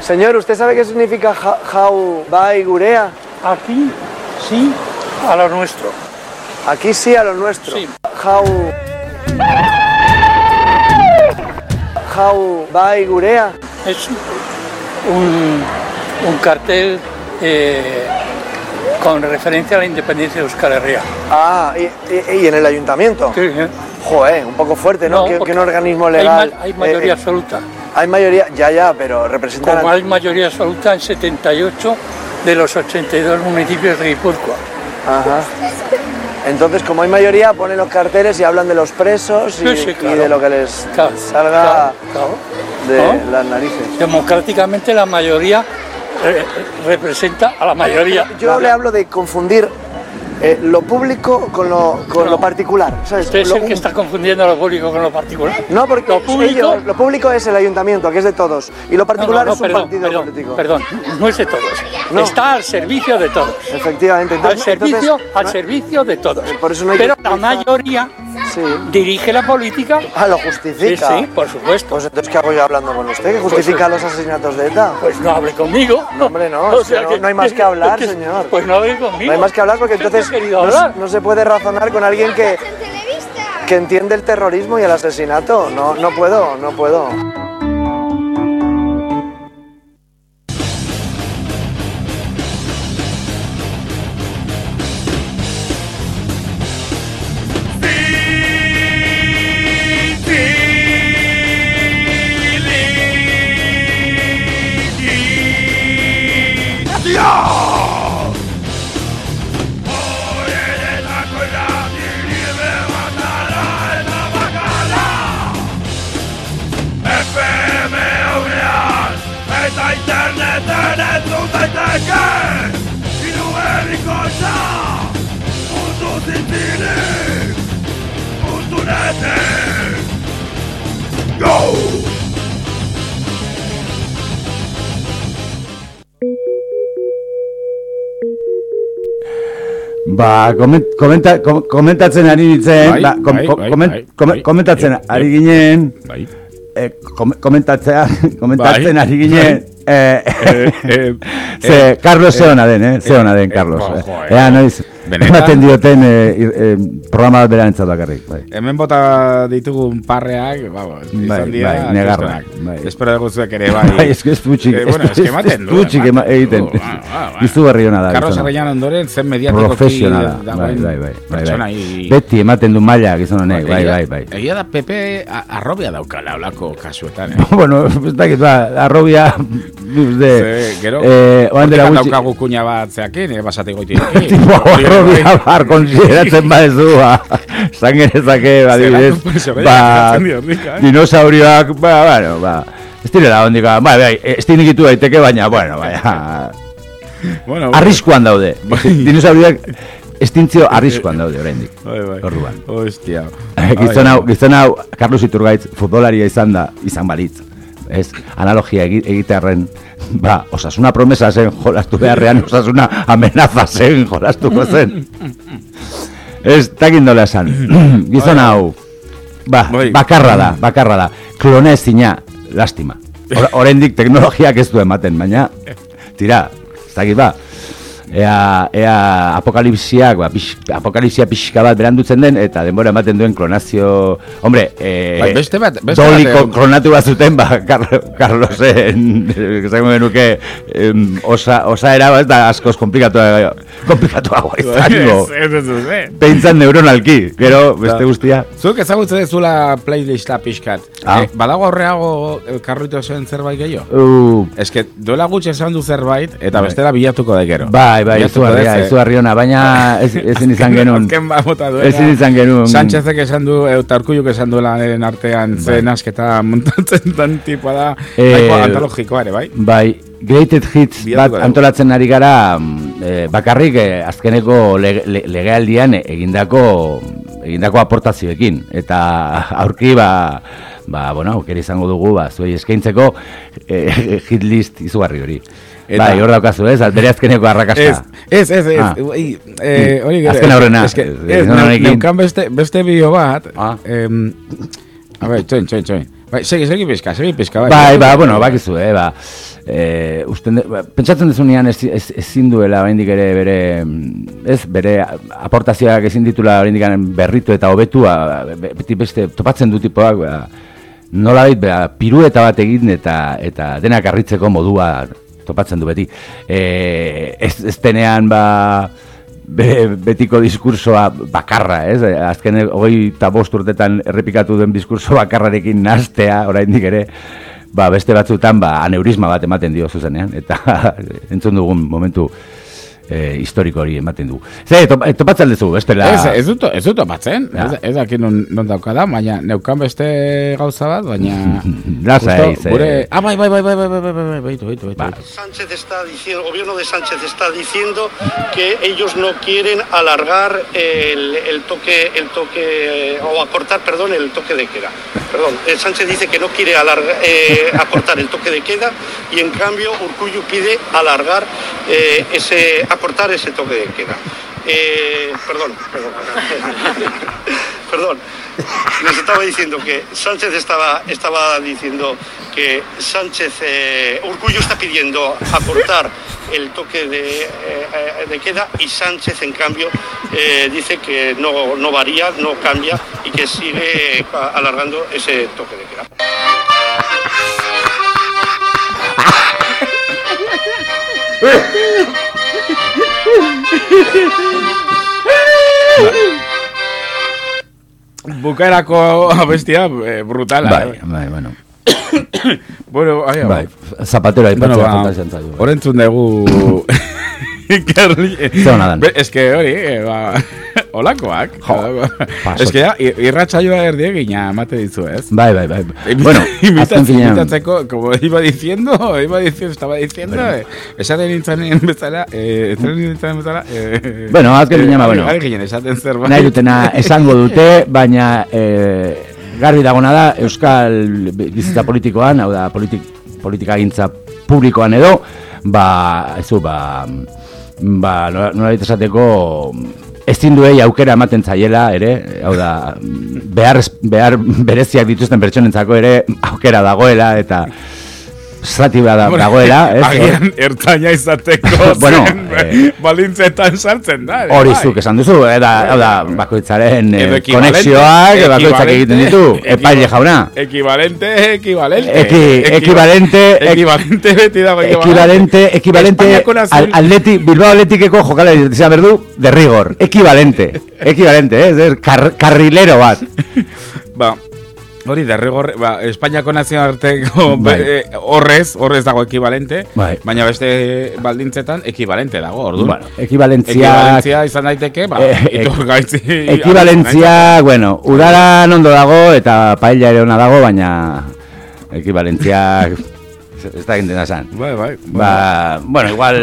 Señor, ¿usted sabe qué significa ja- jau bai gurea? Aquí sí, a lo nuestro. Aquí sí, a lo nuestro. Sí. Jau... Jau bai gurea. Es un, un cartel eh, con referencia a la independencia de Euskal Herria. Ah, y, y- y en el ayuntamiento. Sí, ¿eh? Joder, un poco fuerte, ¿no? No, que, un organismo hay legal. ma- hay mayoría eh, eh, absoluta. Hay mayoría, ya, ya, pero representan. Como hay mayoría absoluta en 78 de los 82 municipios de Guipúzcoa. Ajá. Entonces, como hay mayoría, ponen los carteles y hablan de los presos y, Sí, sí, y claro. de lo que les Claro, salga claro, de las narices. Democráticamente la mayoría eh, representa a la mayoría. Yo le hablo de confundir eh, lo público con lo, con lo particular. ¿sabes? Usted es Lo- el que está confundiendo lo público con lo particular. No, porque lo público, ellos- lo público es el ayuntamiento, que es de todos. Y lo particular No, no, no, es un perdón, partido perdón, político. Perdón, no es de todos. Está al servicio de todos. Efectivamente. Al entonces- servicio, entonces, al servicio de todos. Por eso no hay Pero que la mayoría dirige la política. Ah, lo justifica. Sí, sí, por supuesto. Pues entonces, ¿qué hago yo hablando con usted? ¿Que justifica los asesinatos de ETA? Pues no hable conmigo. No, hombre, no. O sea no, que- no hay más que hablar, que- señor. Pues no hable conmigo. No hay más que hablar porque ¿Qué te he entonces querido no, hablar? no se puede razonar con alguien que, que entiende el terrorismo y el asesinato. No, no puedo, no puedo. Ba, koment, komenta, kom- komentatzen ari nintzen, Bai, ba, kom, bai, kom- bai, bai, kom- bai, komentatzen bai, ari ginen, Bai. eh, kom, komentatzea, komentatzen ari ginen, eh, Eh, eh, eh, Carlos eh, eh, den, eh, Carlos. jo, eh. jo, eh. Benetan? ematen dioten ir- eh, programa bat beran entzat bakarrik, bai. Hemen bota ditugun parreak, vamos, Bai, izan dira, bai, negarrak, bai. Espero dugu zuek ere, bai. Bai, eske ez putxik, Eh, bueno, eske ematen du. putxik ema- egiten. Du, ba, ba, ba. Izu berri hona da. Carlos. Arrean ondoren, zen Profesionala, bai, dagoen bai, bai, bai, bai. i- Beti ematen du maila gizon honek, bai, bai, bai. Egia da Pepe a- arrobia daukala olako kasuetan, eh? bueno, ez dakit, ba, arrobia, de, Ze, gero, eh, oan dela gutxi, daukagu kuña bat zeakin, eh, basate goiti. tipo, arrobia bar, konsideratzen badezu, ba, zan genezake, ba, dibidez, ba, dinosaurioak, ba, bueno, ba, ez direla ondika, ba, bai, ez dinikitu daiteke, baina, bueno, baina, Bueno, arriskuan daude, dinosaurioak, estintzio arriskuan daude, oraindik. Bai, bai. Orduan. Hostia. Gizon hau, gizon hau, Carlos Iturgaitz futbolaria izan da, izan balitz. Ez, analogia egi- egitearren, ba, osasuna promesa zen jolastu beharrean, osasuna amenaza zen jolastuko zen. Ez, takin dola esan. Gizon hau, ba, bakarra da, bakarra da. Klone ezina, lastima. Or, oraindik teknologiak ez du ematen, baina, tira, ez dakit ba. Ea, ea apokalipsiak, ba, pix, apokalipsia pixka bat berandutzen den, eta denbora ematen duen klonazio... Hombre, eh, Bai, beste bat- beste doli bat, eh, klonatu bat zuten, ba, Carlo- Carlosen, esango genuke, em, osa, osa era, ez da askoz komplikatuagoa izango. Ez, ez. Peintzan neuronalki, gero, beste guztia. Zuk ezagutzen dezula playlista pixkat. Ah. Eh, badago aurreago eh, karrito zen zerbait gehiago? Uh, Ez que duela gutxe esan du zerbait, eta bestela bilatuko da gero. Bai, bai, Bilatuko izugarria, dez, eh. izugarri ona, baina ez, ezin izan genuen. Azken ba bota duela. Ezin izan genuen. Sánchezek esan du, eh, eta Urkulluk esan duela eren artean zen asketa montatzen den tipua da, nahiko antologikoa ere, bai? Bai, Greated Hits bat antolatzen ari gara mm, eh, bakarrik eh, azkeneko lege, le- legealdian egindako egindako aportazioekin eta aurki ba ba bueno, aukera izango dugu ba zuei eskaintzeko eh, hit list izugarri hori. Eta- bai, hor daukazu, ez? Bere azkeneko arrakasta. Ez, ez, ez, ez. Ah. Ui, eh, hori Azken aurrena. Ez, Ez, neukan beste, beste bideo bat. Em, a ber, txoin, txoin, txoin. Bai, segi, segi pizka, segi pizka. Bai, ba, bueno, bakizu, eh, ba, eh, usten, de- ba, pentsatzen dezunean ez, ez, ezin duela oraindik ere bere, ez, bere aportazioak ezin ditula oraindik berritu eta hobetu, be- beti beste topatzen du tipoak, ba, nolabait, ba, pirueta bat egin eta eta denak harritzeko modua topatzen du beti. Eh, ez, ez denean, ba, be, betiko diskursoa bakarra, ez? Azken hogei eta bost urtetan errepikatu den diskurso bakarrarekin nastea, oraindik ere, ba, beste batzutan ba, aneurisma bat ematen dio zuzenean, eta entzun dugun momentu eh, historiko hori ematen du. Ze, top, eh, topatzen duzu, bestela... Ez, ez dut, ez dut topatzen, Ja. ez, ez dakit non, non daukada, baina neukan beste gauza bat, baina... Justo ze- Gure... Ah, bai, bai, bai, bai, bai, bai, bai, bai, bai, baitu, baitu, baitu. Sánchez está diciendo, el gobierno de Sánchez está diciendo que ellos no quieren alargar el, el toque, el toque, o acortar, perdón, el toque de queda. Perdón, eh, Sánchez dice que no quiere alargar, eh, acortar el toque de queda y en cambio Urcullu pide alargar eh, ese, acortar ese toque de queda. Eh, perdón, perdón. perdón. Les estaba diciendo que Sánchez estaba, estaba diciendo que Sánchez, eh, está pidiendo acortar el toque de, eh, de queda y Sánchez, en cambio, eh, dice que no, no varía, no cambia y que sigue alargando ese toque de queda. Bukaerako abestia eh, brutala. Bai, eh. bai, bueno. bueno, ai, Bai, zapatero aipatzea Bueno, ba, falta izan zaigu. Hor entzun dugu... Ikerli... Ze ona dan. Be, eske hori, eh, ba... Olakoak. paso. Eske ja, i- irratsaioa erdi egina emate dizu, ez? Bai, bai, bai. Bueno, azken finean... imitatzeko, como iba diciendo, iba diciendo, estaba diciendo, eh, esaten nintzanen bezala, eh, esaten nintzanen bezala, eh, Bueno, azken finean, ba, bueno. Ari ginen, esaten zerbait. Nahi dutena esango dute, baina eh, garbi dagona da Euskal bizitza politikoan, hau da politik, politika gintza publikoan edo, ba, ez du, ba, ba, nola nola esateko, ezin duei aukera ematen zaiela ere, hau da, behar, behar bereziak dituzten pertsonentzako ere aukera dagoela eta zati da, Bueno, dagoela, ez? Agian ertaina izateko Bueno, zen, eh, balintzetan sartzen da. Hori bai. zuk esan duzu, eh, da, hau da, bakoitzaren eh, konexioak, eh, bakoitzak egiten ditu, epaile jauna. Ekibalente, ekibalente. Eki, ekibalente, ek- ekibalente beti dago Espainiako nazio- al, atleti, Bilbao Atletikeko jokalari izan berdu, de rigor. Ekibalente, ekibalente, eh, ez, kar, karrilero bat. Ba, hori derrigor, ba, Espainiako nazioarteko Bai. eh, horrez, horrez dago ekibalente, Bai. baina beste baldintzetan ekibalente dago, orduan. Bueno, ekibalentziak- Ekibalentzia izan daiteke, ba, Eh, ek- iturgaitzi... Ekibalentzia, bueno, udaran ondo dago eta paella ere ona dago, baina ekibalentziak ez da egiten esan. Bai, bai. Ba, bueno, igual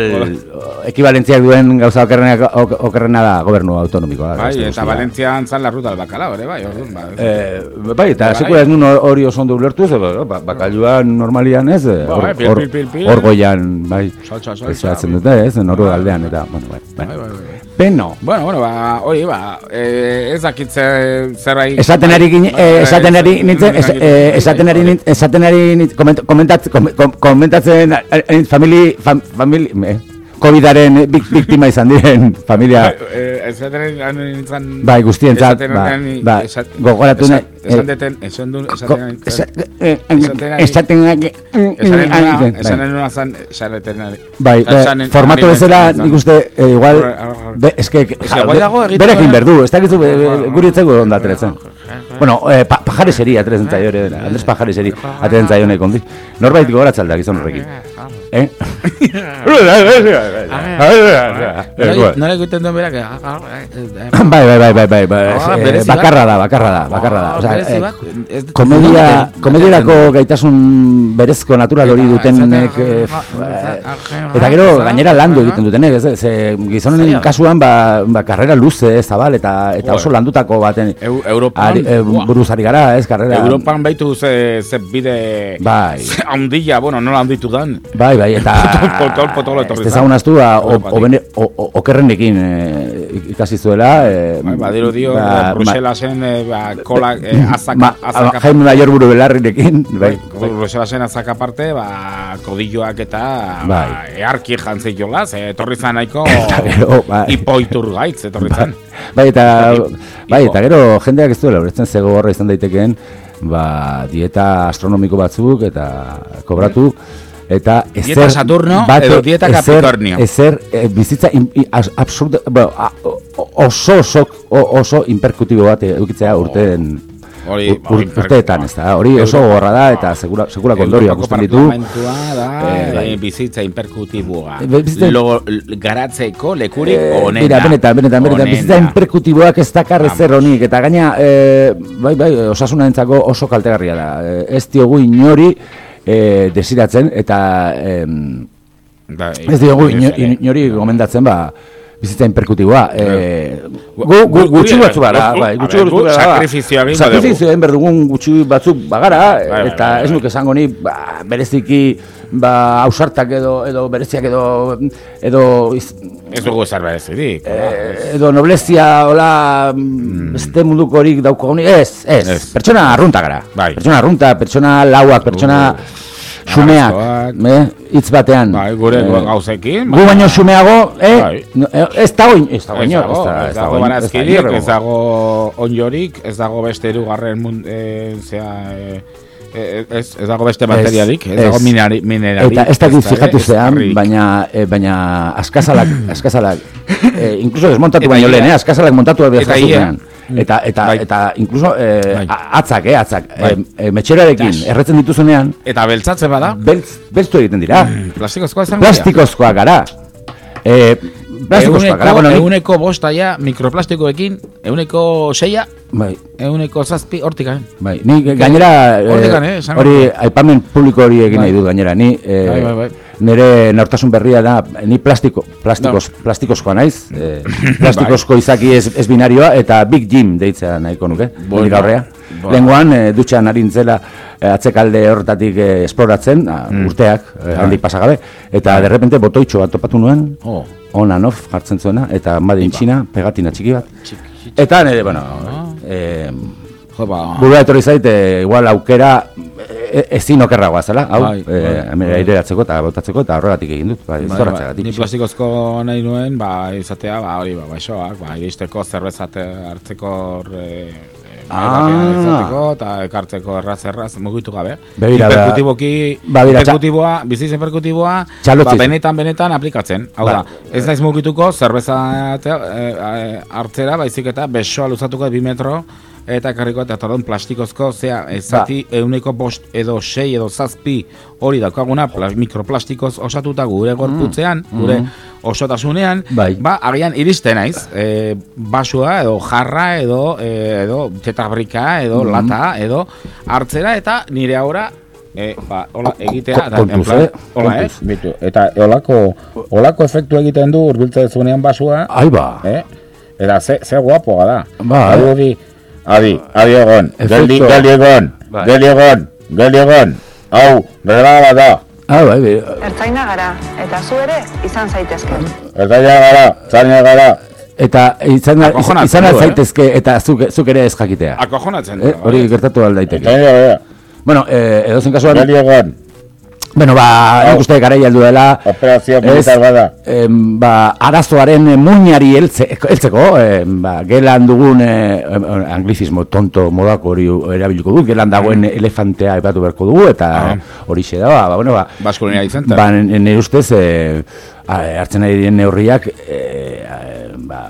ekibalentziak duen gauza okerrena, ok- okerrena da gobernu autonomikoa. Bai, eta. Valentzian zan la ruta del bacalao, ere, bai, orduan, ba. Eh, bai, eta Bai. sekula ez nun hor- hori oso ondo ulertu, ze, ba, ba, bakailuan normalian ez, eh, Ba, hor, bai, hor, goian, bai, Saltza, saltza. dute, ez, noru aldean, eta, bueno, bai, bai. Bai, bai, bai. Beno, Bueno, bueno, ba, hori, ba, eh, ez dakitze zerbait... Esaten ari Bai, bai, esaten ari esaten ari esaten ari komentat- kom- kom- komentatzen eh, eh, en familia fam, familia eh, Covidaren eh, bik, biktima izan diren familia. Ez ateren anitzan Bai, guztientzat. Ba, ba, gogoratu na. Ez ateren, ez ateren. Ez ateren. Ez ateren. Bai, formato bezala, nik uste, igual, eske, bere egin berdu, ez dakizu, guri etzegu ondateretzen. Ja, Bueno, eh, pa, pajare seri atrezen zaio ere, Andres pajare seri atrezen zaio nahi kondi. Norbait gogoratzalda gizon horrekin. Eh? Nola- Nola egiten duen berak? Bai, bai, bai, bai, bai, bai, Ah, eh, bakarra da, bakarra da, bakarra da. Ah, Osea, eh? Ez dut- komedia, ez komediarako gaitasun berezko natural hori dutenek, eh, eta gero gainera landu egiten dutenek, ez, ze gizonen kasuan ba, ba karrera luze, zabal eta eta oso landutako baten Eu- Europan, eh, buruz ari gara, ez, karrera. Europan baitu ze, ze bide... Bai. Handila, bueno, nola handitu dan. Bai, bai, eta Potol, potol, potol etorri Ez ezagun aztu, ba, okerrenekin eh, ikasi zuela. Eh, Bai, badiru dio, ba, ma- Bruselasen, eh, ba, kola, eh, azaka, ma- azaka, Jaime Mayor buru belarrirekin, bai. Bruselasen azaka parte, ba, kodilloak eta, Bai. ba, earki jantzei jola, ze etorri zan nahiko, gero, bai. ipoitur gaitz, etorri zan. Bai, eta, bai, eta gero jendeak ez duela, uretzen zego horra izan daitekeen, ba, dieta astronomiko batzuk eta kobratu, eta ezer... Dieta Saturno edo dieta ezer- Capricornio. Ezer, eh, bizitza in, i, as, absurd, bueno, a- oso, oso, oso imperkutibo bat eukitzea urteen Hori, ur- hori, urteetan, ez da, hori oso gorra da eta segura, segura kondorioak Europako usten ditu. da, eh, bizitza imperkutiboa. Bizitza- Logo, garatzeko lekurik Eh, onena. Mira, benetan, benetan, benetan, bizitza imperkutiboak ez dakar ezer honik, eta gaina, e, bai, bai, osasunarentzako oso kaltegarria da. E, ez diogu inori e, desiratzen, eta em, Bai, ez diogu ino- bai, inori gomendatzen, ba, bizitza imperkutiboa. E, gu, gu, Gu- gutxi batzu gara, bai, gutxi batzu gu gara. ba. sakrifizioa egin Sakrifizio egin behar dugun gutxi batzuk bagara, bai, eta bai, ez nuke esango ni, ba, bereziki, ba, ausartak edo, edo bereziak edo, edo iz, Ez dugu ezer berezirik. Eh, edo noblezia hola mm. beste munduko horik dauko ez, ez, Ez. pertsona arrunta gara Bai. pertsona arrunta, pertsona lauak, pertsona xumeak, eh, hitz batean Bai, gure Eh, gauzekin. gu baino xumeago, eh, Bai. eh, ez dago, ez dago Ez dago, ez da- ez ez dago barazkirik, ez dago onjorik, ez dago beste erugarren mun, eh, zea, eh, ez, ez dago beste materialik, ez, dago minerari, minerari. Eta ez dakit da, fijatu ez zean, baina, eh, baina askazalak, askazalak, eh, incluso desmontatu baino lehen, eh, askazalak montatu behar Eta ia- zuten. Eta, eta, Bai. eta, incluso, eh, a- atzak, eh, atzak, Bai. eh, eh, metxerarekin, erretzen dituzunean, Eta beltzatzen bada? beltz, beltztu egiten dira. Plastikozkoa izango dira? Plastikozkoa gara. Eh, plastikozkoa gara, bueno, euneko bosta ja mikroplastikoekin, euneko seia, bai, euneko zazpi, hortik gain. bai, ni gainera, Hortikan, eh, eh, hori aipamen publiko hori egin Bai. nahi dut gainera, ni, eh, Bai, bai, bai. nire nortasun berria da, ni plastiko, plastikos, plastikozkoa naiz, eh, plastikozko izaki ez, ez binarioa, eta Big Jim deitzea nahiko nuke, Bueno, bueno, aurrea. ba. Lenguan, eh, dutxan arintzela eh, atzekalde horretatik eh, esploratzen, ah, urteak, eh, Bai. handik pasagabe, eta derrepente botoitxo bat topatu nuen, Oh. On and off jartzen zuena, eta madin txina, pegatina txiki bat. Eta nire, bueno, eh, Jo, ba. burua etorri zait, eh, igual aukera eh, ezin okerragoa zela, hau, Bai, eh, bai, bai. eta botatzeko, eta horregatik egin dut, bai, Bai, bai. Ni plastikozko nahi nuen, ba, izatea, ba, hori, ba, baixoak, ba, iristeko zerbezate hartzeko hor, e, Ah. izateko, eta ekartzeko erraz erraz, mugitu gabe. Begira, imperkutiboa, biziz imperkutiboa, Txalotziz. ba, benetan, benetan aplikatzen. Hau Ba. da, ez naiz mugituko zerbeza e, hartzera, baizik eta besoa luzatuko bi metro, eta ekarriko eta tordon plastikozko, zea, ezati Ba. euneko bost edo sei edo zazpi hori daukaguna pla, mikroplastikoz osatuta gure gorputzean, gure Mhm. osotasunean, Bai. ba, agian iristen naiz, e, basua edo jarra edo, e, edo tetabrika edo Mhm. lata edo hartzera eta nire aura E, ba, hola, egitea, kontuz, en plan, eh? hola, eh? Kontuz. Bitu, eta olako, olako efektu egiten du urbiltze zuenean basua. Ai ba. Eh? Eta ze, ze guapoa da. Ba, eh? Adi, adi, egon, geldi, geldi egon, Bai. geldi egon, geldi egon, hau, regalada da. Ah, bai, bai. Ertzaina gara, eta zu ere izan zaitezke. Ertaia gara, zaina gara. Eta izan, izan du, eh? zaitezke eta zuk, zuk ere ez jakitea. Akojonatzen Eh, hori bai. gertatu aldaiteke. Ertaia gara. Bueno, eh, edo zen kasuan... Geldi egon. Bueno, ba, nik uste garai heldu dela. Operazio militar bada. em, ba, arazoaren muñari heltze, heltzeko, em, ba, gelan dugun eh, anglizismo tonto modako hori erabiliko du, gelan dagoen elefantea epatu beharko dugu, eta horixe da, ba, bueno, ba, Baskonia izan ba, nire ustez, eh, hartzen ari diren neurriak, eh, eh, ba,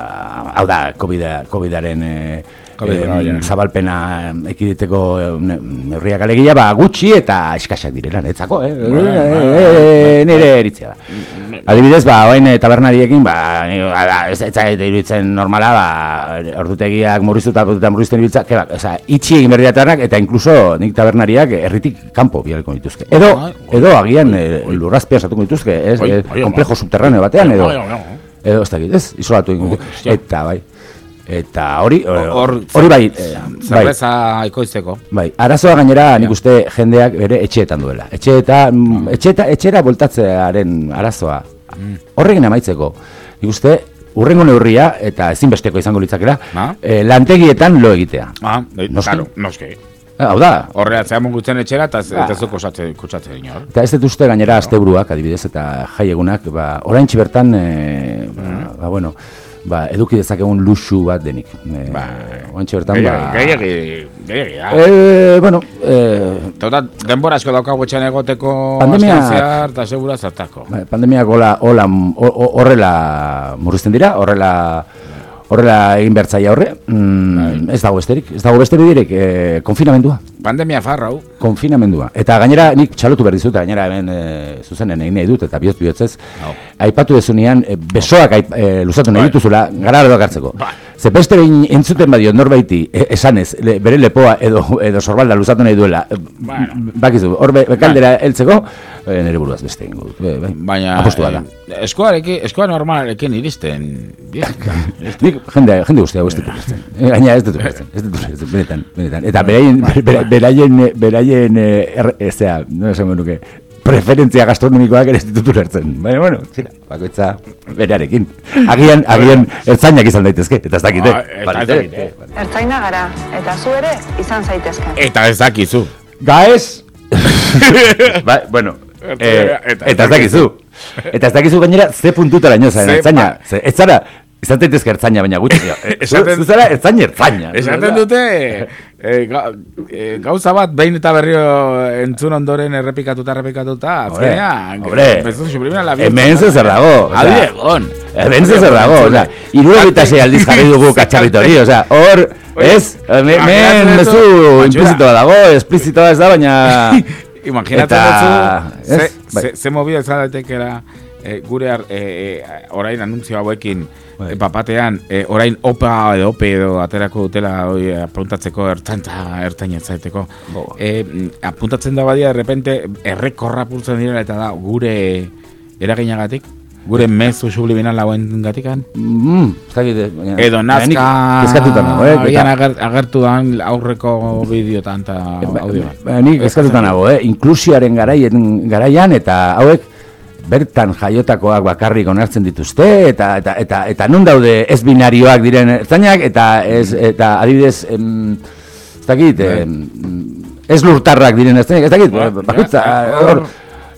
hau da, COVID-a, COVID-aren eh, COVID, em, zabalpena ekiditeko ne- neurriak alegia, ba, gutxi eta eskasak direla, netzako, eh? Eh, nire eritzea da. Adibidez, ba, oain tabernariekin, ba, ez ez iruditzen normala, ba, ordutegiak murriztuta eta murrizten ibiltza, ke, ba, oza, itxi egin berdi tabernak, eta inkluso nik tabernariak erritik kanpo bialeko dituzke. Edo, edo agian lurrazpian satuko dituzke, ez, komplejo subterraneo batean, edo, edo, ez dakit, ez, isolatu hostia. Eta, bai, eta hori, Hor- hori bai, eh, bai, Zerbeza ekoizteko. Bai, arazoa gainera nik uste jendeak bere etxeetan duela. Etxeeta, mm, etxeeta, etxera voltatzearen arazoa. Horrekin amaitzeko. Nik uste urrengo neurria eta ezinbesteko izango litzakela, eh, lantegietan lo egitea. Ah, Noski. claro, noski. Hau da, Horreatzea mugutzen etxera eta ez eta zuk kutsatzen kutsatzen inor. Eta ez dut uste gainera asteburuak adibidez eta jaiegunak, ba, oraintxe bertan, e, ba, ba, bueno, ba, eduki dezakegun luxu bat denik. E, ba, oraintxe bertan, ba... Gehiagi, gehiagi da. Eh, bueno, eh, Tota, denbora asko daukagu etxean egoteko astean zehar, eta segura zartako. Bai, pandemiak hola, hola, ho- ho- horrela murrizten dira, horrela horrela egin bertzaia horre, mm, ez dago besterik, ez dago besterik direk, eh, konfinamendua, Pandemia farrau. konfinamendua. Eta gainera, nik txalotu behar dizut, gainera hemen e, zuzenen egin nahi dut, eta bihotz bihotzez, aipatu dezunean, e, besoak aip, e, luzatu nahi dituzula, gara hartzeko. Ze beste behin entzuten badio norbaiti, e, esanez, le, bere lepoa edo, edo sorbalda luzatu nahi duela, e, bakizu, hor be, bekaldera heltzeko, e, nire buruaz beste egingo dut, be, bai. Baina Apostu da. eh, eskoarekin, eskoa normalarekin iristen. Nik jende, jende guztia ez dut ulertzen. Eh, Gaina ez dut ulertzen, ez dut ulertzen, benetan, benetan. Eta beraien, bera- beraien, eh, beraien, eh, er, preferentzia gastronomikoak ere ez ditut ulertzen. Baina, bueno, zira, bakoitza berarekin. Agian, agian, ertzainak izan daitezke, eta ez dakite. Ah, eta ez Balite. dakite. Ertzaina gara, eta zu ere izan zaitezke. Eta ez dakizu. Gaez! ba, bueno, eh, Eta- eta ez dakizu. Eta ez dakizu gainera ze puntutara ino zaren ertzaina. Ez zara, izan daitezke ertzaina, baina gutxi. Eh, Esaten- zu- zu zara ertzaina ertzaina. Esaten dute e, ga, e, gauza bat behin eta berrio entzun ondoren errepikatuta errepikatuta azkenean la hemen ze zer dago. osea, Adi egon. Hemen ze zer dago, osea, irurogeita sei aldiz jarri dugu katxarrito hori, osea, hor, ez, hemen mezu implizitoa dago, esplizitoa ez da, baina... Imaginatzen Eta- duzu, ze, ez, ze movida izan daitekera e, gure ar, e, orain anuntzio hauekin Bai. e, papatean, e, orain opa edo ope edo aterako dutela hoi apuntatzeko ertzaintza ertaina zaiteko. E, apuntatzen da badia, de repente, errekorra pultzen direla eta da gure eraginagatik, gure mezu subliminal hauen gatikan. Mm, eh, baina... Edo baina nazka, kezkatuta nago, eh, agian ager, agertu dan aurreko bideotan eta audioan. Ba, nik eskatuta nago, eh? inklusioaren garaien, garaian eta hauek bertan jaiotakoak bakarrik onartzen dituzte eta eta eta eta non daude ez binarioak diren ertzainak eta ez eta adibidez em, ez dakit em, ez lurtarrak diren ertzainak ez dakit Bai, ja, hor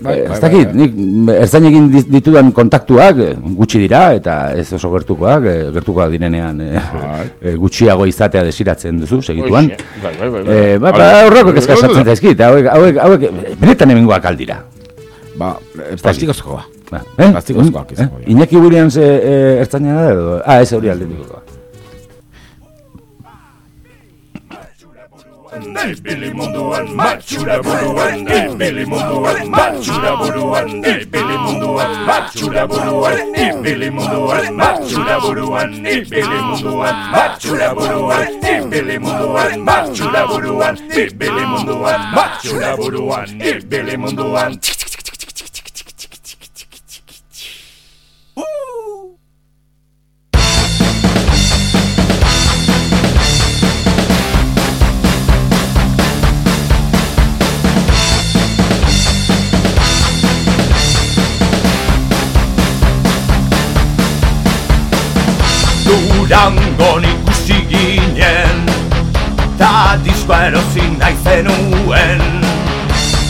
bai, eh, bai, ez dakit nik ertzainekin di- ditudan kontaktuak eh, gutxi dira eta ez oso gertukoak eh, gertukoak direnean eh, eh, gutxiago izatea desiratzen duzu segituan Hoxe, bai, bai, bai, bai. Eh, ba, ba, Bai. horreko kezka zaizkit, hauek, hauek, hauek, benetan hemengoak aldira. Ba, eh, plastikozkoa. Ba, eh? Plastikozkoak eh? izango dira. Iñaki Williams eh, eh, ertzaina da edo? Ah, ez hori aldetikoa. Ibili munduan matxura buruan Ibili munduan matxura buruan Ibili munduan matxura buruan Ibili munduan matxura buruan Ibili munduan matxura buruan Ibili munduan matxura buruan Ibili munduan matxura buruan Ibili munduan Durangon ikusi ginen Ta diskoa erosi nahi zenuen.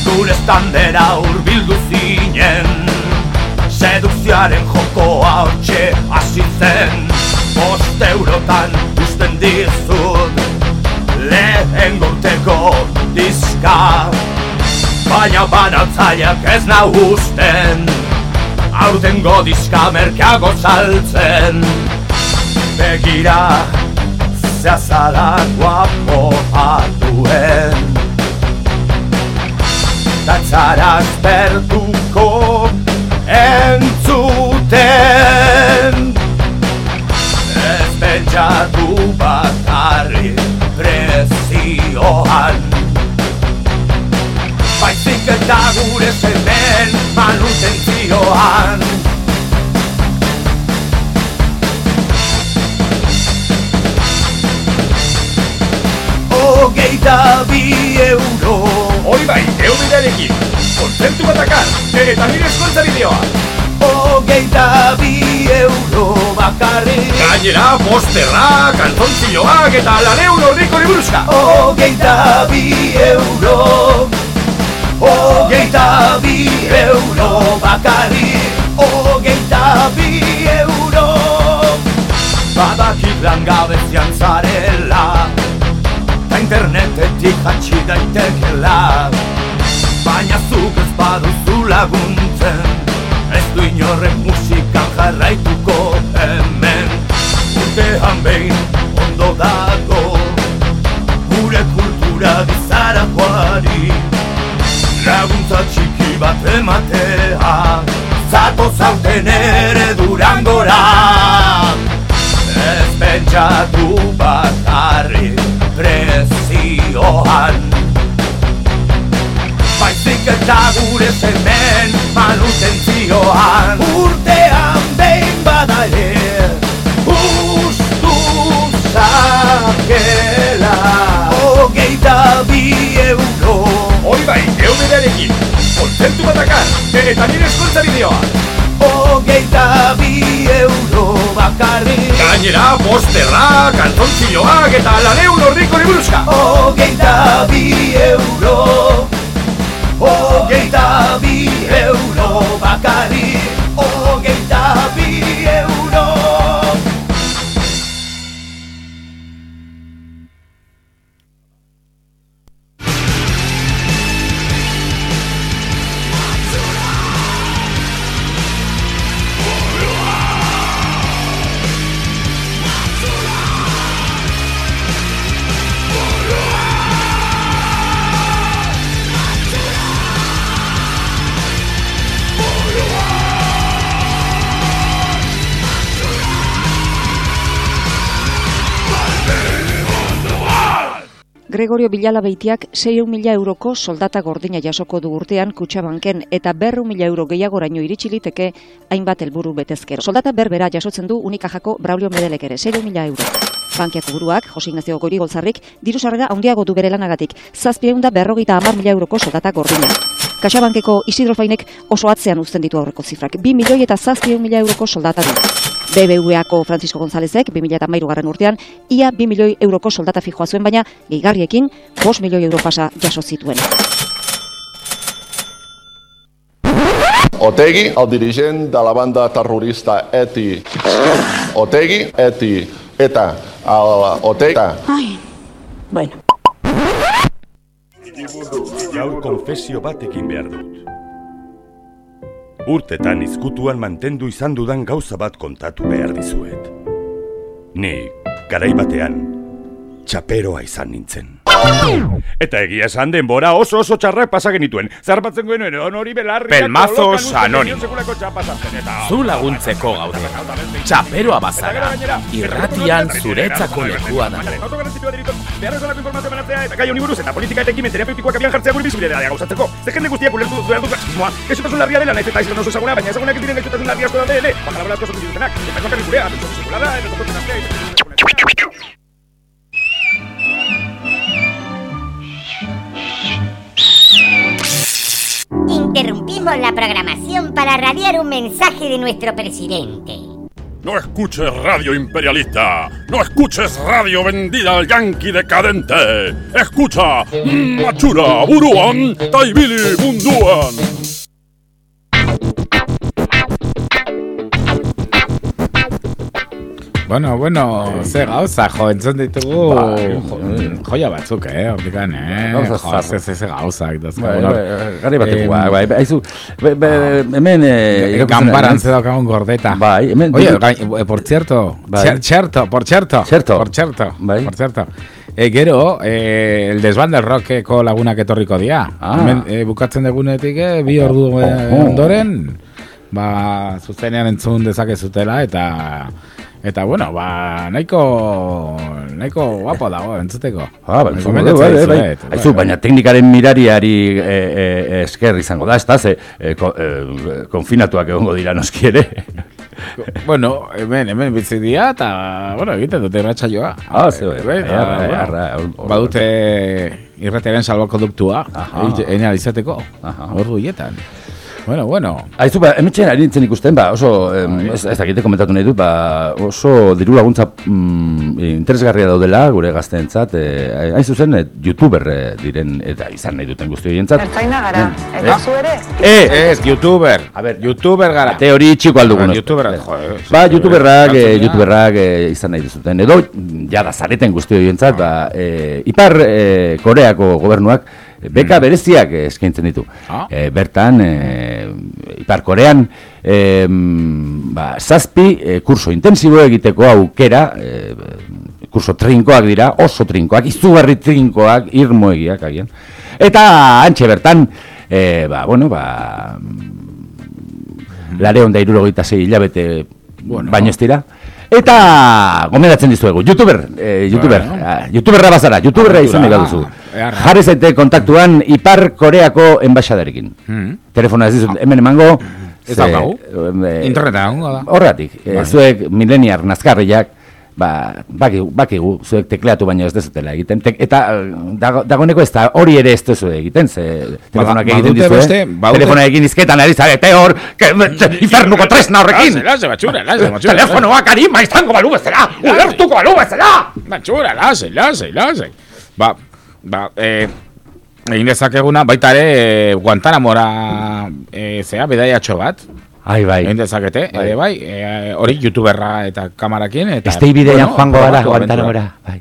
Zure standera urbildu zinen Sedukziaren jokoa hortxe hasi zen. Bost eurotan usten dizut Lehen gorteko diska. Baina banatzaileak ez nau usten Aurtengo diska merkeago saltzen Begira Zeazala guapo atuen Tatzara aspertuko entzuten. Ez pentsatu bakarri prezioan. Baizik eta gure zemen manutentzioan Hogeita bi euro. Hori bai, eubidearekin, kontzertu batakar, eta nire eskontza bideoa. Hogeita bi euro bakarrik. Gainera, posterra, kantontzioak eta laneun horriko liburuzka. Hogeita bi euro. Hogeita bi euro bakarrik. Hogeita bi euro. Badakit langabezian zarela hatxi daitekela Baina zuk ez baduzu laguntzen. Ez du inorren musikan jarraituko hemen. Urtean behin ondo dago Gure kultura bizarakoari Laguntza txiki bat ematea Zato zauten ere durangora Ez pentsatu prezioan Baizik eta gure zemen manutentzioan Urtean behin bada ere Ustu zakela. Hogeita bi euro. Hori bai, eubidearekin, kontzertu batakar, eta nire eskontza bideoa. Hogeita bi euro bakarrik. Gainera, posterra, kantontzioak eta laneun horriko liburuzka. Hogeita bi euro. Hogeita bi euro bakarrik Gregorio Bilala beitiak 6 mila euroko soldata gordina jasoko du urtean kutsabanken eta berru mila euro gehiagoraino iritsi liteke hainbat helburu betezkero. Soldata berbera jasotzen du unikajako Braulio Medelek ere 6 mila euro. Bankiako buruak, Jose Ignacio Goiri Goltzarrik, diru sarrera handiago du bere lanagatik, zazpireunda berrogeita hamar mila euroko soldata gordina. Kaxabankeko Isidro Fainek oso atzean uzten ditu aurreko zifrak, 2 milioi eta zazpireun mila euroko soldata du. BBVako Francisco Gonzálezek 2013 garren urtean ia 2 milioi euroko soldata fijoa zuen baina gehigarriekin 5 milioi euro pasa jaso zituen. Otegi, el dirigent de la banda terrorista ETI. Otegi, ETI, ETA, el Otegi. Ai, bueno. Gaur konfesio batekin behar dut. Urtetan izkutuan mantendu izan dudan gauza bat kontatu behar dizuet. Ni, garai batean, txaperoa izan nintzen. Eta egia esan denbora oso oso txarrak pasa genituen. Zarbatzen genuen hori belarri... Pelmazos anónimo. Zu laguntzeko gaude. Txaperoa bazara. Irratian zuretzako lekua da. Gai honi buruz eta politika eta ekimen terapeutikoak abian jartzea gure bizibidea gauzatzeko. Ze jende guztiak ulertu behar du klasismoa. Gaixotasun larria dela, naiz eta izan oso ezaguna, baina ezagunak ez diren gaixotasun larria asko daude ere. Bakalabra asko sortu dituztenak. Eta ez bakarrik gurea, bentsoko zirkulada, eta tokotzen Interrumpimos la programación para radiar un mensaje de nuestro presidente. No escuches radio imperialista. No escuches radio vendida al yanqui decadente. Escucha Machura Buruan Taibili Munduan. Bueno, bueno, ze gauza, jo, entzun ditugu Ba, jo, joia batzuk, eh, hortikan, eh, Gauza jo, ze, ze, ze gauzak, dazka, Bai, bueno. bai, gari batekoa, Em, bai, bai, aizu, be- be- hemen... eh, irakurtzen Ganbaran den- ze daukagun gordeta. Bai, hemen... Oye, gai- eh, por cierto, Bai. cierto, por cierto, Cierto. por cierto, Bai. por cierto. E, gero, eh, el desban del rockeko lagunak etorriko dia. Ah. Hemen, eh, bukatzen degunetik, eh, bi ordu eh, Oho. ondoren, ba, zuzenean entzun dezakezutela, eta... Eta, bueno, ba, nahiko, nahiko guapo dago, entzuteko. Ah, bai, Gomendatzen bai, bai, bai. bai, Aizu, bai. baina teknikaren mirariari e, e, esker izango da, ez da, ze e, ko, e, konfinatuak egongo dira noski ere. Bueno, hemen, hemen bizi dira, eta, bueno, egiten dute irratsaioa. Ah, ze bai, Bai, bai, hor- Badute irratiaren salbakonduktua, Aha. ena izateko, Aha. ordu hietan. Bueno, bueno. Aizu, ba, emetxean ari nintzen ikusten, ba, oso, em, ez, ez dakite komentatu nahi dut, ba, oso diru laguntza mm, interesgarria daudela gure gazteentzat, e, hain zuzen, e, youtuber e, diren, eta izan nahi duten guzti horientzat. Ertzaina gara, eta zu ere, Eh, Ez, youtuber. A ver, youtuber gara. Te hori txiko aldugun. Ah, youtuber, joder. Ba, youtuberrak, eh, youtuberrak eh, izan nahi duzuten. Edo, jada zareten guzti horientzat, ba, eh, Ipar eh, Koreako gobernuak eh, beka bereziak eh, eskaintzen ditu. Ah. Eh, bertan, eh, Ipar Korean, eh, ba, zazpi eh, kurso intensibo egiteko aukera, eh, kurso trinkoak dira, oso trinkoak, izugarri trinkoak, irmoegiak agian. Eta antxe bertan, eh, ba, bueno, ba, lare honda irurogeita zei hilabete Bueno. baino ez dira. Eta gomendatzen dizuegu, youtuber, eh, youtuber, Bueno. ah, youtuberra bazara, youtuberra izan eharra. Jarri zaite kontaktuan Ipar Koreako enbaixadarekin. Mm. Telefonoa ez dizut, hemen emango. Ez daukagu. eh, Interneta egongo da. Horratik, eh, Bai. zuek mileniar nazkarriak, ba, bakigu, bakigu, zuek tekleatu baino ez dezutela egiten. Tek, eta eh, dago, dagoeneko ez da hori ere ez duzu egiten, ze telefonak egiten dizue, beste- telefonak egin izketan ari zarete hor, infernuko tresna horrekin. Lase, lase, batxura, lase, batxura. Telefonoak arima izango balu bezala, ulertuko balu bezala! Batxura, lase, lase, lase. Ba, ba, eh, egin dezakeguna, baita ere, eh, Guantanamora, eh, zea, bidaiatxo bat. Ai, bai. Egin dezakete, Bai. ere bai, eh, hori youtuberra eta kamarakin, eta... Estei bidean joango gara, Guantanamora, bai.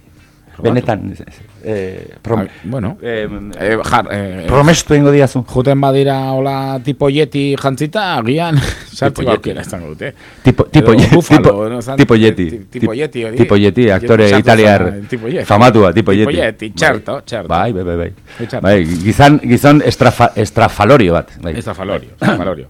Benetan, eh, prom, Ah, bueno, eh, eh, jar, eh, promestu ingo diazu. Juten badira hola tipo yeti jantzita, agian sartu Tipo aukera Yeti. izango dute. Tipo, tipo, Edo Yeti, Buffalo, tipo, no, tipo Yeti. ti- Tipo Yeti, hori. Tipo Yeti, aktore italiar tipo Yeti. famatua, tipo Tipo Yeti. Yeti, txerto, txerto. Bai, bai, bai, bai. Txerto. Bai, gizan, gizon estrafa, estrafalorio bat. Bai. Estrafalorio, estrafalorio.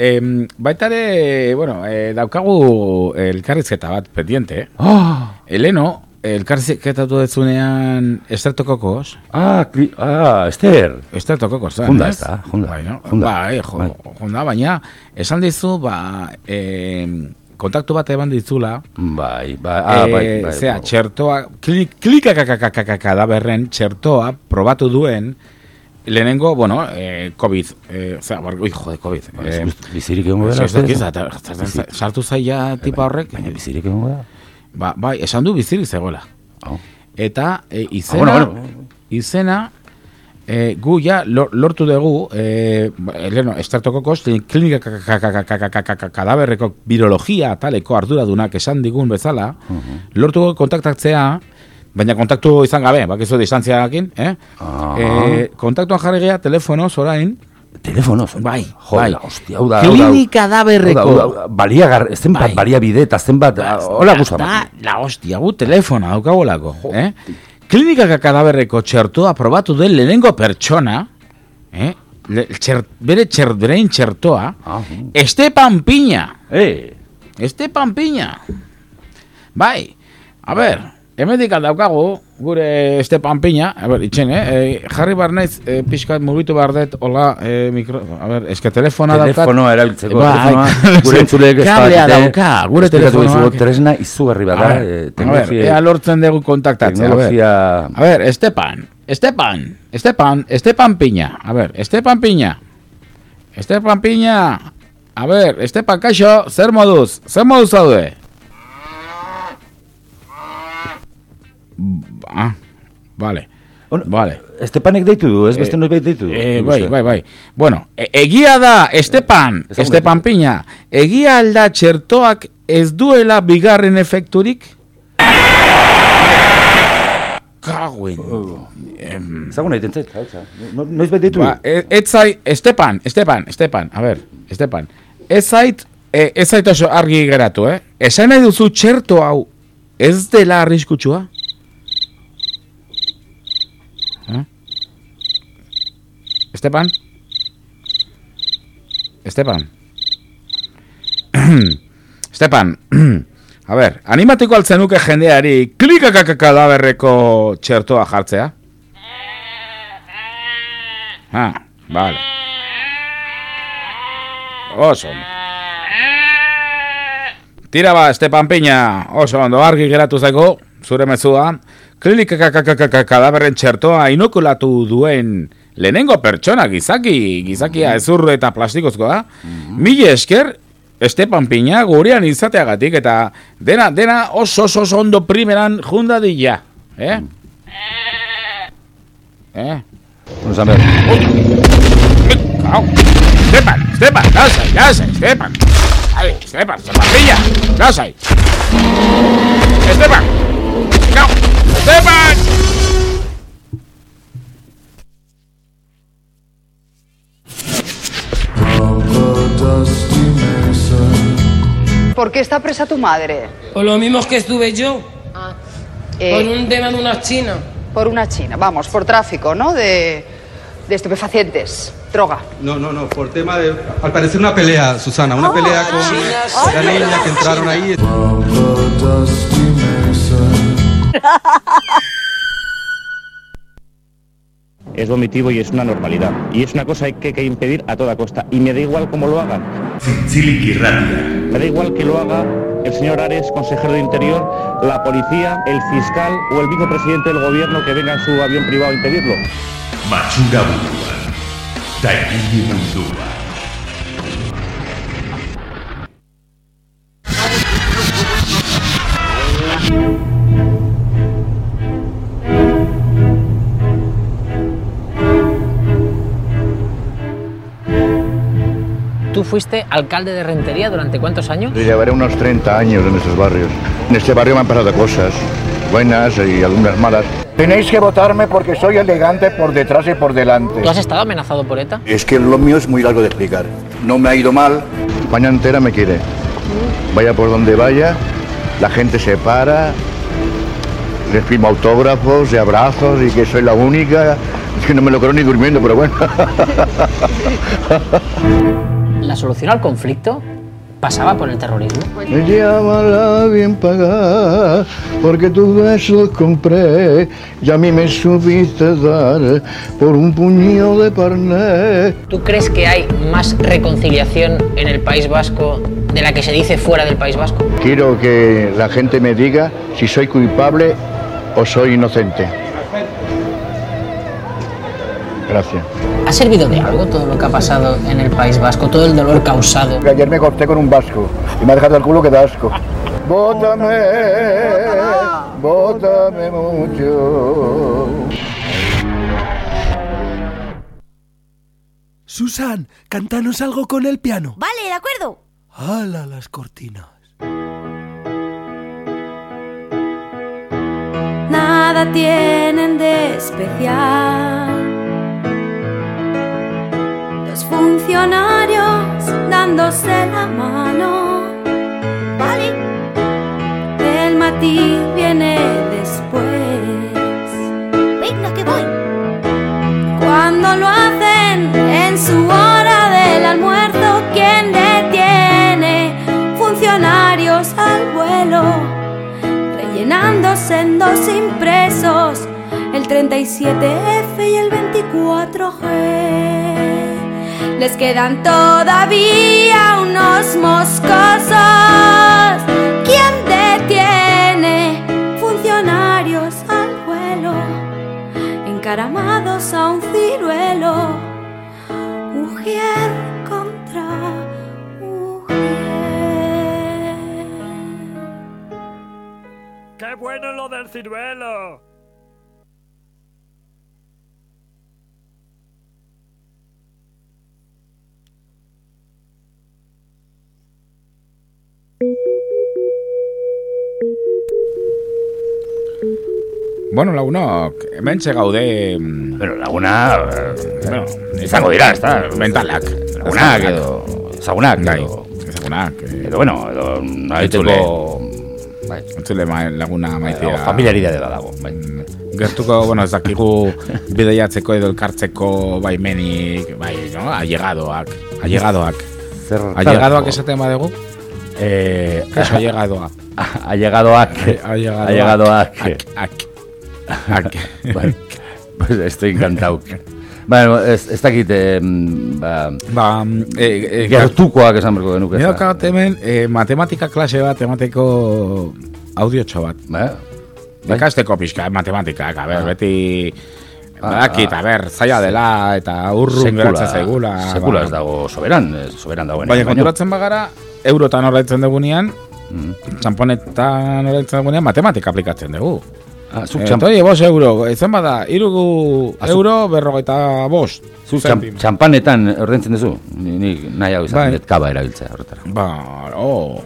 Eh, baita ere, bueno, eh, daukagu elkarrizketa bat pendiente, eh? Oh! Eleno, elkarrizketatu dezunean estertokokos. Ah, kli, ah, Ester. Estertokokos, zen, Junda ez? da, junda. Bai, no? Junda. Bai, jo, Bai. junda, baina, esan dizu, ba, eh, kontaktu bat eban ditzula, Bai, bai, ah, bai, Eh, bai. Zea, txertoa, klik, klikakakakakaka da berren, txertoa probatu duen, lehenengo, bueno, eh, COVID, eh, zera, bar, ui, jode, COVID. Eh, bizirik egongo eta- sartu zaila tipa horrek. Baina bizirik egongo da. Ba, bai, esan du bizirik zegoela. Oh. Eta eh, izena, Ah, bueno, bueno. izena, eh, gu ja lor- lortu dugu, eh, leno, estartokokos, klinika kadaberreko birologia taleko arduradunak esan digun bezala, lortu dugu kontaktatzea, baina kontaktu izan gabe, bakizu distantziakin, eh? Ah. Eh, kontaktuan jarri geha, telefonoz orain, Telefonoz. Bai, bai. hostia, hau da. Klinika da, da, Baliagar, zenbat Bai. baliabide eta zenbat, hola guza. Da, la hostia, gu telefona daukagolako, eh? Klinika kadaberreko txertoa probatu den lehenengo pertsona, eh? Le, txer, bere txer, berein txertoa, Ah, Estepan Piña. Eh, Estepan Piña. Bai, a ber, hemendik daukagu gure Estepan Piña, a ber, itxen, eh? eh jarri bar naiz, eh, pixkat mugitu behar dut, hola, eh, mikro, a ber, eske telefona daukat. telefonoa erabiltzeko, Bai, telefonoa, gure entzuleek ez dakite, dauka, gure telefonoak. tresna izugarri bada, A ver, eh, a ver, teknologia- ea lortzen dugu kontaktatzea. teknologia... A ver, Estepan, Estepan, Estepan, Estepan Piña. A ver, Estepan Piña. Estepan Piña. A ver, Estepan Kaixo, zer moduz? Zer moduz zaude? Ah, vale. Vale. Estepanek deitu du, ez beste noiz deitu du. Eh, bai, bai, bai. Bueno, e- egia da, Estepan, Estepan Piña, egia alda txertoak ez duela bigarren efekturik? Kaguen. Zagun nahi tentzet, no, noiz bet deitu. Ba, e- ez zait, Estepan, Estepan, Estepan, a ber, Estepan. Ez zait, e, ez zait oso argi geratu, eh? Esan nahi duzu txerto hau ez dela arriskutsua? Estepan? Estepan? Estepan, a ber, animatiko altzen nuke jendeari klikakakakadaberreko txertoa jartzea? Ah, vale. Oso. Tira ba, Estepan Piña, oso ondo, argi geratu zaiko, zure mezua, kadaberren txertoa inokulatu duen lehenengo pertsona gizaki, gizakia ezur eta plastikozko da, mila esker, Estepan Piña gurean izateagatik eta dena, dena oso oso oso ondo primeran junda dilla, eh? Eh? Vamos a ver. Estepan, Estepan, lasai, lasai, Estepan. Ai, Estepan, Estepan Piña, lasai. Estepan. No, Estepan. ¿Por qué está presa tu madre? Por lo mismo que estuve yo. Eh, Por un tema de una china. Por una china, vamos, por tráfico, ¿no? De, de estupefacientes, droga. No, no, no, por tema de. Al parecer una pelea, Susana, una pelea con la niña que entraron ahí. Es vomitivo y es una normalidad. Y es una cosa que hay que impedir a toda costa. Y me da igual cómo lo hagan. Me da igual que lo haga el señor Ares, consejero de Interior, la policía, el fiscal o el vicepresidente del gobierno que venga en su avión privado a impedirlo. Mundua. Fuiste alcalde de Rentería durante cuántos años? Yo llevaré unos 30 años en estos barrios. En este barrio me han pasado cosas buenas y algunas malas. Tenéis que votarme porque soy elegante por detrás y por delante. ¿Tú has estado amenazado por ETA? Es que lo mío es muy largo de explicar. No me ha ido mal. España entera me quiere. Vaya por donde vaya, la gente se para, les firmo autógrafos y abrazos y que soy la única. Es que no me lo creo ni durmiendo, pero bueno. ¿La solución al conflicto pasaba por el terrorismo? Me llámala bien pagada, porque tus besos compré y a mí me supiste dar por un puño de parné. ¿Tú crees que hay más reconciliación en el País Vasco de la que se dice fuera del País Vasco? Quiero que la gente me diga si soy culpable o soy inocente. Gracias. ¿Ha servido de algo todo lo que ha pasado en el País Vasco, todo el dolor causado? Ayer me corté con un vasco y me ha dejado el culo que da asco. Bótame, bótame mucho. Susan, cántanos algo con el piano. Vale, de acuerdo. ¡Hala las cortinas! Nada tienen de especial. Los funcionarios dándose la mano. Vale. El matiz viene después. Venga, que voy. Cuando lo hacen en su hora del almuerzo, ¿quién detiene? Funcionarios al vuelo, rellenándose en dos impresos, el 37F y el 24G. Les quedan todavía unos moscosos. ¿Quién detiene? Funcionarios al vuelo, encaramados a un ciruelo. Ujier contra ¡Qué bueno lo del ciruelo! Bueno, lagunok, hemen gaude... Bueno, laguna... eh, bueno, izango dira, ez da? Mentalak. Lagunak edo... Ezagunak Bai, edo... ezagunak. Edo, bueno, edo... Nahiteko... Bai. Entzule ma, laguna maitea. Edo familiaridade bat dago, bai. Gertuko, bueno, ez dakigu bideiatzeko edo elkartzeko baimenik, bai, no? Allegadoak. Allegadoak. Zer Allegadoak esaten badegu? Eh, Kaso allegadoa. Allegadoak. Allegadoak. Allegadoak. Ak, ak. Ak. Bai, pues estoy encantado. Bueno, ez, ez dakit, eh, ba, Ba, e, e, gertukoak esan berko genuke. Nio ezta? kaut hemen e, matematika klase bat emateko audiotxo bat. Ba, Ikasteko pixka, matematikak, a ber, Ah. beti... Ah, Badakit, a ber, zaila dela eta urrun geratzen zaigula. Sekula ba. ez dago soberan, soberan dagoen. Baina konturatzen bagara, eurotan horretzen dugunean, Mm. txamponetan horretzen dugunean, matematika aplikatzen dugu. Ah, zuk txamp- Oye, bos euro, ezen bada, irugu Ah, euro berrogeita bost. Zuk txam, txampanetan ordentzen duzu? Ni, ni nahi hau izan, Bai. kaba erabiltzea horretara. Ba, oh,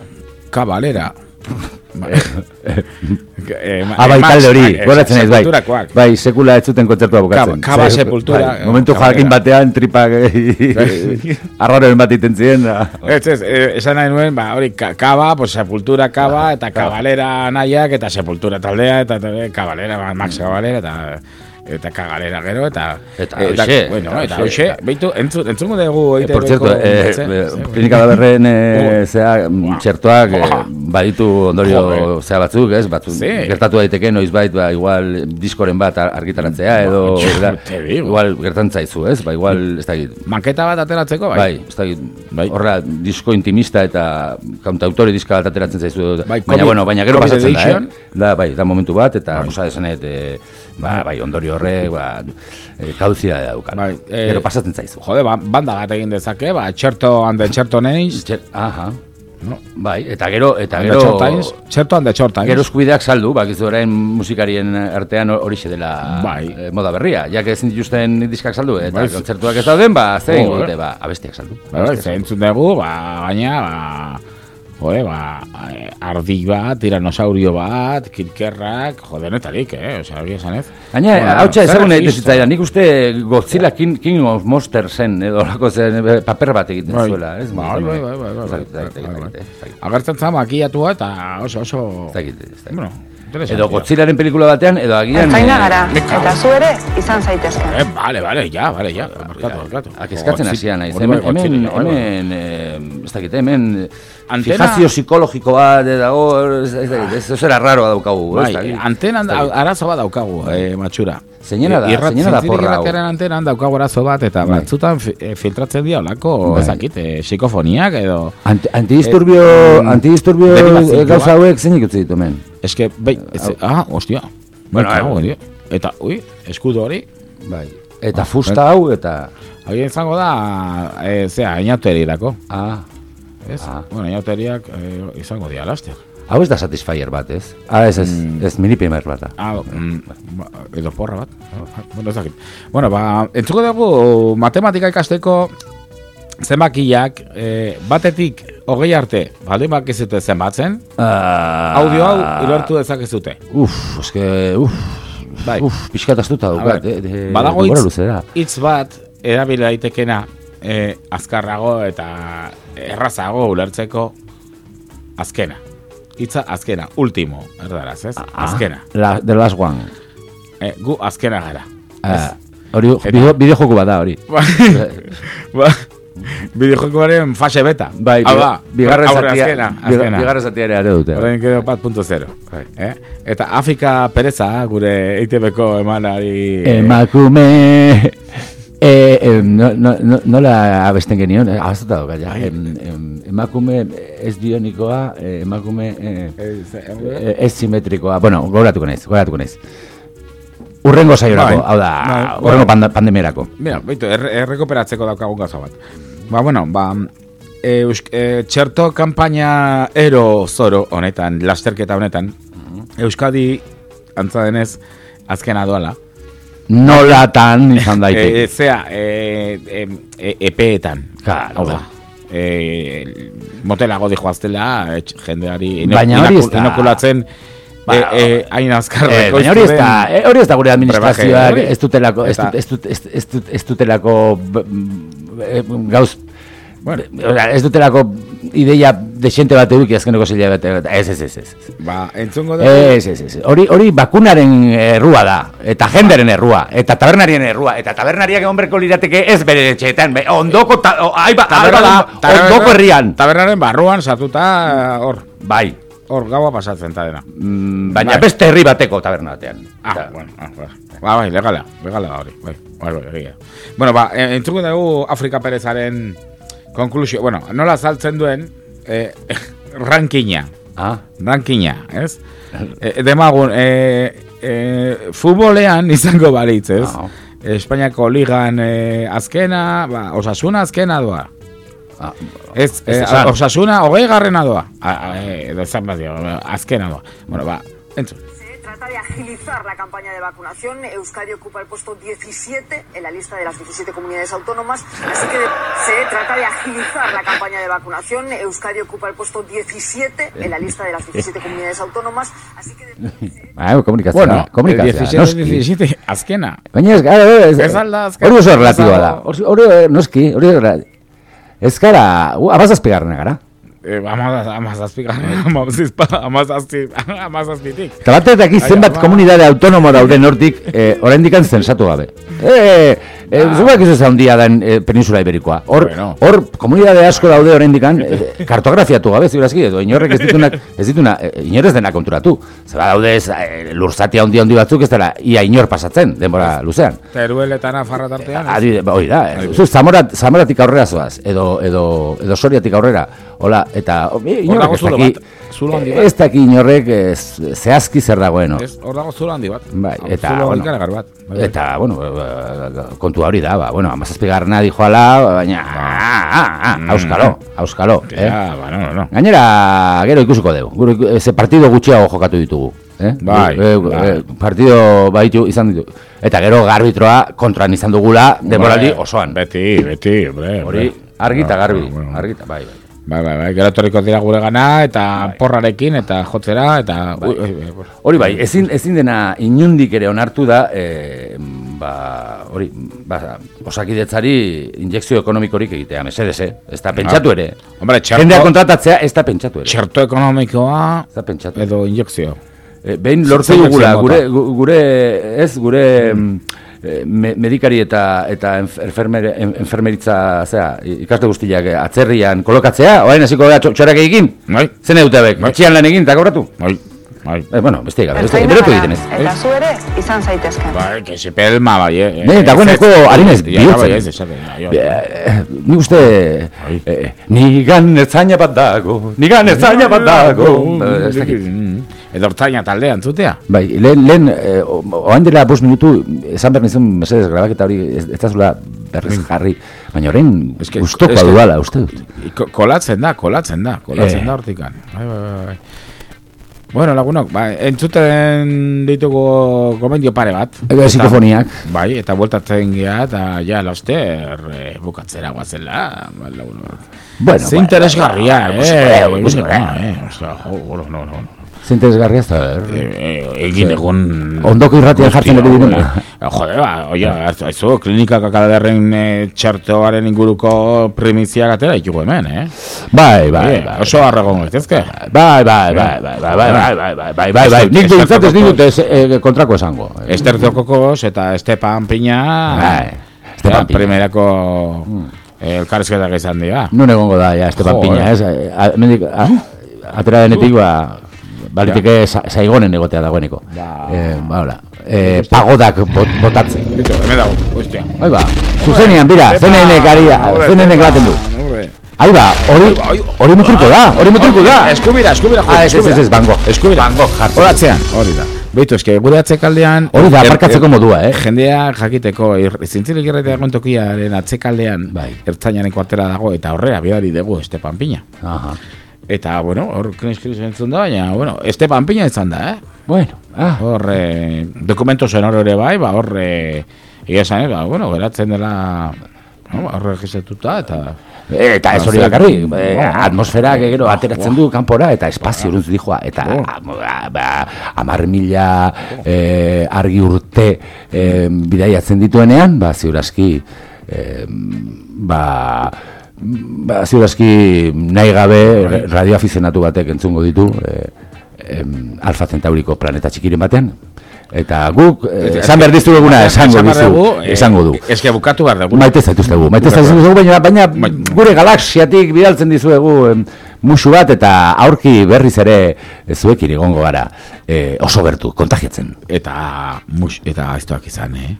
kabalera. Ba, eh, ma- Ah, bai, eh, talde hori, eh, goratzen naiz, bai. Bai, sekula ez zuten kontzertua bukatzen. Kaba- sepultura, bai, eh, momentu kabalera. jakin batean tripak arraroen bat iten ziren. Ez, ez, eh, esan nahi nuen, ba, hori, ka- kaba, pues, sepultura kaba, eta kabalera nahiak, eta sepultura taldea, eta, eta kabalera, ba, Max kabalera, eta eta kagalera gero, eta... Eta hoxe, bueno, eta hoxe. beitu, entzun, entzungo dugu... Eh, por EITB-ko cierto, eh, ze, klinika da berren Oh. zea, txertoak eh, baditu ondorio zea batzuk, ez? Batzuk, Sí. gertatu daiteke noizbait, ba, igual diskoren bat ar- argitaratzea, edo... Ba, da, digo. igual gertan zaizu, ez? Ba, igual, ez dakit, Maketa bat ateratzeko, bai? Bai, ez dakit, horra disko intimista eta kantautore diska bat ateratzen zaizu. Bai, baina, bueno, baina gero pasatzen da, eh? Da, bai, da momentu bat, eta, osa, esanet, eh, ba, bai, ondorio horrek, ba, eh, kauzia daukan. Bai, eh, gero pasatzen zaizu. Jode, ba, banda bat egin dezake, ba, txerto hande txerto neiz. Aha. Bai, eta gero, eta gero... txortainz, txerto hande txortainz. Gero eskubideak saldu, bakizu orain musikarien artean horixe dela Bai. eh, moda berria. Jak ezin dituzten diskak saldu, eta Bai. kontzertuak ez dauden, ba, zein Joder. dute, ba, abestiak saldu. Bai, bai, zeintzun dugu, ba, gaina, ba, jode, ba, eh, ardi bat, tiranosaurio bat, kirkerrak, jode, netarik, eh, osea, hori esan ez. Gaina, Bueno, hau txa zer ezagun egiten registro? zitzaidan, nik uste Godzilla King, King of Monstersen, edo lako zen, eh, paper bat egiten Bai. zuela, ez? Bai, bai, bai, bai, bai, bai, bai, bai. Agertzen zan makillatua eta oso, oso... Dakit. Bueno. Edo Godzillaren pelikula batean, edo agian... Ertzaina eh, gara, eta zu ere izan zaitezke. Eh, vale, vale, ja, vale, ja, markatu, markatu. Akezkatzen hasia naiz. Hori Hemen, hemen, bai, bai. hemen, eh, ez dakit, hemen Antena- fijazio psikologiko bat dago, ez ez dakit, ez zera raroa daukagu, ez Bai, Ez dakit. arazo bat daukagu, eh, matxura. Zeinena da, Irrat- zeinena da porra hau. antenan daukagu arazo bat, eta Bai. batzutan eh, filtratzen dira olako, Bai. ez dakit, eh, psikofoniak edo... Anti, antidisturbio, Eh, mm, antidisturbio eh, gauza hauek zein utzi ditu hemen? Ez que, bai, ez, ah, ostia. Bueno, Bai, eh, Dios. Eta, ui, eskudo hori. Bai. Eta fusta hau, eta... Hagi izango da, eh, zea, inauterirako. Ah. Ez? Ah. Bueno, inauteriak eh, izango dira, laster. Hau ez da Satisfyer bat, ez? Ah, ez, ez, ez minipimer bat da. Ah, mm, ba, edo porra bat. Bueno, ez dakit. Bueno, ba, entzuko dugu matematika ikasteko zenbakiak eh, batetik hogei arte, baldin bakizute zenbatzen, Ah, audio hau ilertu dezakezute. Uf, eske, uf, Bai. uf, pixkat astuta ber, eh, de, badago hitz, luzera. hitz bat erabili daitekena eh, azkarrago eta errazago ulertzeko azkena. Hitza azkena, ultimo, erdaraz, ez? Azkena. La, the last one. Eh, gu azkena gara. Ah, hori, Eta- bideo, bideojoku bat da, hori. ba, bideojokoaren fase beta. Bai, Hau biga- da, bigarren hau da, zatia, azkena, biga- azkena. bigarren zatia ere are dute. Orain gero bat punto zero. Eh? Eta Afrika Pereza, gure EITB-ko emanari... Emakume... E, em, no, no, no, nola abesten genion, eh, abaztuta dauka, ja. Em, em, emakume ez bionikoa, eh, emakume eh, eh, ez simetrikoa. Bueno, gogoratuko naiz, gogoratuko naiz. Urrengo saiorako, Bai. hau da, Bai, urrengo bai. panda, pandemerako. Mira, baitu, er, errekuperatzeko daukagun gauza bat. Ba, bueno, ba, eusk, e, txerto kampaina ero zoro honetan, lasterketa honetan, Euskadi, antza denez, azkena doala. Nolatan izan daiteke. E, zea, e, e, e, epeetan. Claro, da. E, motelago dijo aztela, etx- jendeari Baina hori ez da- inokulatzen Ba, e, e, hain azkar Eh, baina hori ez da, eh, hori ez da gure administrazioak ez dutelako, ez, dut, ez, dut, ez, ez, dut, ez dutelako eh, gauz, bueno. ez dutelako ideia desente bat eduki azkeneko zila bat, ez, ez, ez, ez. Ba, entzungo dugu. Ez, ez, ez. Hori, hori bakunaren errua da, eta jenderen errua, eta tabernarien errua, eta tabernariak egon berko lirateke ez bere etxeetan, be, ondoko, ta, o, aiba, aiba da, ondoko herrian. Tabernaren barruan sartuta hor. Bai. Hor gaua pasatzen ta dena. Mm, Baina beste herri bateko taberna batean. Ah, bueno, ah, bueno. Ba, bai, legala, legala da hori. Bai, bai, bai, egia. Bueno, ba, e, entzuko dugu Afrika Perezaren konklusio. Bueno, nola saltzen duen eh, rankina. Ah. Rankina, ez? E, demagun, e, e, futbolean izango balitz, ez? Ah. Espainiako ligan e, azkena, ba, osasuna azkena doa. Ah, Ez, ez esan. osasuna hogei garrena doa. A, a, e, edo esan bat dio, azkena doa. Bueno, ba, entzun. Se trata de agilizar la campaña de vacunación. Euskadi ocupa el puesto 17 en la lista de las 17 comunidades autónomas. Así que se trata de agilizar la campaña de vacunación. Euskadi ocupa el puesto 17 en la lista de las 17 comunidades autónomas. Así que Ah, komunikazioa, Bueno, komunikazioa, el 17, noski. 17, azkena. Baina ez gara, ez, Ez alda azkena. hori oso relatiboa da. Hori, noski, hori ez gara, abazazpigarrena gara. Eh, amaz, amazazpi, amazazpi, amazazpi, amazazpitik. Eta bat daki zenbat komunidade autonomo dauden hortik, eh, oraindik zensatu gabe. Eh, eh, zuak ez handia den eh, peninsula iberikoa. Hor, Bueno. hor komunidade asko daude oraindik eh, kartografiatu gabe, ziurazki, edo inorrek ez ditunak, ez dituna, eh, inor ez dena konturatu. Zeba daude ez, eh, lurzati handi handi batzuk ez dela, ia inor pasatzen, denbora luzean. Teruel eta Nafarra tartean. ez? Adibide, ba, da, eh, zu, Zamorat, Zamoratik aurrera zoaz, edo, edo, edo Soriatik aurrera, hola, eta oh, inorrek ez daki, zulo handi bat. ez daki inorrek eh, z- zehazki zer dagoen. Ez, hor dago zulo handi bat. Bai, eta, zulo bueno, bat. Bai, bai. eta, bueno, eh, kontua hori da, ba, bueno, amazazpigarrena dijoala, baina, ah, ah, ah, auskalo, auskalo, eh? Ja, ba, no, no. Gainera, gero ikusiko dugu, gure, ze partido gutxiago jokatu ditugu. Eh? Bai, Eh, bai. eh, partido baitu izan ditu. Eta gero garbitroa kontran izan dugula denboraldi Bai, osoan. Beti, beti, hombre. Hori hombre. argi eta garbi, Bueno, bueno. argi eta bai, bai. Bai, bai, bai, gero etorriko dira gure gana, eta porrarekin, eta jotzera, eta... Ui, ui, ui, Hori bai, ezin, ezin dena inundik ere onartu da, e, ba, hori, ba, osakidetzari injekzio ekonomikorik egitea, mesedez, eh? Ez da pentsatu ere. Hombre, txerto- Jendea kontratatzea ez da pentsatu ere. Txerto ekonomikoa... Ez da pentsatu. Edo injekzio. E, behin lortu dugula, gure, gure, ez, gure mm. Eh, me, medikari eta eta enf- enfermere, en- enfermeritza, zera, ikaste guztiak eh, atzerrian kolokatzea, orain hasiko gara txo- txorak egin? Bai. Zen eutebek, etxean lan egin, eta kobratu? Bai, bai. Eh, bueno, beste gabe, beste, Ertzaina gara, egiten ez. Eta zu ere, izan zaitezke. Bai, que se pelma, bai, eh. Ne, dagoeneko harinez. Bai. Eh, Ni uste, eh, nigan etzaina bat dago, nigan etzaina bat dago. Eh, ez dakit. Edo hortzaina taldean, zutea? Bai, lehen, lehen eh, o- oain dela bost minutu, esan behar nizun, mesedez, grabaketa hori, ez, ez da zula berriz jarri, baina orain gustokoa es que- duala, uste dut. Ko- Kolatzen da, kolatzen da, kolatzen Eh. da hortikan. Bai, bai, bai, bai. Bueno, lagunok, ba, entzuten ditugu gomendio pare bat. Ego, Eta- psikofoniak. Bai, eta bueltatzen gea, eta ja, laster, eh, bukatzera guazela, lagunok. Bueno, Ze interesgarria, eh. dugu, eh, ikusiko eh, dugu. eh, no, no. Zinteresgarria ez da, Eh, egin egun... Ondoko irratian jartzen ari direna. Jode, ba, oia, aizu, klinika kakaladerren e, txartoaren inguruko primiziak atera ditugu hemen, eh? Bai, bai, bai. Oso harragon gaitezke. Bai, bai, bai, bai, bai, bai, bai, bai, bai, bai, bai, bai, nik behintzat ez eh, kontrako esango. Ester Zokokos eta Estepan Pina. Bai, Estepan Pina. Primerako eh, elkarrizketak izan dira. Nun egongo da, ja, Piña, eh. ez? Atera denetik, ba, baliteke sa- saigonen egotea dagoeneko. Eh, ba, hola, eh, pagodak bot, botatzen. Hemen dago, hostia. Bai ba, zuzenean, bira, zenenek ari, zenenek laten du. Ahí ba, hori, hori mutriko da, hori mutriko da. Eskubira, eskubira, Ah, ez, ez, ez, ez, bango. Eskubira. Bango, jartzen. Horatzean, hori da. Beitu, eske, gure atzekaldean... Hori da, er- aparkatzeko er- modua, eh? Jendea jakiteko, ir, zintzilik irretea kontokiaren atzekaldean, Bai. ertzainaren kuartera dago, eta horrea, bidari dugu Estepan Pina. Aha. Eta, bueno, hor Chris entzun da, baina, bueno, Esteban Pina izan da, eh? Bueno, ah. Hor, eh, dokumento sonoro ere bai, ba, hor, eh, egia esan, eh, ba, bueno, geratzen dela, no, ba, hor registratuta, eta... Eta ez hori bakarri, eh, atmosfera gero ateratzen du kanpora eta espazio uruz dijoa eta ba, ba, amar mila eh, argi urte eh, bidaiatzen dituenean, ba, ziur aski eh, ba, ba, ziur aski nahi gabe radioafizionatu batek entzungo ditu eh, em, Alfa Centauriko planeta txikiren baten eta guk eh, esan behar diztu eguna esango dizu esango du Ez que bukatu behar dugu. Maite zaituztegu, maite zaituztegu, baina, baina gure galaxiatik bidaltzen dizuegu musu bat eta aurki berriz ere eh, zuekin egongo gara eh, oso bertu, kontagiatzen. Eta, mus, eta gaiztoak izan, eh?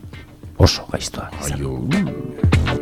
Oso gaiztoak izan.